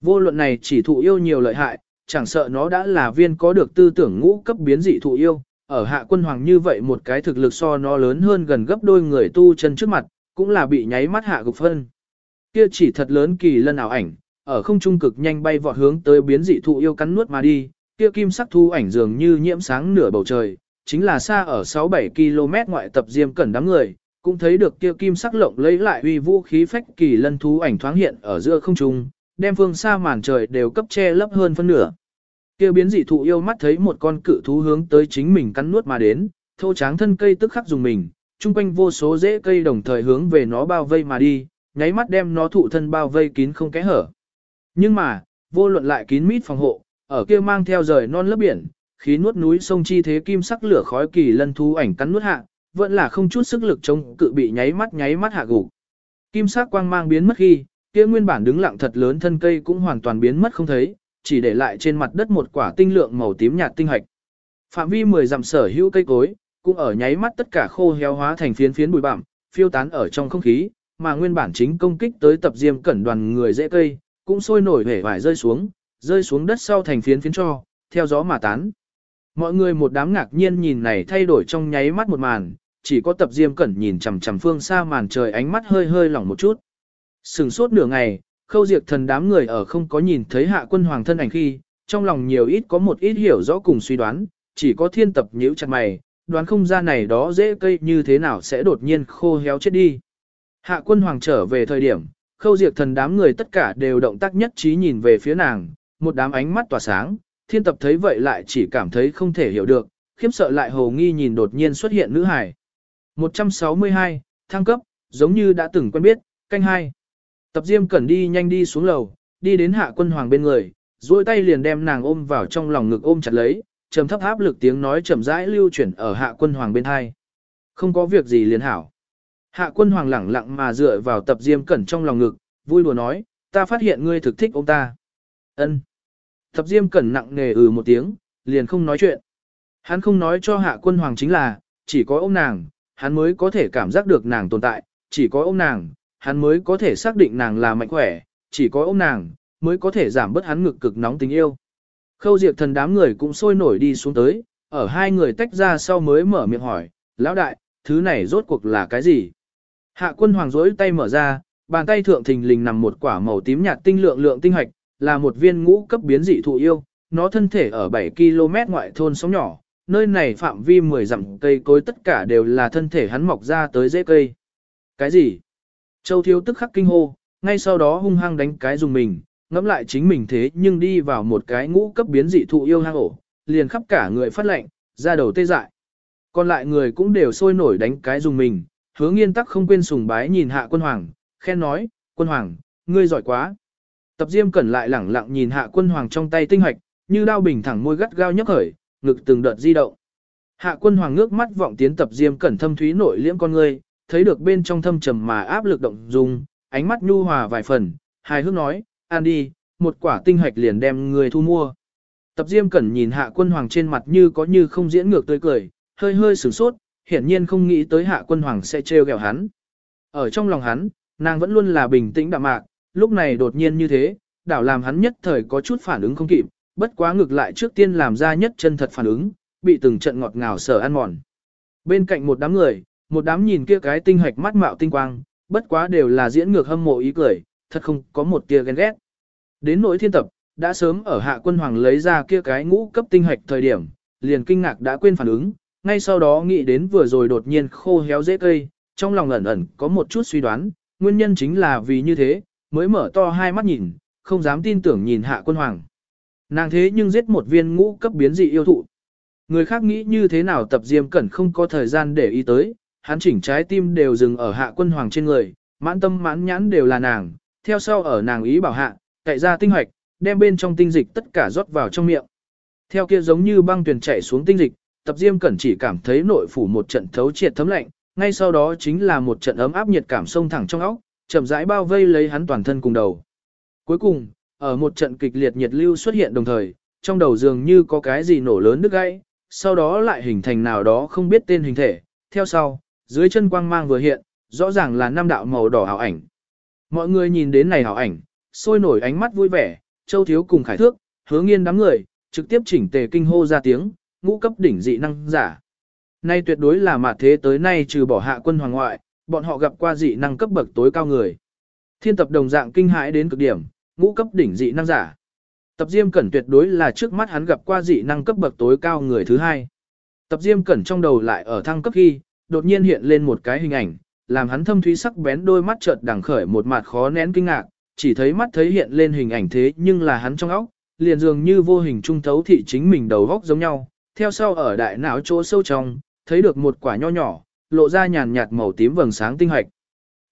Vô luận này chỉ thụ yêu nhiều lợi hại, chẳng sợ nó đã là viên có được tư tưởng ngũ cấp biến dị thụ yêu, ở hạ quân hoàng như vậy một cái thực lực so nó lớn hơn gần gấp đôi người tu chân trước mặt, cũng là bị nháy mắt hạ gục phân. Kia chỉ thật lớn kỳ lân ảo ảnh, ở không trung cực nhanh bay vọt hướng tới biến dị thụ yêu cắn nuốt mà đi, kia kim sắc thu ảnh dường như nhiễm sáng nửa bầu trời, chính là xa ở 6-7 km ngoại tập diêm cẩn đám người, cũng thấy được kia kim sắc lộng lấy lại uy vũ khí phách kỳ lân thú ảnh thoáng hiện ở giữa không trung, đem phương xa màn trời đều cấp che lấp hơn phân nửa. Kia biến dị thụ yêu mắt thấy một con cự thú hướng tới chính mình cắn nuốt mà đến, thô tráng thân cây tức khắc dùng mình, chung quanh vô số rễ cây đồng thời hướng về nó bao vây mà đi, nháy mắt đem nó thụ thân bao vây kín không kẽ hở. Nhưng mà, vô luận lại kín mít phòng hộ, ở kia mang theo rời non lớp biển, khí nuốt núi sông chi thế kim sắc lửa khói kỳ lân thú ảnh cắn nuốt hạ, vẫn là không chút sức lực chống cự bị nháy mắt nháy mắt hạ gục. Kim sắc quang mang biến mất khi, kia nguyên bản đứng lặng thật lớn thân cây cũng hoàn toàn biến mất không thấy, chỉ để lại trên mặt đất một quả tinh lượng màu tím nhạt tinh hạch. Phạm vi 10 dặm sở hữu cây cối, cũng ở nháy mắt tất cả khô héo hóa thành phiến phiến bụi bặm, phiêu tán ở trong không khí, mà nguyên bản chính công kích tới tập diêm cẩn đoàn người dễ cây, cũng sôi nổi hể vải rơi xuống, rơi xuống đất sau thành phiến phiến cho, theo gió mà tán. Mọi người một đám ngạc nhiên nhìn này thay đổi trong nháy mắt một màn, chỉ có tập diêm cẩn nhìn chằm chằm phương xa màn trời ánh mắt hơi hơi lỏng một chút. Sừng sốt nửa ngày, khâu diệt thần đám người ở không có nhìn thấy hạ quân hoàng thân ảnh khi, trong lòng nhiều ít có một ít hiểu rõ cùng suy đoán, chỉ có thiên tập nhíu chặt mày, đoán không ra này đó dễ cây như thế nào sẽ đột nhiên khô héo chết đi. Hạ quân hoàng trở về thời điểm, khâu diệt thần đám người tất cả đều động tác nhất trí nhìn về phía nàng, một đám ánh mắt tỏa sáng, thiên tập thấy vậy lại chỉ cảm thấy không thể hiểu được, khiếp sợ lại hồ nghi nhìn đột nhiên xuất hiện nữ hải. 162, thăng cấp, giống như đã từng quen biết, canh hai. Tập diêm cẩn đi nhanh đi xuống lầu, đi đến hạ quân hoàng bên người, duỗi tay liền đem nàng ôm vào trong lòng ngực ôm chặt lấy, trầm thấp áp lực tiếng nói chậm rãi lưu chuyển ở hạ quân hoàng bên hai. Không có việc gì liền hảo. Hạ quân hoàng lẳng lặng mà dựa vào tập diêm cẩn trong lòng ngực, vui buồn nói, ta phát hiện ngươi thực thích ông ta. ân Thập diêm cẩn nặng nề ừ một tiếng, liền không nói chuyện. Hắn không nói cho hạ quân hoàng chính là, chỉ có ôm nàng, hắn mới có thể cảm giác được nàng tồn tại, chỉ có ôm nàng, hắn mới có thể xác định nàng là mạnh khỏe, chỉ có ôm nàng, mới có thể giảm bớt hắn ngực cực nóng tình yêu. Khâu diệt thần đám người cũng sôi nổi đi xuống tới, ở hai người tách ra sau mới mở miệng hỏi, lão đại, thứ này rốt cuộc là cái gì? Hạ quân hoàng rối tay mở ra, bàn tay thượng thình lình nằm một quả màu tím nhạt tinh lượng lượng tinh hạch, là một viên ngũ cấp biến dị thụ yêu, nó thân thể ở 7 km ngoại thôn sống nhỏ, nơi này phạm vi 10 dặm cây cối tất cả đều là thân thể hắn mọc ra tới rễ cây. Cái gì? Châu thiếu tức khắc kinh hô, ngay sau đó hung hăng đánh cái dùng mình, ngẫm lại chính mình thế nhưng đi vào một cái ngũ cấp biến dị thụ yêu hang ổ, liền khắp cả người phát lệnh, ra đầu tê dại. Còn lại người cũng đều sôi nổi đánh cái dùng mình, hứa nghiên tắc không quên sùng bái nhìn hạ quân hoàng, khen nói, quân hoàng, ngươi giỏi quá. Tập diêm cẩn lại lẳng lặng nhìn hạ quân hoàng trong tay tinh hoạch, như đao bình thẳng môi gắt gao nhấc khởi, ngực từng đợt di động. Hạ quân hoàng ngước mắt vọng tiến tập diêm cẩn thâm thúy nội liễm con ngươi, thấy được bên trong thâm trầm mà áp lực động dung, ánh mắt nhu hòa vài phần, hài hước nói, an đi, một quả tinh hạch liền đem người thu mua. Tập Diêm Cẩn nhìn Hạ Quân Hoàng trên mặt như có như không diễn ngược tươi cười, hơi hơi sửng sốt, hiển nhiên không nghĩ tới Hạ Quân Hoàng sẽ trêu ghẹo hắn. Ở trong lòng hắn, nàng vẫn luôn là bình tĩnh đạm mạc, lúc này đột nhiên như thế, đảo làm hắn nhất thời có chút phản ứng không kịp, bất quá ngược lại trước tiên làm ra nhất chân thật phản ứng, bị từng trận ngọt ngào sở ăn mòn. Bên cạnh một đám người, một đám nhìn kia cái tinh hạch mắt mạo tinh quang, bất quá đều là diễn ngược hâm mộ ý cười, thật không có một tia ghen ghét. Đến nỗi thiên tập, đã sớm ở hạ quân hoàng lấy ra kia cái ngũ cấp tinh hạch thời điểm, liền kinh ngạc đã quên phản ứng, ngay sau đó nghĩ đến vừa rồi đột nhiên khô héo dễ cây, trong lòng ẩn ẩn có một chút suy đoán, nguyên nhân chính là vì như thế, mới mở to hai mắt nhìn, không dám tin tưởng nhìn hạ quân hoàng. Nàng thế nhưng giết một viên ngũ cấp biến dị yêu thụ. Người khác nghĩ như thế nào tập diêm cẩn không có thời gian để ý tới, hắn chỉnh trái tim đều dừng ở hạ quân hoàng trên người, mãn tâm mãn nhãn đều là nàng, theo sau ở nàng ý bảo hạ, cậy ra tinh hoạch, đem bên trong tinh dịch tất cả rót vào trong miệng. Theo kia giống như băng tuyền chảy xuống tinh dịch, tập diêm cẩn chỉ cảm thấy nội phủ một trận thấu triệt thấm lạnh, ngay sau đó chính là một trận ấm áp nhiệt cảm sông thẳng trong óc, chậm rãi bao vây lấy hắn toàn thân cùng đầu. Cuối cùng, ở một trận kịch liệt nhiệt lưu xuất hiện đồng thời, trong đầu dường như có cái gì nổ lớn đứt gãy, sau đó lại hình thành nào đó không biết tên hình thể, theo sau, dưới chân quang mang vừa hiện, rõ ràng là năm đạo màu đỏ hảo ảnh. Mọi người nhìn đến này hảo ảnh, sôi nổi ánh mắt vui vẻ, Châu Thiếu cùng Khải Thước, hứa nghiên đám người, trực tiếp chỉnh tề kinh hô ra tiếng, ngũ cấp đỉnh dị năng giả. Nay tuyệt đối là mà thế tới nay trừ bỏ hạ quân hoàng ngoại, bọn họ gặp qua dị năng cấp bậc tối cao người. Thiên tập đồng dạng kinh hãi đến cực điểm, ngũ cấp đỉnh dị năng giả. Tập Diêm Cẩn tuyệt đối là trước mắt hắn gặp qua dị năng cấp bậc tối cao người thứ hai. Tập Diêm Cẩn trong đầu lại ở thăng cấp khi, đột nhiên hiện lên một cái hình ảnh, làm hắn thâm thúy sắc bén đôi mắt chợt đằng khởi một mặt khó nén kinh ngạc, chỉ thấy mắt thấy hiện lên hình ảnh thế nhưng là hắn trong óc, liền dường như vô hình trung thấu thị chính mình đầu góc giống nhau, theo sau ở đại não chỗ sâu trong, thấy được một quả nho nhỏ, lộ ra nhàn nhạt màu tím vầng sáng tinh hạch.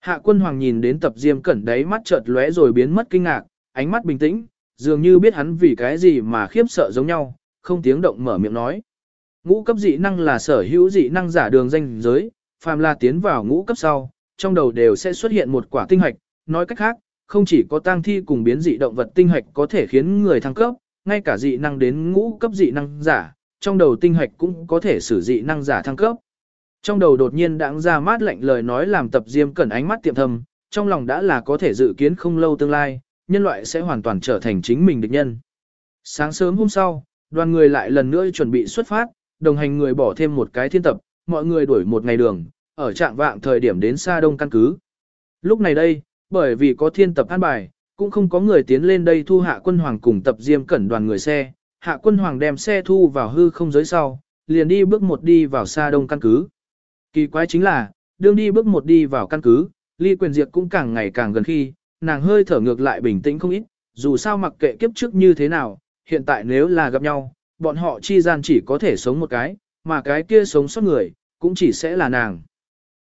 Hạ quân hoàng nhìn đến tập diêm cẩn đấy mắt chợt lóe rồi biến mất kinh ngạc, ánh mắt bình tĩnh, dường như biết hắn vì cái gì mà khiếp sợ giống nhau, không tiếng động mở miệng nói. Ngũ cấp dị năng là sở hữu dị năng giả đường danh giới, phàm là tiến vào ngũ cấp sau, trong đầu đều sẽ xuất hiện một quả tinh hạch, nói cách khác, không chỉ có tang thi cùng biến dị động vật tinh hạch có thể khiến người thăng cấp, ngay cả dị năng đến ngũ cấp dị năng giả, trong đầu tinh hạch cũng có thể sử dị năng giả thăng cấp. Trong đầu đột nhiên đãng ra mát lạnh lời nói làm tập diêm cẩn ánh mắt tiệm thầm, trong lòng đã là có thể dự kiến không lâu tương lai, nhân loại sẽ hoàn toàn trở thành chính mình địch nhân. Sáng sớm hôm sau, đoàn người lại lần nữa chuẩn bị xuất phát, đồng hành người bỏ thêm một cái thiên tập, mọi người đuổi một ngày đường, ở trạng vạng thời điểm đến xa đông căn cứ. Lúc này đây, bởi vì có thiên tập an bài, cũng không có người tiến lên đây thu hạ quân hoàng cùng tập diêm cẩn đoàn người xe, hạ quân hoàng đem xe thu vào hư không giới sau, liền đi bước một đi vào xa đông căn cứ. Kỳ quái chính là, đương đi bước một đi vào căn cứ, ly quyền diệt cũng càng ngày càng gần khi, nàng hơi thở ngược lại bình tĩnh không ít, dù sao mặc kệ kiếp trước như thế nào, hiện tại nếu là gặp nhau, bọn họ chi gian chỉ có thể sống một cái, mà cái kia sống sót người, cũng chỉ sẽ là nàng.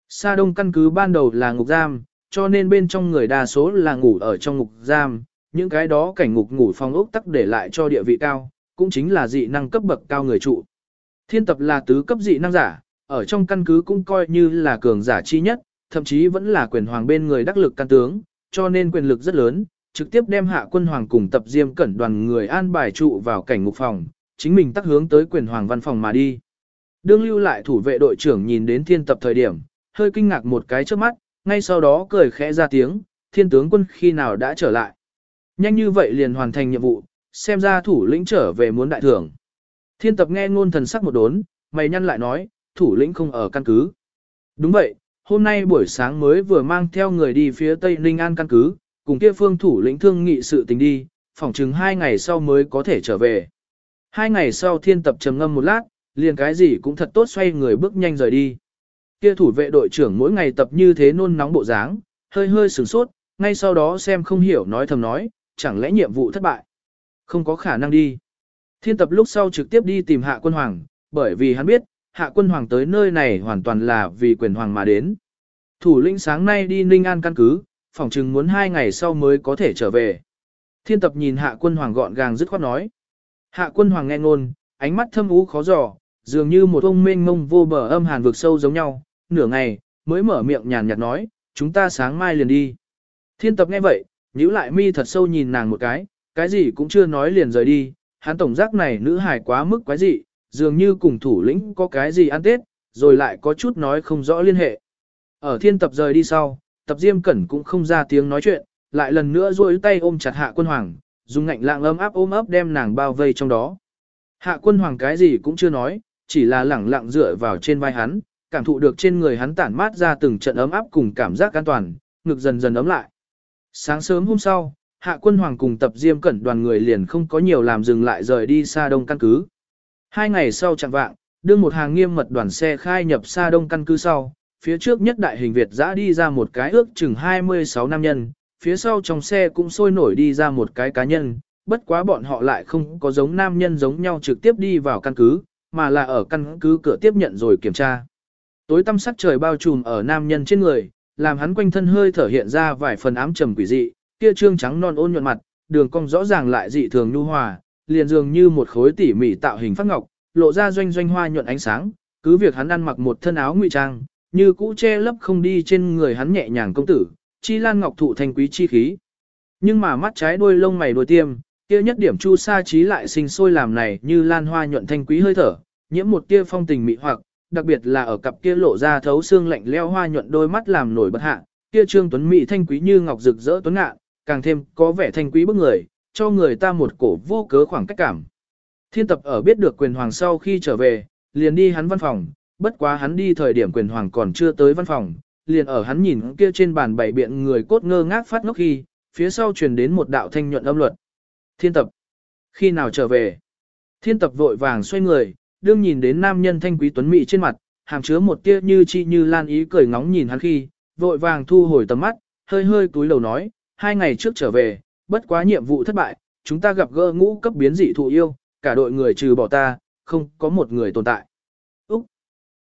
Sa đông căn cứ ban đầu là ngục giam, cho nên bên trong người đa số là ngủ ở trong ngục giam, những cái đó cảnh ngục ngủ phòng ốc tắc để lại cho địa vị cao, cũng chính là dị năng cấp bậc cao người trụ. Thiên tập là tứ cấp dị năng giả, ở trong căn cứ cũng coi như là cường giả chi nhất, thậm chí vẫn là quyền hoàng bên người đắc lực căn tướng, cho nên quyền lực rất lớn, trực tiếp đem hạ quân hoàng cùng tập diêm cẩn đoàn người an bài trụ vào cảnh ngục phòng, chính mình tắt hướng tới quyền hoàng văn phòng mà đi. Đương lưu lại thủ vệ đội trưởng nhìn đến thiên tập thời điểm, hơi kinh ngạc một cái trước mắt, ngay sau đó cười khẽ ra tiếng, thiên tướng quân khi nào đã trở lại. Nhanh như vậy liền hoàn thành nhiệm vụ, xem ra thủ lĩnh trở về muốn đại thưởng. Thiên tập nghe ngôn thần sắc một đốn, mày nhăn lại nói, thủ lĩnh không ở căn cứ. Đúng vậy, hôm nay buổi sáng mới vừa mang theo người đi phía Tây Ninh An căn cứ, cùng kia phương thủ lĩnh thương nghị sự tình đi, phỏng chừng hai ngày sau mới có thể trở về. Hai ngày sau thiên tập trầm ngâm một lát, liền cái gì cũng thật tốt xoay người bước nhanh rời đi. Kia thủ vệ đội trưởng mỗi ngày tập như thế nôn nóng bộ dáng, hơi hơi sửng sốt, ngay sau đó xem không hiểu nói thầm nói, chẳng lẽ nhiệm vụ thất bại. Không có khả năng đi. Thiên tập lúc sau trực tiếp đi tìm hạ quân hoàng, bởi vì hắn biết, hạ quân hoàng tới nơi này hoàn toàn là vì quyền hoàng mà đến. Thủ lĩnh sáng nay đi Ninh An căn cứ, phỏng chừng muốn hai ngày sau mới có thể trở về. Thiên tập nhìn hạ quân hoàng gọn gàng dứt khoát nói. Hạ quân hoàng nghe ngôn, ánh mắt thâm ú khó dò, dường như một ông mênh mông vô bờ âm hàn vực sâu giống nhau, nửa ngày, mới mở miệng nhàn nhạt nói, chúng ta sáng mai liền đi. Thiên tập nghe vậy, nhíu lại mi thật sâu nhìn nàng một cái, cái gì cũng chưa nói liền rời đi, hắn tổng giác này nữ hài quá mức quái dị, dường như cùng thủ lĩnh có cái gì ăn tết, rồi lại có chút nói không rõ liên hệ. Ở thiên tập rời đi sau, tập diêm cẩn cũng không ra tiếng nói chuyện, lại lần nữa duỗi tay ôm chặt hạ quân hoàng, dùng ngạnh lạng ấm áp ôm ấp đem nàng bao vây trong đó. Hạ quân hoàng cái gì cũng chưa nói, chỉ là lẳng lặng dựa vào trên vai hắn, cảm thụ được trên người hắn tản mát ra từng trận ấm áp cùng cảm giác an toàn, ngực dần dần ấm lại. Sáng sớm hôm sau, hạ quân hoàng cùng tập diêm cẩn đoàn người liền không có nhiều làm dừng lại rời đi xa đông căn cứ. Hai ngày sau chẳng vạng, đưa một hàng nghiêm mật đoàn xe khai nhập xa đông căn cứ sau, phía trước nhất đại hình Việt giã đi ra một cái ước chừng 26 nam nhân, phía sau trong xe cũng sôi nổi đi ra một cái cá nhân, bất quá bọn họ lại không có giống nam nhân giống nhau trực tiếp đi vào căn cứ, mà là ở căn cứ cửa tiếp nhận rồi kiểm tra. Tối tăm sắc trời bao trùm ở nam nhân trên người, làm hắn quanh thân hơi thở hiện ra vài phần ám trầm quỷ dị, kia trương trắng non ôn nhuận mặt, đường cong rõ ràng lại dị thường nhu hòa, liền dường như một khối tỉ mỉ tạo hình phát ngọc, lộ ra doanh doanh hoa nhuận ánh sáng, cứ việc hắn ăn mặc một thân áo ngụy trang, như cũ che lấp không đi trên người hắn nhẹ nhàng công tử, chi lan ngọc thụ thành quý chi khí. Nhưng mà mắt trái đuôi lông mày đuôi tiêm, kia nhất điểm chu sa trí lại sinh sôi làm này như lan hoa nhuận thanh quý hơi thở, nhiễm một tia phong tình mị hoặc, đặc biệt là ở cặp kia lộ ra thấu xương lạnh leo hoa nhuận đôi mắt làm nổi bật hạ, kia trương tuấn mỹ thanh quý như ngọc rực rỡ tuấn ngạ, càng thêm có vẻ thanh quý bức người, cho người ta một cổ vô cớ khoảng cách cảm. Thiên tập ở biết được quyền hoàng sau khi trở về, liền đi hắn văn phòng, bất quá hắn đi thời điểm quyền hoàng còn chưa tới văn phòng, liền ở hắn nhìn kia trên bàn bảy biện người cốt ngơ ngác phát ngốc khi, phía sau truyền đến một đạo thanh nhuận âm luật. Thiên tập, khi nào trở về? Thiên tập vội vàng xoay người, đương nhìn đến nam nhân thanh quý tuấn mỹ trên mặt, hàm chứa một tia như chi như lan ý cười ngóng nhìn hắn khi, vội vàng thu hồi tầm mắt, hơi hơi túi lầu nói, hai ngày trước trở về, bất quá nhiệm vụ thất bại, chúng ta gặp gỡ ngũ cấp biến dị thụ yêu, cả đội người trừ bỏ ta, không có một người tồn tại. Úc!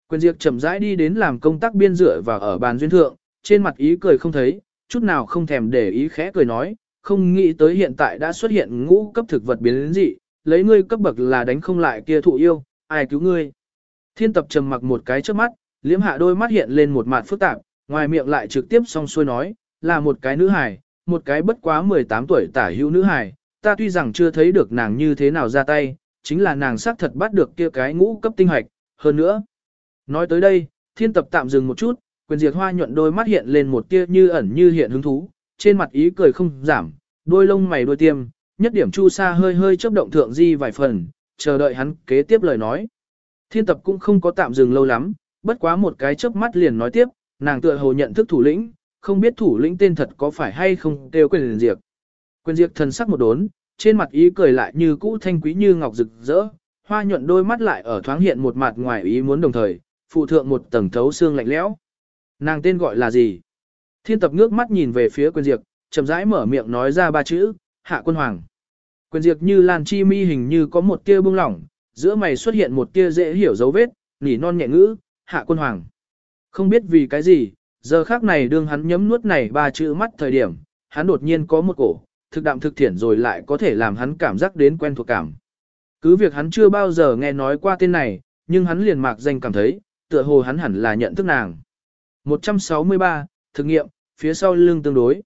Quyền diệt chậm rãi đi đến làm công tác biên rửa và ở bàn duyên thượng, trên mặt ý cười không thấy, chút nào không thèm để ý khẽ cười nói, không nghĩ tới hiện tại đã xuất hiện ngũ cấp thực vật biến dị, lấy ngươi cấp bậc là đánh không lại kia thụ yêu, ai cứu ngươi. Thiên tập trầm mặc một cái trước mắt, liễm hạ đôi mắt hiện lên một mặt phức tạp, ngoài miệng lại trực tiếp song xuôi nói, là một cái nữ hài, một cái bất quá 18 tuổi tả hữu nữ hài, ta tuy rằng chưa thấy được nàng như thế nào ra tay, chính là nàng xác thật bắt được kia cái ngũ cấp tinh hoạch, hơn nữa. Nói tới đây, thiên tập tạm dừng một chút, quyền diệt hoa nhuận đôi mắt hiện lên một tia như ẩn như hiện hứng thú, trên mặt ý cười không giảm, đôi lông mày đôi tiêm, nhất điểm chu sa hơi hơi chớp động thượng di vài phần, chờ đợi hắn kế tiếp lời nói. Thiên tập cũng không có tạm dừng lâu lắm, bất quá một cái chớp mắt liền nói tiếp, nàng tựa hồ nhận thức thủ lĩnh, không biết thủ lĩnh tên thật có phải hay không kêu quyền diệt. Quyền diệt thần sắc một đốn, trên mặt ý cười lại như cũ thanh quý như ngọc rực rỡ, hoa nhuận đôi mắt lại ở thoáng hiện một mặt ngoài ý muốn đồng thời, phụ thượng một tầng thấu xương lạnh lẽo. Nàng tên gọi là gì? Thiên tập ngước mắt nhìn về phía quyền diệt, chậm rãi mở miệng nói ra ba chữ, hạ quân hoàng. Quyền diệt như lan chi mi hình như có một tia bưng lỏng, giữa mày xuất hiện một tia dễ hiểu dấu vết, nỉ non nhẹ ngữ, hạ quân hoàng. Không biết vì cái gì, giờ khác này đương hắn nhấm nuốt này ba chữ mắt thời điểm, hắn đột nhiên có một cổ, thực đạm thực thiển rồi lại có thể làm hắn cảm giác đến quen thuộc cảm. Cứ việc hắn chưa bao giờ nghe nói qua tên này, nhưng hắn liền mạc danh cảm thấy, tựa hồ hắn hẳn là nhận thức nàng. 163, thực nghiệm, phía sau lưng tương đối.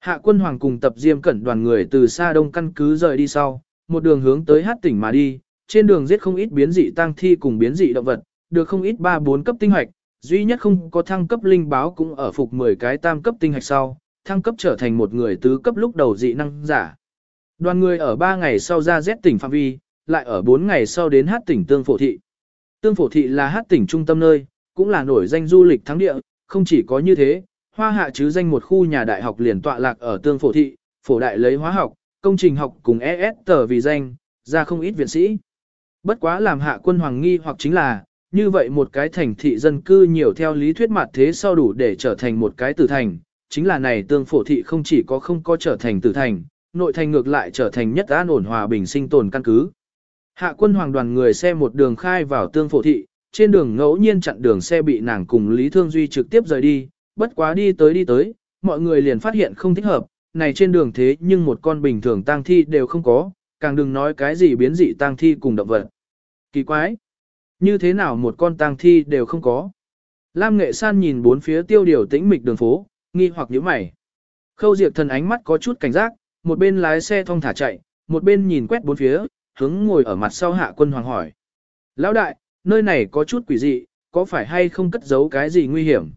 Hạ quân hoàng cùng tập diêm cẩn đoàn người từ xa đông căn cứ rời đi sau, một đường hướng tới hát tỉnh mà đi, trên đường giết không ít biến dị tăng thi cùng biến dị động vật, được không ít 3-4 cấp tinh hoạch, duy nhất không có thăng cấp linh báo cũng ở phục 10 cái tam cấp tinh hạch sau, thăng cấp trở thành một người tứ cấp lúc đầu dị năng giả. Đoàn người ở 3 ngày sau ra Z tỉnh phạm vi, lại ở 4 ngày sau đến hát tỉnh Tương Phổ Thị. Tương Phổ Thị là hát tỉnh trung tâm nơi, cũng là nổi danh du lịch thắng địa, không chỉ có như thế, hoa hạ chứ danh một khu nhà đại học liền tọa lạc ở Tương Phổ Thị, phổ đại lấy hóa học, công trình học cùng ES tờ vì danh, ra không ít viện sĩ. Bất quá làm hạ quân hoàng nghi hoặc chính là, như vậy một cái thành thị dân cư nhiều theo lý thuyết mặt thế sau đủ để trở thành một cái tử thành, chính là này tương phổ thị không chỉ có không có trở thành tử thành, nội thành ngược lại trở thành nhất an ổn hòa bình sinh tồn căn cứ. Hạ quân hoàng đoàn người xe một đường khai vào tương phổ thị, trên đường ngẫu nhiên chặn đường xe bị nàng cùng Lý Thương Duy trực tiếp rời đi, bất quá đi tới đi tới, mọi người liền phát hiện không thích hợp, này trên đường thế nhưng một con bình thường tang thi đều không có, càng đừng nói cái gì biến dị tang thi cùng động vật. Kỳ quái! Như thế nào một con tang thi đều không có. Lam Nghệ San nhìn bốn phía tiêu điều tĩnh mịch đường phố, nghi hoặc nhíu mày. Khâu Diệp thần ánh mắt có chút cảnh giác, một bên lái xe thong thả chạy, một bên nhìn quét bốn phía, hướng ngồi ở mặt sau hạ quân hoàng hỏi. Lão đại, nơi này có chút quỷ dị, có phải hay không cất giấu cái gì nguy hiểm?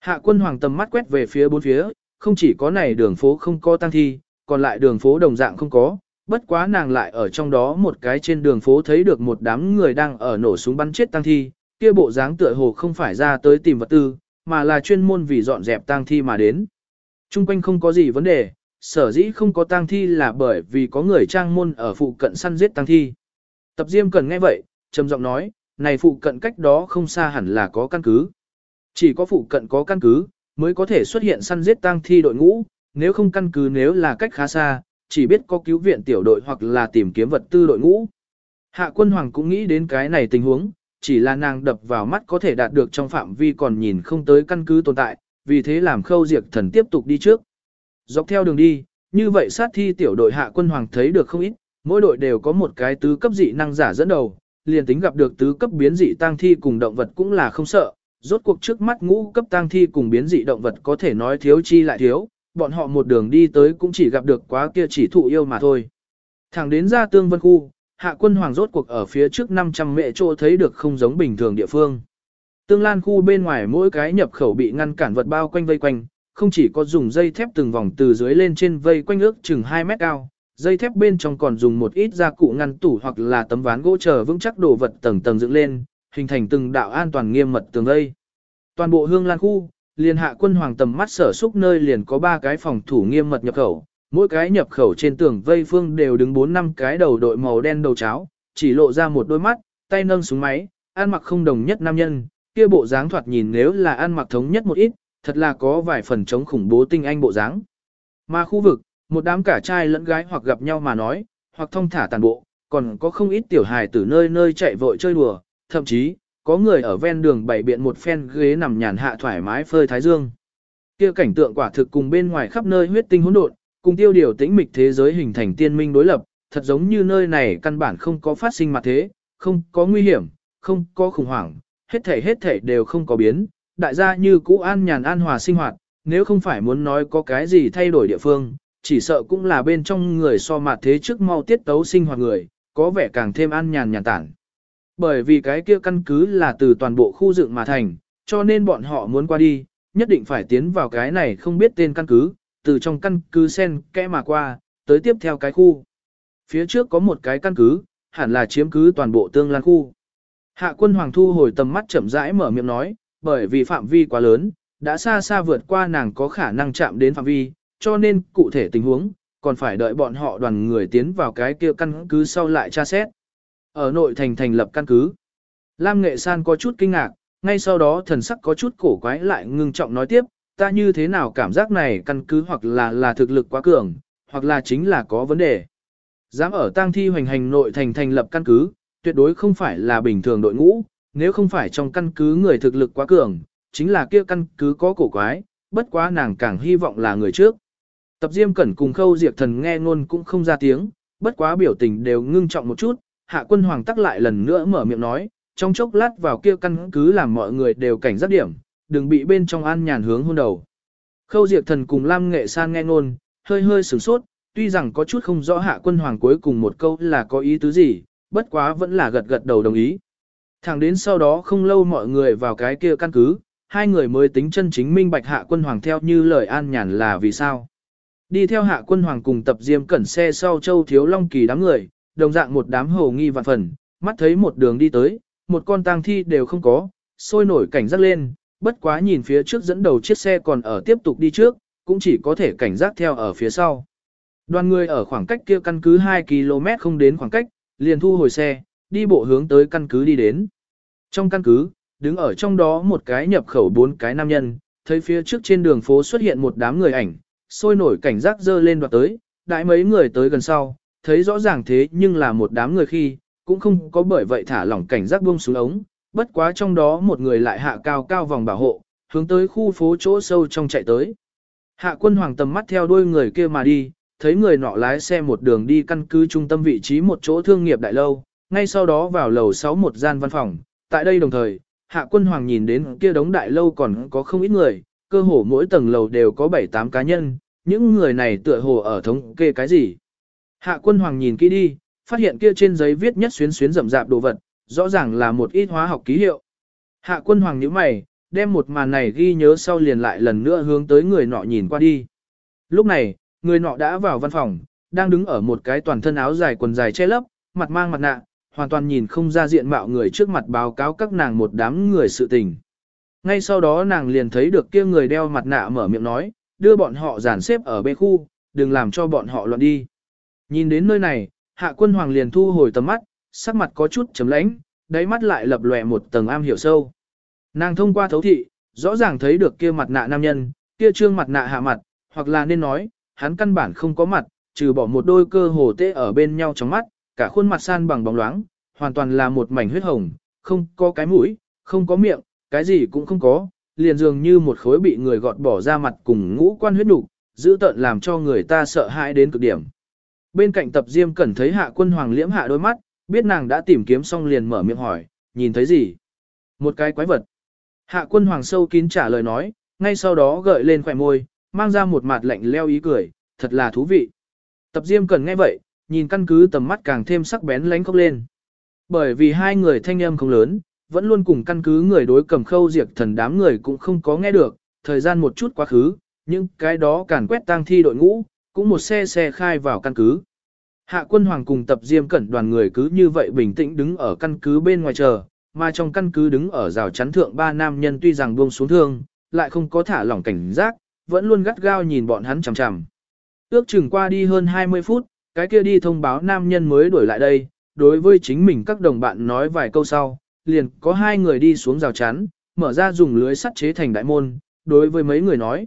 Hạ quân hoàng tầm mắt quét về phía bốn phía, không chỉ có này đường phố không có tăng thi, còn lại đường phố đồng dạng không có, bất quá nàng lại ở trong đó một cái trên đường phố thấy được một đám người đang ở nổ súng bắn chết tang thi, kia bộ dáng tựa hồ không phải ra tới tìm vật tư, mà là chuyên môn vì dọn dẹp tang thi mà đến. Trung quanh không có gì vấn đề, sở dĩ không có tang thi là bởi vì có người trang môn ở phụ cận săn giết tang thi. Tập Diêm cần nghe vậy, trầm giọng nói, này phụ cận cách đó không xa hẳn là có căn cứ. Chỉ có phụ cận có căn cứ, mới có thể xuất hiện săn giết tang thi đội ngũ, nếu không căn cứ nếu là cách khá xa, chỉ biết có cứu viện tiểu đội hoặc là tìm kiếm vật tư đội ngũ. Hạ quân hoàng cũng nghĩ đến cái này tình huống, chỉ là nàng đập vào mắt có thể đạt được trong phạm vi còn nhìn không tới căn cứ tồn tại, vì thế làm khâu diệt thần tiếp tục đi trước. Dọc theo đường đi, như vậy sát thi tiểu đội hạ quân hoàng thấy được không ít, mỗi đội đều có một cái tứ cấp dị năng giả dẫn đầu, liền tính gặp được tứ cấp biến dị tang thi cùng động vật cũng là không sợ, rốt cuộc trước mắt ngũ cấp tang thi cùng biến dị động vật có thể nói thiếu chi lại thiếu, bọn họ một đường đi tới cũng chỉ gặp được quá kia chỉ thụ yêu mà thôi. Thẳng đến ra tương vân khu, hạ quân hoàng rốt cuộc ở phía trước 500 mệ chỗ thấy được không giống bình thường địa phương. Tương lan khu bên ngoài mỗi cái nhập khẩu bị ngăn cản vật bao quanh vây quanh, không chỉ có dùng dây thép từng vòng từ dưới lên trên vây quanh ước chừng 2 mét cao, dây thép bên trong còn dùng một ít gia cụ ngăn tủ hoặc là tấm ván gỗ chờ vững chắc đồ vật tầng tầng dựng lên, hình thành từng đạo an toàn nghiêm mật tường vây. Toàn bộ hương lan khu, liền hạ quân hoàng tầm mắt sở xúc nơi liền có ba cái phòng thủ nghiêm mật nhập khẩu, mỗi cái nhập khẩu trên tường vây phương đều đứng 4 năm cái đầu đội màu đen đầu cháo, chỉ lộ ra một đôi mắt, tay nâng súng máy, ăn mặc không đồng nhất nam nhân, kia bộ dáng thoạt nhìn nếu là ăn mặc thống nhất một ít, thật là có vài phần chống khủng bố tinh anh bộ dáng. Mà khu vực, một đám cả trai lẫn gái hoặc gặp nhau mà nói, hoặc thông thả tàn bộ, còn có không ít tiểu hài từ nơi nơi chạy vội chơi đùa, thậm chí, có người ở ven đường bày biện một phen ghế nằm nhàn hạ thoải mái phơi thái dương. Kia cảnh tượng quả thực cùng bên ngoài khắp nơi huyết tinh hỗn độn, cùng tiêu điều tĩnh mịch thế giới hình thành tiên minh đối lập, thật giống như nơi này căn bản không có phát sinh mặt thế, không có nguy hiểm, không có khủng hoảng, hết thảy hết thảy đều không có biến, đại gia như cũ an nhàn an hòa sinh hoạt, nếu không phải muốn nói có cái gì thay đổi địa phương, chỉ sợ cũng là bên trong người so mặt thế trước mau tiết tấu sinh hoạt người, có vẻ càng thêm an nhàn nhàn tản. Bởi vì cái kia căn cứ là từ toàn bộ khu dựng mà thành, cho nên bọn họ muốn qua đi, nhất định phải tiến vào cái này không biết tên căn cứ, từ trong căn cứ sen kẽ mà qua, tới tiếp theo cái khu. Phía trước có một cái căn cứ, hẳn là chiếm cứ toàn bộ tương lan khu. Hạ quân hoàng thu hồi tầm mắt chậm rãi mở miệng nói, bởi vì phạm vi quá lớn, đã xa xa vượt qua nàng có khả năng chạm đến phạm vi, cho nên cụ thể tình huống, còn phải đợi bọn họ đoàn người tiến vào cái kia căn cứ sau lại tra xét. Ở nội thành thành lập căn cứ, Lam Nghệ San có chút kinh ngạc, ngay sau đó thần sắc có chút cổ quái lại ngưng trọng nói tiếp, ta như thế nào cảm giác này căn cứ hoặc là là thực lực quá cường, hoặc là chính là có vấn đề. Dám ở tang thi hoành hành nội thành thành lập căn cứ, tuyệt đối không phải là bình thường đội ngũ, nếu không phải trong căn cứ người thực lực quá cường, chính là kia căn cứ có cổ quái, bất quá nàng càng hy vọng là người trước. Tập Diêm Cẩn cùng Khâu Diệp Thần nghe ngôn cũng không ra tiếng, bất quá biểu tình đều ngưng trọng một chút, Hạ Quân Hoàng tắc lại lần nữa mở miệng nói, trong chốc lát vào kia căn cứ làm mọi người đều cảnh giác điểm, đừng bị bên trong an nhàn hướng hôn đầu. Khâu Diệt Thần cùng Lam Nghệ San nghe ngôn, hơi hơi sửng sốt, tuy rằng có chút không rõ Hạ Quân Hoàng cuối cùng một câu là có ý tứ gì, bất quá vẫn là gật gật đầu đồng ý. Thẳng đến sau đó không lâu mọi người vào cái kia căn cứ, hai người mới tính chân chính minh bạch Hạ Quân Hoàng theo như lời an nhàn là vì sao. Đi theo Hạ Quân Hoàng cùng tập diêm cẩn xe sau châu thiếu long kỳ đám người, đồng dạng một đám hồ nghi vạn phần, mắt thấy một đường đi tới, một con tang thi đều không có, sôi nổi cảnh giác lên, bất quá nhìn phía trước dẫn đầu chiếc xe còn ở tiếp tục đi trước, cũng chỉ có thể cảnh giác theo ở phía sau. Đoàn người ở khoảng cách kia căn cứ 2 km không đến khoảng cách, liền thu hồi xe, đi bộ hướng tới căn cứ đi đến. Trong căn cứ, đứng ở trong đó một cái nhập khẩu bốn cái nam nhân, thấy phía trước trên đường phố xuất hiện một đám người ảnh, sôi nổi cảnh giác dơ lên đoạt tới, đại mấy người tới gần sau, thấy rõ ràng thế nhưng là một đám người khi, cũng không có bởi vậy thả lỏng cảnh giác buông xuống ống, bất quá trong đó một người lại hạ cao cao vòng bảo hộ, hướng tới khu phố chỗ sâu trong chạy tới. Hạ quân hoàng tầm mắt theo đuôi người kia mà đi, thấy người nọ lái xe một đường đi căn cứ trung tâm vị trí một chỗ thương nghiệp đại lâu, ngay sau đó vào lầu 6 một gian văn phòng, tại đây đồng thời, hạ quân hoàng nhìn đến kia đống đại lâu còn có không ít người, cơ hồ mỗi tầng lầu đều có 7-8 cá nhân, những người này tựa hồ ở thống kê cái gì. Hạ quân hoàng nhìn kỹ đi, phát hiện kia trên giấy viết nhất xuyến xuyến rậm rạp đồ vật, rõ ràng là một ít hóa học ký hiệu. Hạ quân hoàng nhíu mày, đem một màn này ghi nhớ sau liền lại lần nữa hướng tới người nọ nhìn qua đi. Lúc này, người nọ đã vào văn phòng, đang đứng ở một cái toàn thân áo dài quần dài che lấp, mặt mang mặt nạ, hoàn toàn nhìn không ra diện mạo người trước mặt báo cáo các nàng một đám người sự tình. Ngay sau đó nàng liền thấy được kia người đeo mặt nạ mở miệng nói, đưa bọn họ dàn xếp ở bê khu, đừng làm cho bọn họ loạn đi. Nhìn đến nơi này, hạ quân hoàng liền thu hồi tầm mắt, sắc mặt có chút chấm lãnh, đáy mắt lại lập lòe một tầng am hiểu sâu. Nàng thông qua thấu thị, rõ ràng thấy được kia mặt nạ nam nhân, kia trương mặt nạ hạ mặt, hoặc là nên nói, hắn căn bản không có mặt, trừ bỏ một đôi cơ hồ tê ở bên nhau trong mắt, cả khuôn mặt san bằng bóng loáng, hoàn toàn là một mảnh huyết hồng, không có cái mũi, không có miệng, cái gì cũng không có, liền dường như một khối bị người gọt bỏ ra mặt cùng ngũ quan huyết đủ, giữ tận làm cho người ta sợ hãi đến cực điểm. Bên cạnh tập diêm cẩn thấy hạ quân hoàng liễm hạ đôi mắt, biết nàng đã tìm kiếm xong liền mở miệng hỏi, nhìn thấy gì? Một cái quái vật. Hạ quân hoàng sâu kín trả lời nói, ngay sau đó gợi lên khỏe môi, mang ra một mặt lạnh leo ý cười, thật là thú vị. Tập diêm cẩn nghe vậy, nhìn căn cứ tầm mắt càng thêm sắc bén lánh khóc lên. Bởi vì hai người thanh âm không lớn, vẫn luôn cùng căn cứ người đối cầm khâu diệt thần đám người cũng không có nghe được, thời gian một chút quá khứ, nhưng cái đó càn quét tang thi đội ngũ, cũng một xe xe khai vào căn cứ. Hạ quân hoàng cùng tập diêm cẩn đoàn người cứ như vậy bình tĩnh đứng ở căn cứ bên ngoài chờ, mà trong căn cứ đứng ở rào chắn thượng ba nam nhân tuy rằng buông xuống thương, lại không có thả lỏng cảnh giác, vẫn luôn gắt gao nhìn bọn hắn chằm chằm. Ước chừng qua đi hơn 20 phút, cái kia đi thông báo nam nhân mới đuổi lại đây, đối với chính mình các đồng bạn nói vài câu sau, liền có hai người đi xuống rào chắn, mở ra dùng lưới sắt chế thành đại môn, đối với mấy người nói.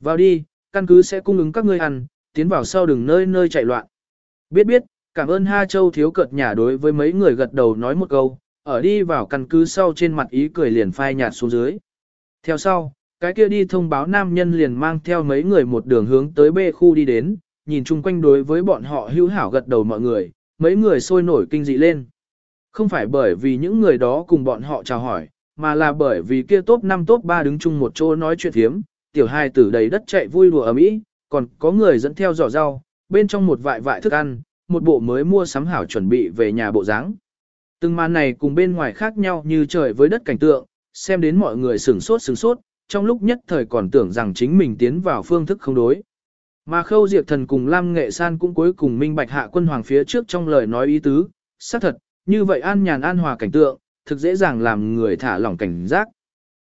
Vào đi, căn cứ sẽ cung ứng các ngươi ăn, tiến vào sau đừng nơi nơi chạy loạn. Biết biết, cảm ơn Ha Châu thiếu cợt nhà đối với mấy người gật đầu nói một câu, ở đi vào căn cứ sau trên mặt ý cười liền phai nhạt xuống dưới. Theo sau, cái kia đi thông báo nam nhân liền mang theo mấy người một đường hướng tới B khu đi đến, nhìn chung quanh đối với bọn họ hữu hảo gật đầu mọi người, mấy người sôi nổi kinh dị lên. Không phải bởi vì những người đó cùng bọn họ chào hỏi, mà là bởi vì kia top 5 top 3 đứng chung một chỗ nói chuyện thiếm, tiểu hai tử đầy đất chạy vui đùa ở mỹ, còn có người dẫn theo giỏ rau, bên trong một vại vại thức ăn, một bộ mới mua sắm hảo chuẩn bị về nhà bộ dáng. Từng màn này cùng bên ngoài khác nhau như trời với đất cảnh tượng, xem đến mọi người sửng sốt sửng sốt, trong lúc nhất thời còn tưởng rằng chính mình tiến vào phương thức không đối. Mà khâu diệt thần cùng Lam Nghệ San cũng cuối cùng minh bạch hạ quân hoàng phía trước trong lời nói ý tứ, xác thật, như vậy an nhàn an hòa cảnh tượng, thực dễ dàng làm người thả lỏng cảnh giác.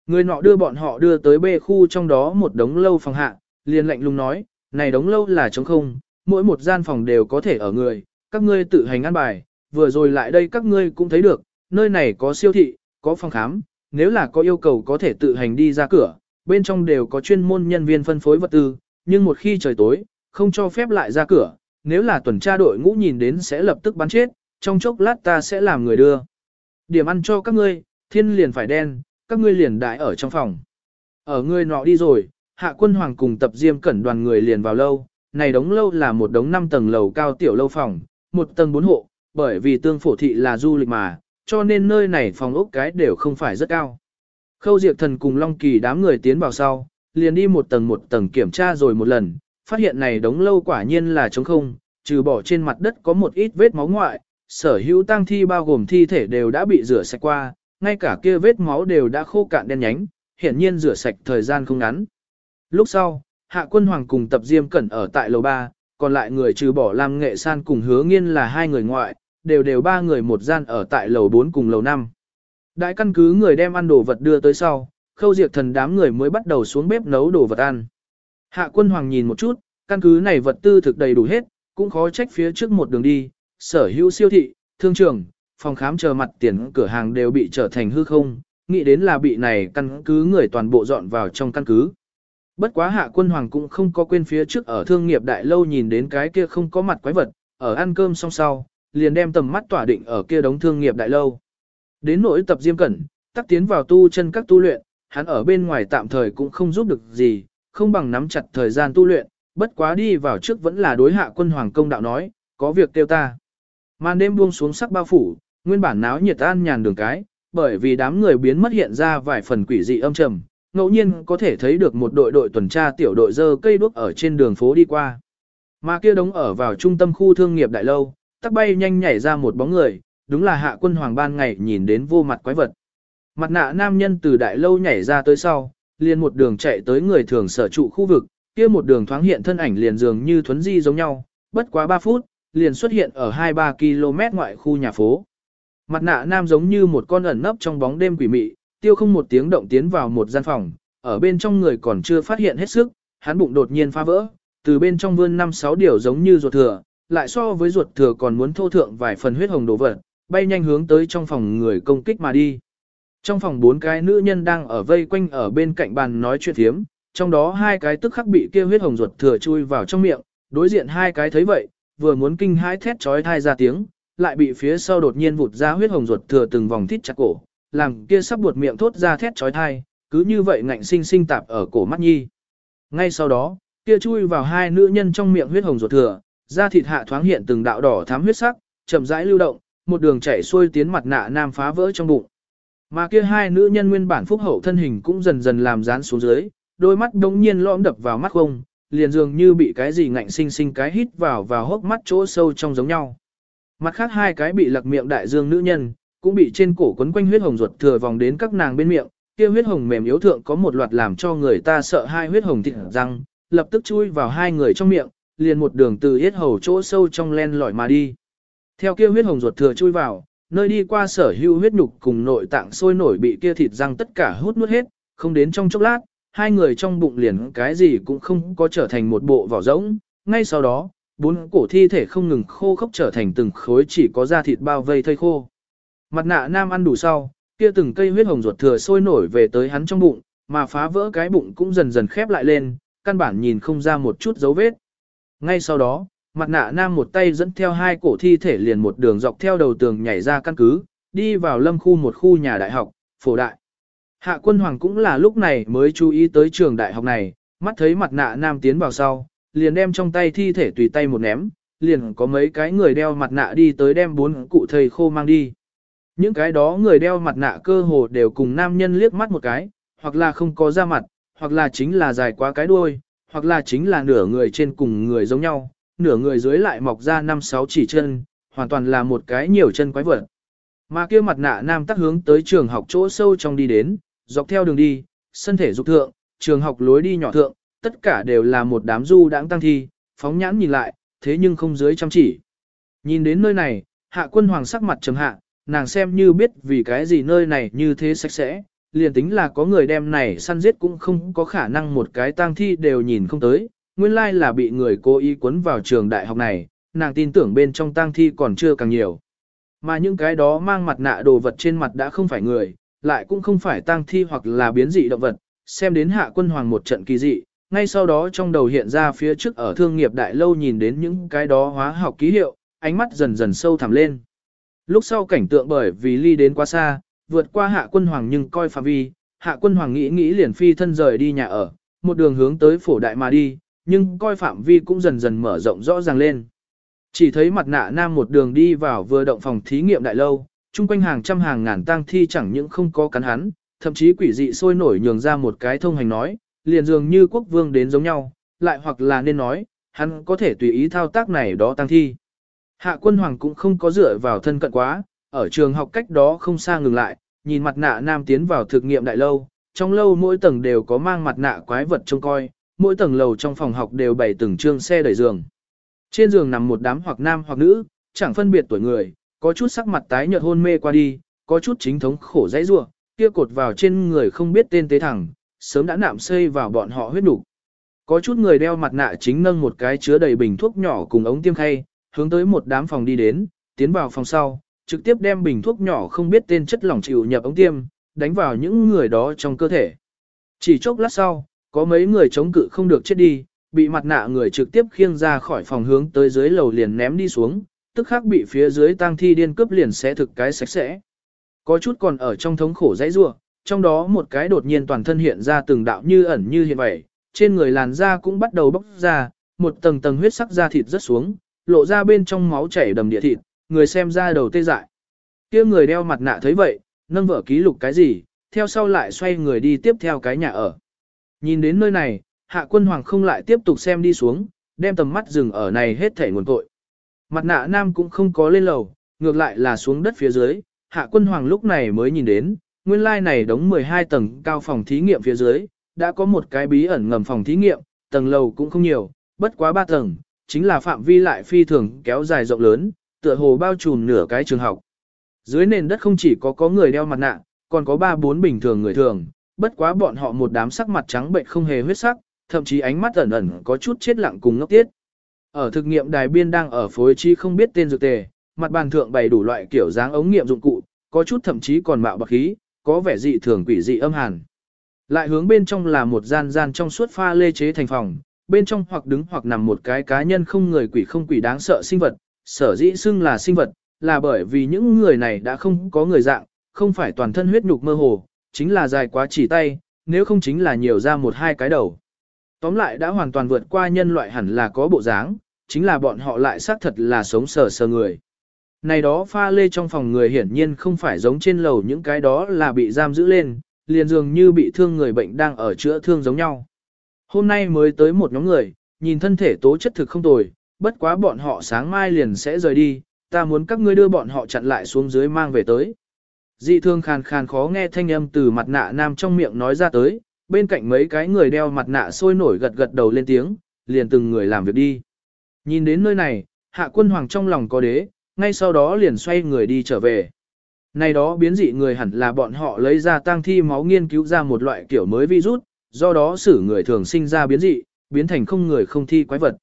Người nọ đưa bọn họ đưa tới bê khu trong đó một đống lâu phòng hạ, liền lạnh lùng nói, này đóng lâu là trống không, mỗi một gian phòng đều có thể ở người, các ngươi tự hành ăn bài, vừa rồi lại đây các ngươi cũng thấy được, nơi này có siêu thị, có phòng khám, nếu là có yêu cầu có thể tự hành đi ra cửa, bên trong đều có chuyên môn nhân viên phân phối vật tư, nhưng một khi trời tối, không cho phép lại ra cửa, nếu là tuần tra đội ngũ nhìn đến sẽ lập tức bắn chết, trong chốc lát ta sẽ làm người đưa. Điểm ăn cho các ngươi, thiên liền phải đen, các ngươi liền đại ở trong phòng. Ở ngươi nọ đi rồi, hạ quân hoàng cùng tập diêm cẩn đoàn người liền vào lâu, này đống lâu là một đống 5 tầng lầu cao tiểu lâu phòng, một tầng 4 hộ, bởi vì tương phổ thị là du lịch mà, cho nên nơi này phòng ốc cái đều không phải rất cao. Khâu Diệp Thần cùng Long Kỳ đám người tiến vào sau, liền đi một tầng một tầng kiểm tra rồi một lần, phát hiện này đống lâu quả nhiên là trống không, trừ bỏ trên mặt đất có một ít vết máu ngoại, sở hữu tang thi bao gồm thi thể đều đã bị rửa sạch qua, ngay cả kia vết máu đều đã khô cạn đen nhánh, hiển nhiên rửa sạch thời gian không ngắn. Lúc sau, Hạ Quân Hoàng cùng Tập Diêm Cẩn ở tại lầu 3, còn lại người trừ bỏ Lam Nghệ San cùng Hứa Nghiên là hai người ngoại, đều đều ba người một gian ở tại lầu 4 cùng lầu 5. Đại căn cứ người đem ăn đồ vật đưa tới sau, khâu diệt thần đám người mới bắt đầu xuống bếp nấu đồ vật ăn. Hạ quân hoàng nhìn một chút, căn cứ này vật tư thực đầy đủ hết, cũng khó trách phía trước một đường đi, sở hữu siêu thị, thương trường, phòng khám chờ mặt tiền cửa hàng đều bị trở thành hư không, nghĩ đến là bị này căn cứ người toàn bộ dọn vào trong căn cứ. Bất quá hạ quân hoàng cũng không có quên phía trước ở thương nghiệp đại lâu nhìn đến cái kia không có mặt quái vật, ở ăn cơm xong sau, liền đem tầm mắt tỏa định ở kia đống thương nghiệp đại lâu. Đến nỗi tập diêm cẩn, tắc tiến vào tu chân các tu luyện, hắn ở bên ngoài tạm thời cũng không giúp được gì, không bằng nắm chặt thời gian tu luyện, bất quá đi vào trước vẫn là đối hạ quân hoàng công đạo nói, có việc kêu ta. Màn đêm buông xuống sắc bao phủ, nguyên bản náo nhiệt an nhàn đường cái, bởi vì đám người biến mất hiện ra vài phần quỷ dị âm trầm, ngẫu nhiên có thể thấy được một đội đội tuần tra tiểu đội dơ cây đuốc ở trên đường phố đi qua. Mà kia đống ở vào trung tâm khu thương nghiệp đại lâu, tắc bay nhanh nhảy ra một bóng người, đúng là hạ quân hoàng ban ngày nhìn đến vô mặt quái vật. Mặt nạ nam nhân từ đại lâu nhảy ra tới sau, liền một đường chạy tới người thường sở trụ khu vực, kia một đường thoáng hiện thân ảnh liền dường như thuấn di giống nhau, bất quá 3 phút, liền xuất hiện ở 2-3 km ngoại khu nhà phố. Mặt nạ nam giống như một con ẩn nấp trong bóng đêm quỷ mị, tiêu không một tiếng động tiến vào một gian phòng, ở bên trong người còn chưa phát hiện hết sức, hắn bụng đột nhiên phá vỡ, từ bên trong vươn năm sáu điều giống như ruột thừa, lại so với ruột thừa còn muốn thô thượng vài phần huyết hồng đồ vật, bay nhanh hướng tới trong phòng người công kích mà đi. Trong phòng bốn cái nữ nhân đang ở vây quanh ở bên cạnh bàn nói chuyện thiếm, trong đó hai cái tức khắc bị kia huyết hồng ruột thừa chui vào trong miệng, đối diện hai cái thấy vậy, vừa muốn kinh hãi thét chói tai ra tiếng, lại bị phía sau đột nhiên vụt ra huyết hồng ruột thừa từng vòng thít chặt cổ, làm kia sắp buột miệng thốt ra thét chói tai, cứ như vậy ngạnh sinh sinh tạp ở cổ mắt nhi. Ngay sau đó, kia chui vào hai nữ nhân trong miệng huyết hồng ruột thừa, da thịt hạ thoáng hiện từng đạo đỏ thắm huyết sắc, chậm rãi lưu động, một đường chảy xuôi tiến mặt nạ nam phá vỡ trong bụng. Mà kia hai nữ nhân nguyên bản phúc hậu thân hình cũng dần dần làm dán xuống dưới, đôi mắt đống nhiên lõm đập vào mắt không, liền dường như bị cái gì ngạnh sinh sinh cái hít vào vào hốc mắt chỗ sâu trong giống nhau. Mặt khác hai cái bị lặc miệng đại dương nữ nhân, cũng bị trên cổ quấn quanh huyết hồng ruột thừa vòng đến các nàng bên miệng, kia huyết hồng mềm yếu thượng có một loạt làm cho người ta sợ hai huyết hồng thịt răng, lập tức chui vào hai người trong miệng, liền một đường từ yết hầu chỗ sâu trong len lỏi mà đi. Theo kia huyết hồng ruột thừa chui vào, nơi đi qua sở hữu huyết nhục cùng nội tạng sôi nổi bị kia thịt răng tất cả hút nuốt hết, không đến trong chốc lát, hai người trong bụng liền cái gì cũng không có trở thành một bộ vỏ rỗng, ngay sau đó, bốn cổ thi thể không ngừng khô khốc trở thành từng khối chỉ có da thịt bao vây thây khô. Mặt nạ nam ăn đủ sau, kia từng cây huyết hồng ruột thừa sôi nổi về tới hắn trong bụng, mà phá vỡ cái bụng cũng dần dần khép lại lên, căn bản nhìn không ra một chút dấu vết. Ngay sau đó, mặt nạ nam một tay dẫn theo hai cổ thi thể liền một đường dọc theo đầu tường nhảy ra căn cứ, đi vào lâm khu một khu nhà đại học, phổ đại. Hạ quân hoàng cũng là lúc này mới chú ý tới trường đại học này, mắt thấy mặt nạ nam tiến vào sau, liền đem trong tay thi thể tùy tay một ném, liền có mấy cái người đeo mặt nạ đi tới đem bốn cụ thầy khô mang đi. Những cái đó người đeo mặt nạ cơ hồ đều cùng nam nhân liếc mắt một cái, hoặc là không có da mặt, hoặc là chính là dài quá cái đuôi, hoặc là chính là nửa người trên cùng người giống nhau, nửa người dưới lại mọc ra năm sáu chỉ chân, hoàn toàn là một cái nhiều chân quái vật. Mà kia mặt nạ nam tắc hướng tới trường học chỗ sâu trong đi đến, dọc theo đường đi, sân thể dục thượng, trường học lối đi nhỏ thượng, tất cả đều là một đám du đãng tăng thi, phóng nhãn nhìn lại, thế nhưng không dưới chăm chỉ. Nhìn đến nơi này, hạ quân hoàng sắc mặt trầm hạ, nàng xem như biết vì cái gì nơi này như thế sạch sẽ, liền tính là có người đem này săn giết cũng không có khả năng một cái tang thi đều nhìn không tới, nguyên lai là bị người cố ý cuốn vào trường đại học này, nàng tin tưởng bên trong tang thi còn chưa càng nhiều. Mà những cái đó mang mặt nạ đồ vật trên mặt đã không phải người, lại cũng không phải tang thi hoặc là biến dị động vật, xem đến hạ quân hoàng một trận kỳ dị, ngay sau đó trong đầu hiện ra phía trước ở thương nghiệp đại lâu nhìn đến những cái đó hóa học ký hiệu, ánh mắt dần dần sâu thẳm lên. Lúc sau cảnh tượng bởi vì ly đến quá xa, vượt qua hạ quân hoàng nhưng coi phạm vi, hạ quân hoàng nghĩ nghĩ liền phi thân rời đi nhà ở, một đường hướng tới phổ đại mà đi, nhưng coi phạm vi cũng dần dần mở rộng rõ ràng lên. Chỉ thấy mặt nạ nam một đường đi vào vừa động phòng thí nghiệm đại lâu, chung quanh hàng trăm hàng ngàn tang thi chẳng những không có cắn hắn, thậm chí quỷ dị sôi nổi nhường ra một cái thông hành nói, liền dường như quốc vương đến giống nhau, lại hoặc là nên nói, hắn có thể tùy ý thao tác này đó tang thi. Hạ quân hoàng cũng không có dựa vào thân cận quá, ở trường học cách đó không xa ngừng lại, nhìn mặt nạ nam tiến vào thực nghiệm đại lâu, trong lâu mỗi tầng đều có mang mặt nạ quái vật trông coi, mỗi tầng lầu trong phòng học đều bày từng trương xe đẩy giường. Trên giường nằm một đám hoặc nam hoặc nữ, chẳng phân biệt tuổi người, có chút sắc mặt tái nhợt hôn mê qua đi, có chút chính thống khổ dãy rủa, kia cột vào trên người không biết tên tế thẳng, sớm đã nạm xây vào bọn họ huyết đủ. Có chút người đeo mặt nạ chính nâng một cái chứa đầy bình thuốc nhỏ cùng ống tiêm khay, hướng tới một đám phòng đi đến, tiến vào phòng sau, trực tiếp đem bình thuốc nhỏ không biết tên chất lỏng chịu nhập ống tiêm, đánh vào những người đó trong cơ thể. Chỉ chốc lát sau, có mấy người chống cự không được chết đi, bị mặt nạ người trực tiếp khiêng ra khỏi phòng hướng tới dưới lầu liền ném đi xuống, tức khắc bị phía dưới tang thi điên cướp liền sẽ thực cái sạch sẽ. Có chút còn ở trong thống khổ dãy rua, trong đó một cái đột nhiên toàn thân hiện ra từng đạo như ẩn như hiện vậy, trên người làn da cũng bắt đầu bốc ra, một tầng tầng huyết sắc da thịt rất xuống, lộ ra bên trong máu chảy đầm địa thịt, người xem ra đầu tê dại. kia người đeo mặt nạ thấy vậy, nâng vở ký lục cái gì, theo sau lại xoay người đi tiếp theo cái nhà ở. Nhìn đến nơi này, hạ quân hoàng không lại tiếp tục xem đi xuống, đem tầm mắt dừng ở này hết thể nguồn tội. Mặt nạ nam cũng không có lên lầu, ngược lại là xuống đất phía dưới, hạ quân hoàng lúc này mới nhìn đến, nguyên lai này đóng 12 tầng cao phòng thí nghiệm phía dưới, đã có một cái bí ẩn ngầm phòng thí nghiệm, tầng lầu cũng không nhiều, bất quá 3 tầng, chính là phạm vi lại phi thường kéo dài rộng lớn, tựa hồ bao trùm nửa cái trường học. Dưới nền đất không chỉ có có người đeo mặt nạ, còn có 3-4 bình thường người thường, bất quá bọn họ một đám sắc mặt trắng bệnh không hề huyết sắc, thậm chí ánh mắt ẩn ẩn có chút chết lặng cùng ngốc tiết. Ở thực nghiệm đài biên đang ở phối chi không biết tên dược tề, mặt bàn thượng bày đủ loại kiểu dáng ống nghiệm dụng cụ, có chút thậm chí còn mạo bạc khí, có vẻ dị thường quỷ dị âm hàn. Lại hướng bên trong là một gian gian trong suốt pha lê chế thành phòng, bên trong hoặc đứng hoặc nằm một cái cá nhân không người quỷ không quỷ đáng sợ sinh vật, sở dĩ xưng là sinh vật, là bởi vì những người này đã không có người dạng, không phải toàn thân huyết nhục mơ hồ, chính là dài quá chỉ tay, nếu không chính là nhiều ra một hai cái đầu. Tóm lại đã hoàn toàn vượt qua nhân loại hẳn là có bộ dáng, chính là bọn họ lại xác thật là sống sờ sờ người. Này đó pha lê trong phòng người hiển nhiên không phải giống trên lầu những cái đó là bị giam giữ lên, liền dường như bị thương người bệnh đang ở chữa thương giống nhau. Hôm nay mới tới một nhóm người, nhìn thân thể tố chất thực không tồi, bất quá bọn họ sáng mai liền sẽ rời đi, ta muốn các ngươi đưa bọn họ chặn lại xuống dưới mang về tới. Dị thương khàn khàn khó nghe thanh âm từ mặt nạ nam trong miệng nói ra tới, bên cạnh mấy cái người đeo mặt nạ sôi nổi gật gật đầu lên tiếng, liền từng người làm việc đi. Nhìn đến nơi này, hạ quân hoàng trong lòng có đế, ngay sau đó liền xoay người đi trở về. Này đó biến dị người hẳn là bọn họ lấy ra tang thi máu nghiên cứu ra một loại kiểu mới virus, do đó xử người thường sinh ra biến dị, biến thành không người không thi quái vật.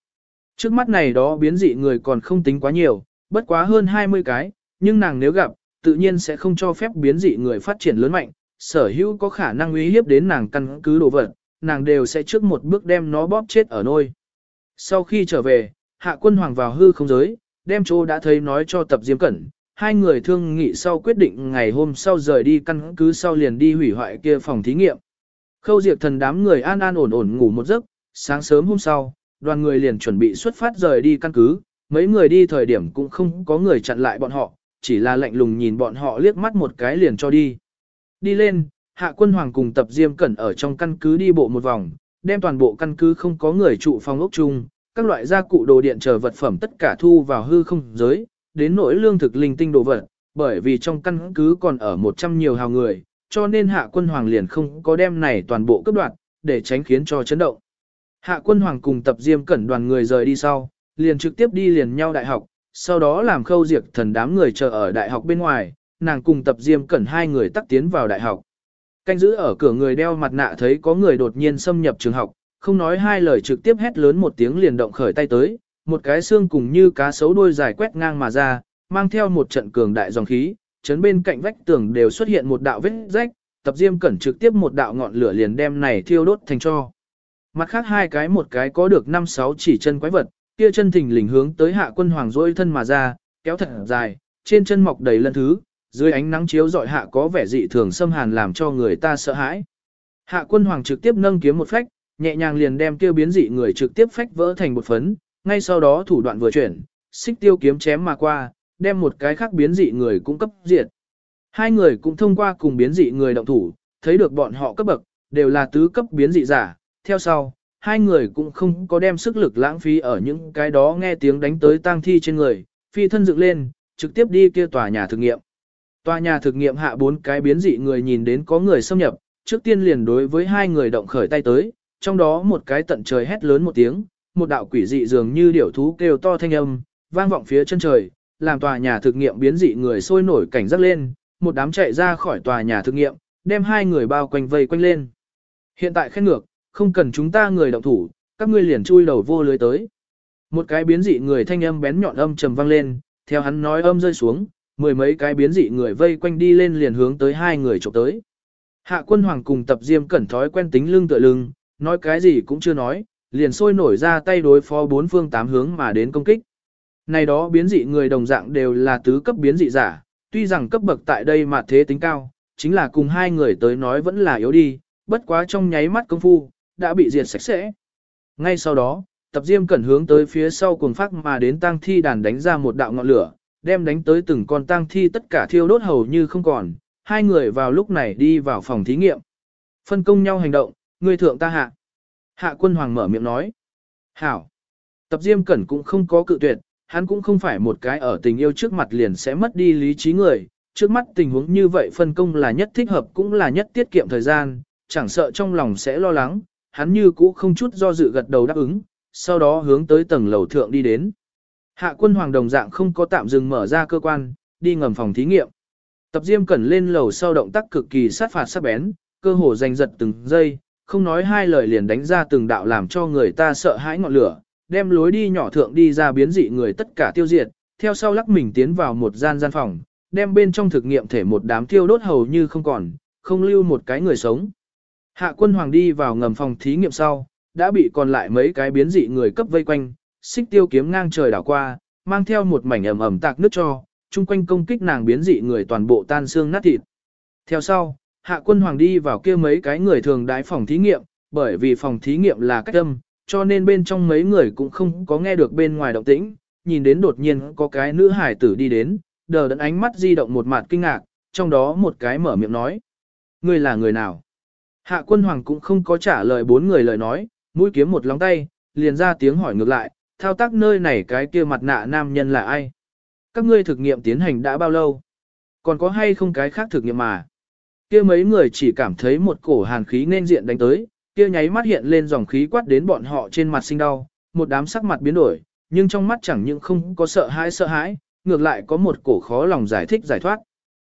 Trước mắt này đó biến dị người còn không tính quá nhiều, bất quá hơn 20 cái, nhưng nàng nếu gặp, tự nhiên sẽ không cho phép biến dị người phát triển lớn mạnh, sở hữu có khả năng uy hiếp đến nàng căn cứ đồ vật, nàng đều sẽ trước một bước đem nó bóp chết ở nôi. Sau khi trở về, hạ quân hoàng vào hư không giới, đem chỗ đã thấy nói cho tập diêm cẩn, hai người thương nghị sau quyết định ngày hôm sau rời đi căn cứ sau liền đi hủy hoại kia phòng thí nghiệm. Khâu diệt thần đám người an an ổn ổn ngủ một giấc, sáng sớm hôm sau, đoàn người liền chuẩn bị xuất phát rời đi căn cứ, mấy người đi thời điểm cũng không có người chặn lại bọn họ, chỉ là lạnh lùng nhìn bọn họ liếc mắt một cái liền cho đi. Đi lên, hạ quân hoàng cùng tập diêm cẩn ở trong căn cứ đi bộ một vòng, đem toàn bộ căn cứ không có người trụ phòng ốc chung, các loại gia cụ đồ điện chờ vật phẩm tất cả thu vào hư không giới, đến nỗi lương thực linh tinh đồ vật, bởi vì trong căn cứ còn ở 100 nhiều hào người, cho nên hạ quân hoàng liền không có đem này toàn bộ cấp đoạt, để tránh khiến cho chấn động. Hạ quân hoàng cùng tập diêm cẩn đoàn người rời đi sau, liền trực tiếp đi liền nhau đại học, sau đó làm khâu diệt thần đám người chờ ở đại học bên ngoài, nàng cùng tập diêm cẩn hai người tắt tiến vào đại học. Canh giữ ở cửa người đeo mặt nạ thấy có người đột nhiên xâm nhập trường học, không nói hai lời trực tiếp hét lớn một tiếng liền động khởi tay tới, một cái xương cùng như cá sấu đuôi dài quét ngang mà ra, mang theo một trận cường đại dòng khí, chấn bên cạnh vách tường đều xuất hiện một đạo vết rách, tập diêm cẩn trực tiếp một đạo ngọn lửa liền đem này thiêu đốt thành cho. Mặt khác hai cái một cái có được năm sáu chỉ chân quái vật, kia chân thình lình hướng tới hạ quân hoàng dôi thân mà ra, kéo thật dài, trên chân mọc đầy lân thứ, dưới ánh nắng chiếu dọi hạ có vẻ dị thường xâm hàn làm cho người ta sợ hãi. Hạ quân hoàng trực tiếp nâng kiếm một phách, nhẹ nhàng liền đem kia biến dị người trực tiếp phách vỡ thành một phấn, ngay sau đó thủ đoạn vừa chuyển, xích tiêu kiếm chém mà qua, đem một cái khác biến dị người cũng cấp diệt. Hai người cũng thông qua cùng biến dị người động thủ, thấy được bọn họ cấp bậc, đều là tứ cấp biến dị giả, theo sau, hai người cũng không có đem sức lực lãng phí ở những cái đó nghe tiếng đánh tới tang thi trên người, phi thân dựng lên, trực tiếp đi kia tòa nhà thực nghiệm. Tòa nhà thực nghiệm hạ bốn cái biến dị người nhìn đến có người xâm nhập, trước tiên liền đối với hai người động khởi tay tới, trong đó một cái tận trời hét lớn một tiếng, một đạo quỷ dị dường như điểu thú kêu to thanh âm, vang vọng phía chân trời, làm tòa nhà thực nghiệm biến dị người sôi nổi cảnh giác lên, một đám chạy ra khỏi tòa nhà thực nghiệm, đem hai người bao quanh vây quanh lên. Hiện tại khen ngược, không cần chúng ta người động thủ, các ngươi liền chui đầu vô lưới tới. Một cái biến dị người thanh âm bén nhọn âm trầm vang lên, theo hắn nói âm rơi xuống, mười mấy cái biến dị người vây quanh đi lên liền hướng tới hai người chụp tới. Hạ quân hoàng cùng tập diêm cẩn thói quen tính lưng tựa lưng, nói cái gì cũng chưa nói, liền sôi nổi ra tay đối phó bốn phương tám hướng mà đến công kích. Này đó biến dị người đồng dạng đều là tứ cấp biến dị giả, tuy rằng cấp bậc tại đây mà thế tính cao, chính là cùng hai người tới nói vẫn là yếu đi, bất quá trong nháy mắt công phu, đã bị diệt sạch sẽ. Ngay sau đó, tập diêm cẩn hướng tới phía sau cuồng phát mà đến tang thi đàn đánh ra một đạo ngọn lửa, đem đánh tới từng con tang thi tất cả thiêu đốt hầu như không còn, hai người vào lúc này đi vào phòng thí nghiệm. Phân công nhau hành động, người thượng ta hạ. Hạ quân hoàng mở miệng nói. Hảo. Tập diêm cẩn cũng không có cự tuyệt, hắn cũng không phải một cái ở tình yêu trước mặt liền sẽ mất đi lý trí người. Trước mắt tình huống như vậy phân công là nhất thích hợp cũng là nhất tiết kiệm thời gian, chẳng sợ trong lòng sẽ lo lắng, hắn như cũ không chút do dự gật đầu đáp ứng, sau đó hướng tới tầng lầu thượng đi đến. Hạ quân hoàng đồng dạng không có tạm dừng mở ra cơ quan, đi ngầm phòng thí nghiệm. Tập Diêm Cẩn lên lầu sau động tác cực kỳ sát phạt sắc bén, cơ hồ giành giật từng giây, không nói hai lời liền đánh ra từng đạo làm cho người ta sợ hãi ngọn lửa, đem lối đi nhỏ thượng đi ra biến dị người tất cả tiêu diệt, theo sau lắc mình tiến vào một gian gian phòng, đem bên trong thực nghiệm thể một đám tiêu đốt hầu như không còn, không lưu một cái người sống. Hạ quân hoàng đi vào ngầm phòng thí nghiệm sau, đã bị còn lại mấy cái biến dị người cấp vây quanh, xích tiêu kiếm ngang trời đảo qua, mang theo một mảnh ẩm ẩm tạc nước cho, chung quanh công kích nàng biến dị người toàn bộ tan xương nát thịt. Theo sau, hạ quân hoàng đi vào kia mấy cái người thường đái phòng thí nghiệm, bởi vì phòng thí nghiệm là cách âm, cho nên bên trong mấy người cũng không có nghe được bên ngoài động tĩnh, nhìn đến đột nhiên có cái nữ hải tử đi đến, đờ đẫn ánh mắt di động một mặt kinh ngạc, trong đó một cái mở miệng nói. Ngươi là người nào? Hạ quân hoàng cũng không có trả lời bốn người lời nói, mũi kiếm một lóng tay, liền ra tiếng hỏi ngược lại, thao tác nơi này cái kia mặt nạ nam nhân là ai? Các ngươi thực nghiệm tiến hành đã bao lâu? Còn có hay không cái khác thực nghiệm mà? Kia mấy người chỉ cảm thấy một cổ hàn khí nên diện đánh tới, kia nháy mắt hiện lên dòng khí quát đến bọn họ trên mặt sinh đau, một đám sắc mặt biến đổi, nhưng trong mắt chẳng những không có sợ hãi sợ hãi, ngược lại có một cổ khó lòng giải thích giải thoát.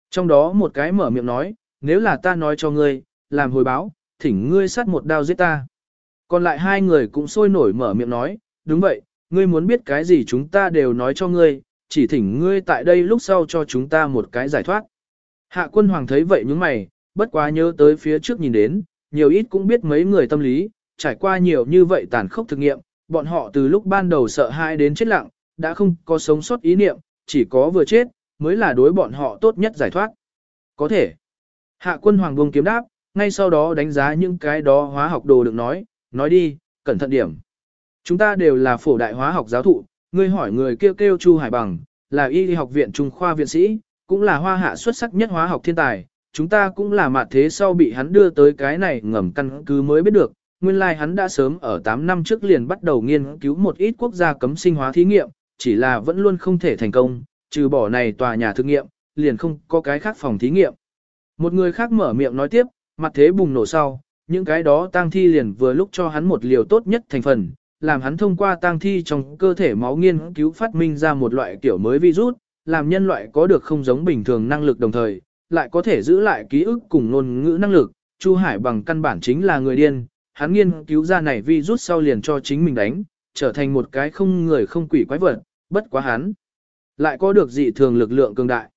Trong đó một cái mở miệng nói, nếu là ta nói cho ngươi, làm hồi báo, thỉnh ngươi sát một đao giết ta. Còn lại hai người cũng sôi nổi mở miệng nói, đúng vậy, ngươi muốn biết cái gì chúng ta đều nói cho ngươi, chỉ thỉnh ngươi tại đây lúc sau cho chúng ta một cái giải thoát. Hạ quân hoàng thấy vậy những mày, bất quá nhớ tới phía trước nhìn đến, nhiều ít cũng biết mấy người tâm lý, trải qua nhiều như vậy tàn khốc thực nghiệm, bọn họ từ lúc ban đầu sợ hãi đến chết lặng, đã không có sống sót ý niệm, chỉ có vừa chết, mới là đối bọn họ tốt nhất giải thoát. Có thể. Hạ quân hoàng buông kiếm đáp, ngay sau đó đánh giá những cái đó hóa học đồ được nói, nói đi, cẩn thận điểm. Chúng ta đều là phổ đại hóa học giáo thụ, ngươi hỏi người kêu kêu Chu Hải Bằng, là y học viện trung khoa viện sĩ, cũng là hoa hạ xuất sắc nhất hóa học thiên tài, chúng ta cũng là mặt thế sau bị hắn đưa tới cái này ngầm căn cứ mới biết được, nguyên lai like hắn đã sớm ở 8 năm trước liền bắt đầu nghiên cứu một ít quốc gia cấm sinh hóa thí nghiệm, chỉ là vẫn luôn không thể thành công, trừ bỏ này tòa nhà thử nghiệm, liền không có cái khác phòng thí nghiệm. Một người khác mở miệng nói tiếp, mặt thế bùng nổ sau, những cái đó tang thi liền vừa lúc cho hắn một liều tốt nhất thành phần, làm hắn thông qua tang thi trong cơ thể máu nghiên cứu phát minh ra một loại kiểu mới virus, làm nhân loại có được không giống bình thường năng lực đồng thời, lại có thể giữ lại ký ức cùng ngôn ngữ năng lực. Chu Hải bằng căn bản chính là người điên, hắn nghiên cứu ra này virus sau liền cho chính mình đánh, trở thành một cái không người không quỷ quái vật, bất quá hắn lại có được dị thường lực lượng cường đại.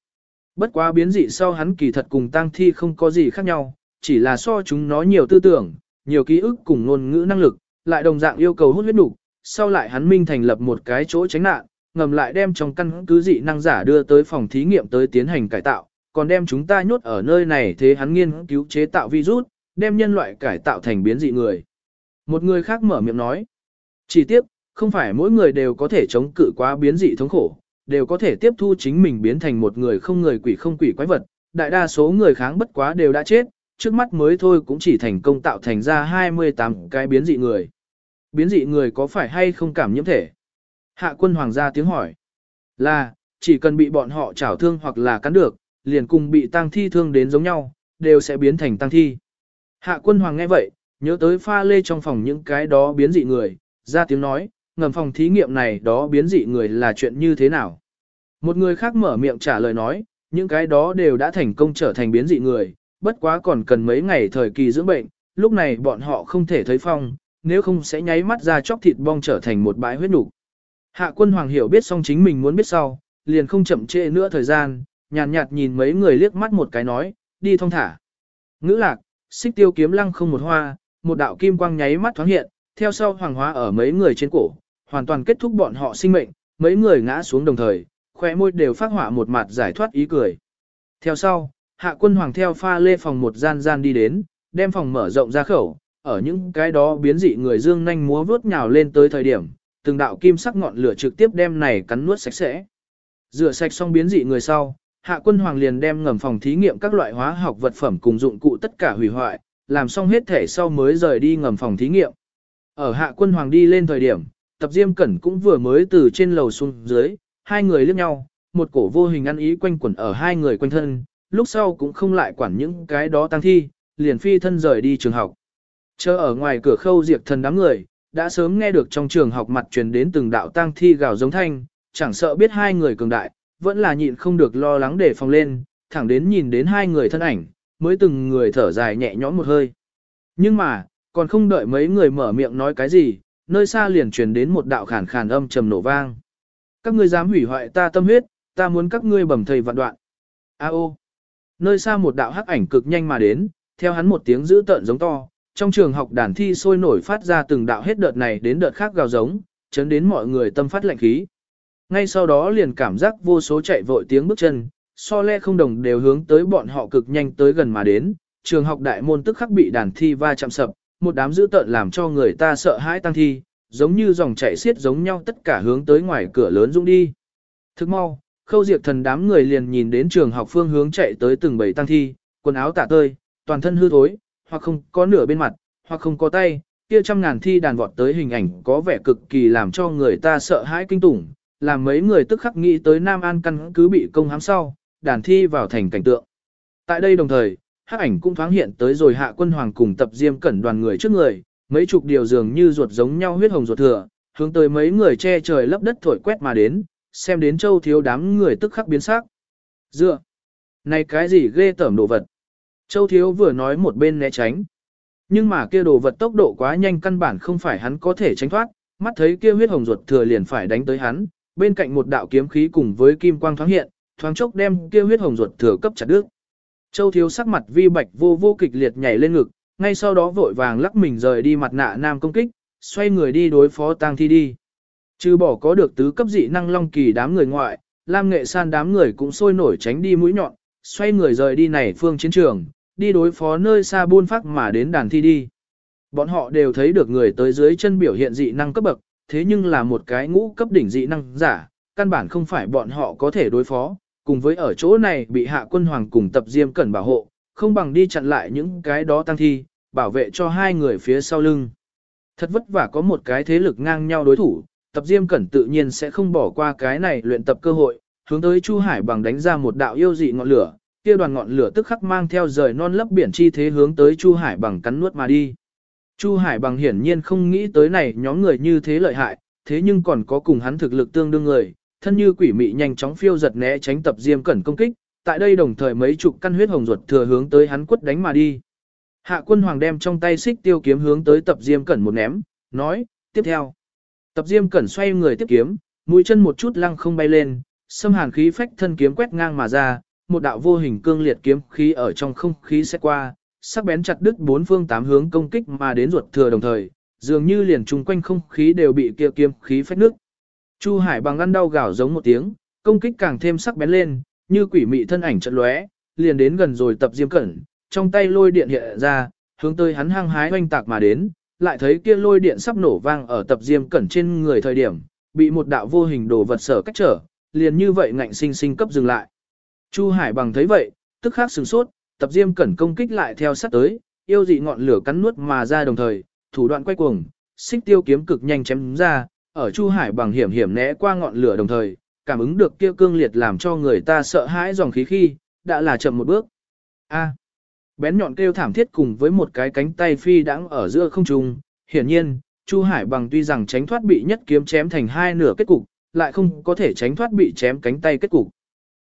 Bất quá biến dị sau hắn kỳ thật cùng tang thi không có gì khác nhau, chỉ là so chúng nó nhiều tư tưởng, nhiều ký ức cùng ngôn ngữ năng lực, lại đồng dạng yêu cầu hút huyết đủ, sau lại hắn minh thành lập một cái chỗ tránh nạn, ngầm lại đem trong căn cứ dị năng giả đưa tới phòng thí nghiệm tới tiến hành cải tạo, còn đem chúng ta nhốt ở nơi này thế hắn nghiên cứu chế tạo virus, đem nhân loại cải tạo thành biến dị người. Một người khác mở miệng nói, chỉ tiếp, không phải mỗi người đều có thể chống cự quá biến dị thống khổ, đều có thể tiếp thu chính mình biến thành một người không người quỷ không quỷ quái vật, đại đa số người kháng bất quá đều đã chết, trước mắt mới thôi cũng chỉ thành công tạo thành ra 28 cái biến dị người. Biến dị người có phải hay không cảm nhiễm thể? Hạ quân hoàng gia tiếng hỏi. Là, chỉ cần bị bọn họ trảo thương hoặc là cắn được, liền cùng bị tang thi thương đến giống nhau, đều sẽ biến thành tang thi. Hạ quân hoàng nghe vậy, nhớ tới pha lê trong phòng những cái đó biến dị người, ra tiếng nói, ngầm phòng thí nghiệm này đó biến dị người là chuyện như thế nào. Một người khác mở miệng trả lời nói, những cái đó đều đã thành công trở thành biến dị người, bất quá còn cần mấy ngày thời kỳ dưỡng bệnh, lúc này bọn họ không thể thấy phong, nếu không sẽ nháy mắt ra chóc thịt bong trở thành một bãi huyết nục. Hạ quân hoàng hiểu biết xong chính mình muốn biết sau, liền không chậm trễ nữa thời gian, nhàn nhạt, nhạt nhìn mấy người liếc mắt một cái nói, đi thong thả. Ngữ lạc, xích tiêu kiếm lăng không một hoa, một đạo kim quang nháy mắt thoáng hiện, theo sau hoàng hóa ở mấy người trên cổ, hoàn toàn kết thúc bọn họ sinh mệnh, mấy người ngã xuống đồng thời, khóe môi đều phát họa một mặt giải thoát ý cười. Theo sau, hạ quân hoàng theo pha lê phòng một gian gian đi đến, đem phòng mở rộng ra khẩu, ở những cái đó biến dị người dương nhanh múa vướt nhào lên tới thời điểm, từng đạo kim sắc ngọn lửa trực tiếp đem này cắn nuốt sạch sẽ. Rửa sạch xong biến dị người sau, hạ quân hoàng liền đem ngầm phòng thí nghiệm các loại hóa học vật phẩm cùng dụng cụ tất cả hủy hoại, làm xong hết thể sau mới rời đi ngầm phòng thí nghiệm. Ở hạ quân hoàng đi lên thời điểm, tập diêm cẩn cũng vừa mới từ trên lầu xuống dưới, hai người liếc nhau, một cổ vô hình ăn ý quanh quẩn ở hai người quanh thân, lúc sau cũng không lại quản những cái đó tăng thi, liền phi thân rời đi trường học. Chờ ở ngoài cửa khâu diệt thần đám người, đã sớm nghe được trong trường học mặt truyền đến từng đạo tang thi gào giống thanh, chẳng sợ biết hai người cường đại, vẫn là nhịn không được lo lắng để phòng lên, thẳng đến nhìn đến hai người thân ảnh, mới từng người thở dài nhẹ nhõm một hơi. Nhưng mà, còn không đợi mấy người mở miệng nói cái gì, nơi xa liền truyền đến một đạo khàn khàn âm trầm nổ vang. Các ngươi dám hủy hoại ta tâm huyết, ta muốn các ngươi bầm thầy vạn đoạn. A ô. Nơi xa một đạo hắc ảnh cực nhanh mà đến, theo hắn một tiếng dữ tợn giống to, trong trường học đàn thi sôi nổi phát ra từng đạo hết đợt này đến đợt khác gào giống, chấn đến mọi người tâm phát lạnh khí. Ngay sau đó liền cảm giác vô số chạy vội tiếng bước chân, so le không đồng đều hướng tới bọn họ cực nhanh tới gần mà đến, trường học đại môn tức khắc bị đàn thi va chạm sập, một đám dữ tợn làm cho người ta sợ hãi tăng thi, giống như dòng chảy xiết giống nhau tất cả hướng tới ngoài cửa lớn dũng đi. Thức mau, khâu diệt thần đám người liền nhìn đến trường học phương hướng chạy tới từng bầy tăng thi, quần áo tả tơi, toàn thân hư thối, hoặc không có nửa bên mặt, hoặc không có tay, kia trăm ngàn thi đàn vọt tới hình ảnh có vẻ cực kỳ làm cho người ta sợ hãi kinh tủng, làm mấy người tức khắc nghĩ tới Nam An căn cứ bị công hám sau, đàn thi vào thành cảnh tượng. Tại đây đồng thời, hắc ảnh cũng thoáng hiện tới rồi hạ quân hoàng cùng tập diêm cẩn đoàn người trước người, mấy chục điều dường như ruột giống nhau huyết hồng ruột thừa, hướng tới mấy người che trời lấp đất thổi quét mà đến, xem đến châu thiếu đám người tức khắc biến sắc. Dựa! Này cái gì ghê tởm đồ vật? Châu thiếu vừa nói một bên né tránh. Nhưng mà kia đồ vật tốc độ quá nhanh căn bản không phải hắn có thể tránh thoát, mắt thấy kia huyết hồng ruột thừa liền phải đánh tới hắn, bên cạnh một đạo kiếm khí cùng với kim quang thoáng hiện, thoáng chốc đem kia huyết hồng ruột thừa cấp chặt đứt. Châu thiếu sắc mặt vi bạch vô vô kịch liệt nhảy lên ngực, ngay sau đó vội vàng lắc mình rời đi mặt nạ nam công kích, xoay người đi đối phó tang thi đi. Trừ bỏ có được tứ cấp dị năng long kỳ đám người ngoại, Lam Nghệ San đám người cũng sôi nổi tránh đi mũi nhọn, xoay người rời đi này phương chiến trường, đi đối phó nơi xa buôn phát mà đến đàn thi đi. Bọn họ đều thấy được người tới dưới chân biểu hiện dị năng cấp bậc, thế nhưng là một cái ngũ cấp đỉnh dị năng giả, căn bản không phải bọn họ có thể đối phó, cùng với ở chỗ này bị hạ quân hoàng cùng tập diêm cẩn bảo hộ, không bằng đi chặn lại những cái đó tăng thi, bảo vệ cho hai người phía sau lưng. Thật vất vả có một cái thế lực ngang nhau đối thủ, tập diêm cẩn tự nhiên sẽ không bỏ qua cái này luyện tập cơ hội, hướng tới Chu Hải bằng đánh ra một đạo yêu dị ngọn lửa, kia đoàn ngọn lửa tức khắc mang theo rời non lấp biển chi thế hướng tới Chu Hải bằng cắn nuốt mà đi. Chu Hải bằng hiển nhiên không nghĩ tới này nhóm người như thế lợi hại, thế nhưng còn có cùng hắn thực lực tương đương người, thân như quỷ mị nhanh chóng phiêu giật né tránh tập diêm cẩn công kích, tại đây đồng thời mấy chục căn huyết hồng ruột thừa hướng tới hắn quất đánh mà đi. Hạ quân hoàng đem trong tay xích tiêu kiếm hướng tới tập diêm cẩn một ném, nói, tiếp theo. Tập diêm cẩn xoay người tiếp kiếm, mũi chân một chút lăng không bay lên, xâm hàn khí phách thân kiếm quét ngang mà ra, một đạo vô hình cương liệt kiếm khí ở trong không khí sẽ qua, sắc bén chặt đứt bốn phương tám hướng công kích mà đến ruột thừa đồng thời, dường như liền chung quanh không khí đều bị kia kiếm khí phách nước. Chu Hải bằng ăn đau gào giống một tiếng, công kích càng thêm sắc bén lên, như quỷ mị thân ảnh chợt lóe, liền đến gần rồi tập diêm cẩn, trong tay lôi điện hiện ra, hướng tới hắn hăng hái oanh tạc mà đến, lại thấy kia lôi điện sắp nổ vang ở tập diêm cẩn trên người thời điểm, bị một đạo vô hình đồ vật sở cách trở, liền như vậy ngạnh sinh sinh cấp dừng lại. Chu Hải bằng thấy vậy, tức khắc sửng sốt, tập diêm cẩn công kích lại theo sát tới, yêu dị ngọn lửa cắn nuốt mà ra đồng thời, thủ đoạn quay cuồng, xích tiêu kiếm cực nhanh chém ra, ở Chu Hải bằng hiểm hiểm né qua ngọn lửa đồng thời, cảm ứng được kia cương liệt làm cho người ta sợ hãi dòng khí khi, đã là chậm một bước. A. bén nhọn kêu thảm thiết cùng với một cái cánh tay phi đãng ở giữa không trung, hiển nhiên, Chu Hải bằng tuy rằng tránh thoát bị nhất kiếm chém thành hai nửa kết cục, lại không có thể tránh thoát bị chém cánh tay kết cục.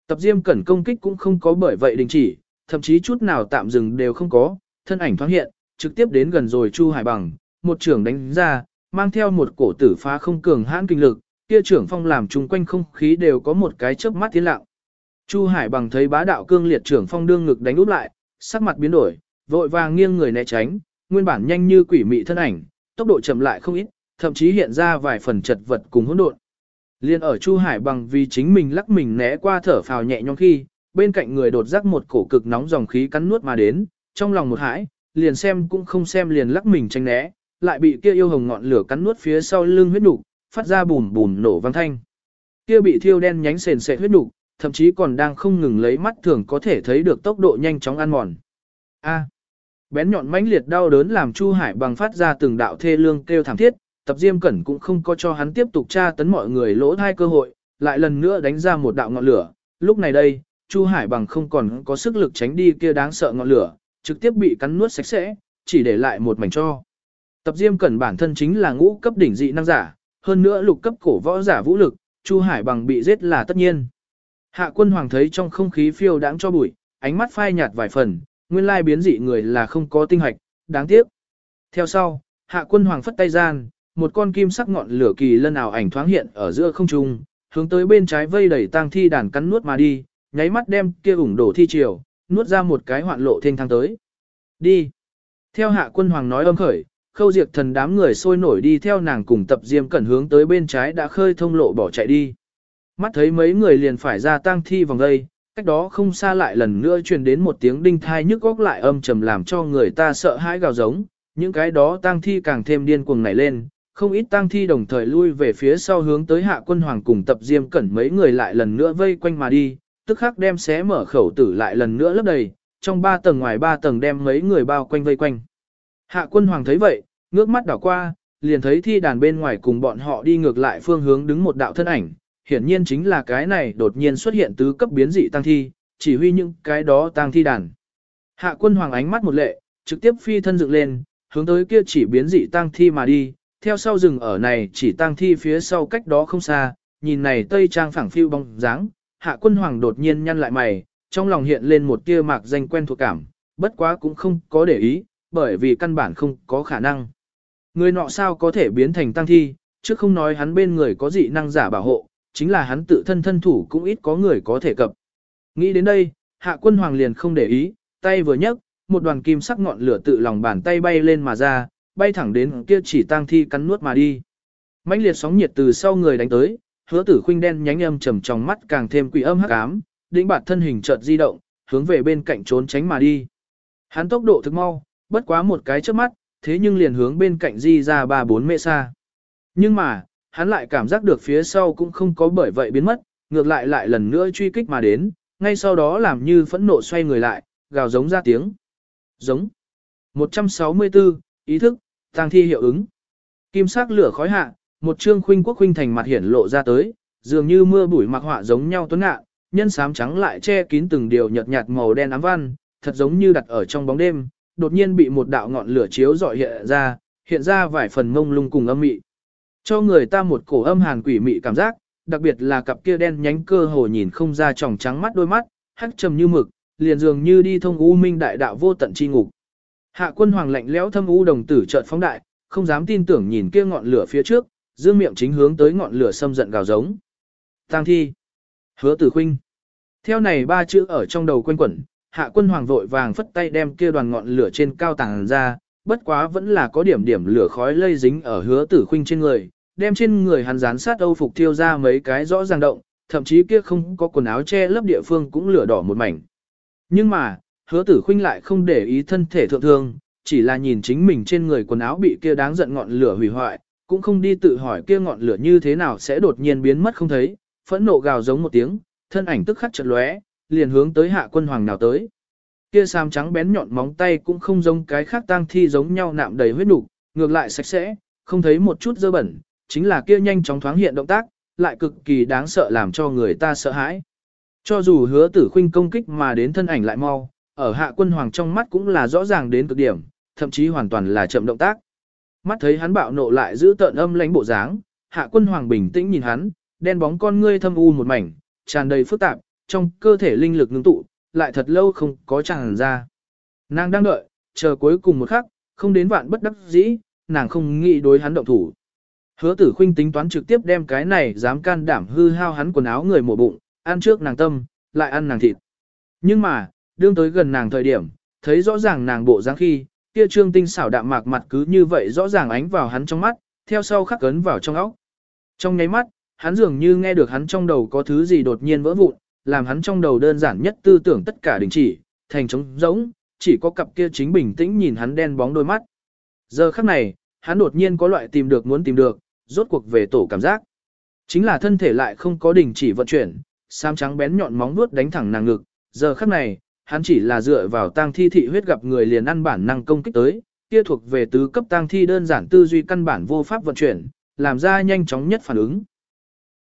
Tập Diêm Cẩn công kích cũng không có bởi vậy đình chỉ, thậm chí chút nào tạm dừng đều không có, thân ảnh thoáng hiện, trực tiếp đến gần rồi Chu Hải bằng, một trưởng đánh ra, mang theo một cổ tử phá không cường hãn kinh lực, kia trưởng phong làm chung quanh không khí đều có một cái chớp mắt tiến lặng. Chu Hải bằng thấy bá đạo cương liệt trưởng phong đương ngực đánh úp lại, sắc mặt biến đổi, vội vàng nghiêng người né tránh, nguyên bản nhanh như quỷ mị thân ảnh, tốc độ chậm lại không ít, thậm chí hiện ra vài phần chật vật cùng hỗn độn. Liên ở Chu Hải bằng vì chính mình lắc mình né qua thở phào nhẹ nhõm khi, bên cạnh người đột giác một cổ cực nóng dòng khí cắn nuốt mà đến, trong lòng một hãi, liền xem cũng không xem liền lắc mình tránh né, lại bị kia yêu hồng ngọn lửa cắn nuốt phía sau lưng huyết nục, phát ra bùm bùm nổ vang thanh. Kia bị thiêu đen nhánh sền sệt huyết nục, thậm chí còn đang không ngừng lấy mắt thường có thể thấy được tốc độ nhanh chóng ăn mòn. A. bén nhọn mãnh liệt đau đớn làm Chu Hải bằng phát ra từng đạo thê lương kêu thảm thiết, tập diêm cẩn cũng không có cho hắn tiếp tục tra tấn mọi người lỗ thai cơ hội, lại lần nữa đánh ra một đạo ngọn lửa. Lúc này đây, Chu Hải bằng không còn có sức lực tránh đi kia đáng sợ ngọn lửa, trực tiếp bị cắn nuốt sạch sẽ, chỉ để lại một mảnh cho. Tập Diêm Cẩn bản thân chính là ngũ cấp đỉnh dị năng giả, hơn nữa lục cấp cổ võ giả vũ lực, Chu Hải bằng bị giết là tất nhiên. Hạ quân hoàng thấy trong không khí phiêu đãng cho bụi, ánh mắt phai nhạt vài phần, nguyên lai biến dị người là không có tinh hạch, đáng tiếc. Theo sau, hạ quân hoàng phất tay gian, một con kim sắc ngọn lửa kỳ lân ảo ảnh thoáng hiện ở giữa không trung, hướng tới bên trái vây đẩy tang thi đàn cắn nuốt mà đi, nháy mắt đem kia ủng đổ thi triều, nuốt ra một cái hoạn lộ thiên thang tới. Đi. Theo hạ quân hoàng nói âm khởi, khâu diệt thần đám người sôi nổi đi theo nàng cùng tập diêm cẩn hướng tới bên trái đã khơi thông lộ bỏ chạy đi. Mắt thấy mấy người liền phải ra tang thi vòng đây, cách đó không xa lại lần nữa truyền đến một tiếng đinh thai nhức góc lại âm trầm làm cho người ta sợ hãi gào giống, những cái đó tang thi càng thêm điên cuồng nảy lên, không ít tang thi đồng thời lui về phía sau hướng tới hạ quân hoàng cùng tập diêm cẩn mấy người lại lần nữa vây quanh mà đi, tức khắc đem xé mở khẩu tử lại lần nữa lấp đầy, trong ba tầng ngoài ba tầng đem mấy người bao quanh vây quanh. Hạ quân hoàng thấy vậy, ngước mắt đảo qua, liền thấy thi đàn bên ngoài cùng bọn họ đi ngược lại phương hướng đứng một đạo thân ảnh, hiển nhiên chính là cái này đột nhiên xuất hiện tứ cấp biến dị tăng thi, chỉ huy những cái đó tăng thi đàn. Hạ quân hoàng ánh mắt một lệ, trực tiếp phi thân dựng lên, hướng tới kia chỉ biến dị tăng thi mà đi, theo sau rừng ở này chỉ tăng thi phía sau cách đó không xa, nhìn này tây trang phẳng phiu bóng dáng, hạ quân hoàng đột nhiên nhăn lại mày, trong lòng hiện lên một tia mạc danh quen thuộc cảm, bất quá cũng không có để ý, bởi vì căn bản không có khả năng. Người nọ sao có thể biến thành tăng thi, chứ không nói hắn bên người có dị năng giả bảo hộ, chính là hắn tự thân thân thủ cũng ít có người có thể cập. Nghĩ đến đây, hạ quân hoàng liền không để ý, tay vừa nhấc, một đoàn kim sắc ngọn lửa tự lòng bàn tay bay lên mà ra, bay thẳng đến kia chỉ tăng thi cắn nuốt mà đi. mãnh liệt sóng nhiệt từ sau người đánh tới, hứa tử khuynh đen nhánh âm trầm trong mắt càng thêm quỷ âm hắc ám, đĩnh bạt thân hình chợt di động, hướng về bên cạnh trốn tránh mà đi. Hắn tốc độ thực mau, bất quá một cái trước mắt, thế nhưng liền hướng bên cạnh di ra ba bốn mẹ xa. Nhưng mà, hắn lại cảm giác được phía sau cũng không có bởi vậy biến mất, ngược lại lại lần nữa truy kích mà đến, ngay sau đó làm như phẫn nộ xoay người lại, gào giống ra tiếng. Giống. 164, ý thức, tăng thi hiệu ứng. Kim sắc lửa khói hạ, một trương khuynh quốc khuynh thành mặt hiển lộ ra tới, dường như mưa bụi mặc họa giống nhau tuấn ngạ, nhân sám trắng lại che kín từng điều nhợt nhạt màu đen ám văn, thật giống như đặt ở trong bóng đêm, đột nhiên bị một đạo ngọn lửa chiếu rọi hiện ra, hiện ra vài phần mông lung cùng âm mị. Cho người ta một cổ âm hàn quỷ mị cảm giác, đặc biệt là cặp kia đen nhánh cơ hồ nhìn không ra tròng trắng mắt đôi mắt, hắc trầm như mực, liền dường như đi thông u minh đại đạo vô tận chi ngục. Hạ quân hoàng lạnh lẽo thâm u đồng tử chợt phóng đại, không dám tin tưởng nhìn kia ngọn lửa phía trước, dương miệng chính hướng tới ngọn lửa xâm giận gào giống. Tang thi. Hứa tử khinh. Theo này ba chữ ở trong đầu quanh quẩn, hạ quân hoàng vội vàng phất tay đem kia đoàn ngọn lửa trên cao tàng ra, bất quá vẫn là có điểm điểm lửa khói lây dính ở hứa tử khinh trên người, đem trên người hắn dán sát âu phục thiêu ra mấy cái rõ ràng động, thậm chí kia không có quần áo che lấp địa phương cũng lửa đỏ một mảnh. Nhưng mà, hứa tử khinh lại không để ý thân thể thượng thương, chỉ là nhìn chính mình trên người quần áo bị kia đáng giận ngọn lửa hủy hoại, cũng không đi tự hỏi kia ngọn lửa như thế nào sẽ đột nhiên biến mất không thấy, phẫn nộ gào giống một tiếng, thân ảnh tức khắc chợt lóe, liền hướng tới hạ quân hoàng nào tới. Kia sam trắng bén nhọn móng tay cũng không giống cái khác tang thi giống nhau nạm đầy huyết nục, ngược lại sạch sẽ, không thấy một chút dơ bẩn, chính là kia nhanh chóng thoáng hiện động tác, lại cực kỳ đáng sợ làm cho người ta sợ hãi. Cho dù hứa tử khuynh công kích mà đến thân ảnh lại mau, ở hạ quân hoàng trong mắt cũng là rõ ràng đến cực điểm, thậm chí hoàn toàn là chậm động tác. Mắt thấy hắn bạo nộ lại giữ tợn âm lãnh bộ dáng, hạ quân hoàng bình tĩnh nhìn hắn, đen bóng con ngươi thâm u một mảnh, tràn đầy phức tạp, trong cơ thể linh lực ngưng tụ, lại thật lâu không có tràn ra. Nàng đang đợi, chờ cuối cùng một khắc, không đến vạn bất đắc dĩ, nàng không nghĩ đối hắn động thủ. Hứa tử khuynh tính toán trực tiếp đem cái này dám can đảm hư hao hắn quần áo người mổ bụng, ăn trước nàng tâm, lại ăn nàng thịt. Nhưng mà, đương tới gần nàng thời điểm, thấy rõ ràng nàng bộ dáng khi, kia trương tinh xảo đạm mạc mặt cứ như vậy rõ ràng ánh vào hắn trong mắt, theo sau khắc cấn vào trong óc. Trong nháy mắt, hắn dường như nghe được hắn trong đầu có thứ gì đột nhiên vỡ vụn, làm hắn trong đầu đơn giản nhất tư tưởng tất cả đình chỉ, thành trống rỗng, chỉ có cặp kia chính bình tĩnh nhìn hắn đen bóng đôi mắt. Giờ khắc này, hắn đột nhiên có loại tìm được muốn tìm được, rốt cuộc về tổ cảm giác. Chính là thân thể lại không có đình chỉ vận chuyển, sam trắng bén nhọn móng vuốt đánh thẳng nàng ngực, giờ khắc này, hắn chỉ là dựa vào tang thi thị huyết gặp người liền ăn bản năng công kích tới, kia thuộc về tứ cấp tang thi đơn giản tư duy căn bản vô pháp vận chuyển, làm ra nhanh chóng nhất phản ứng.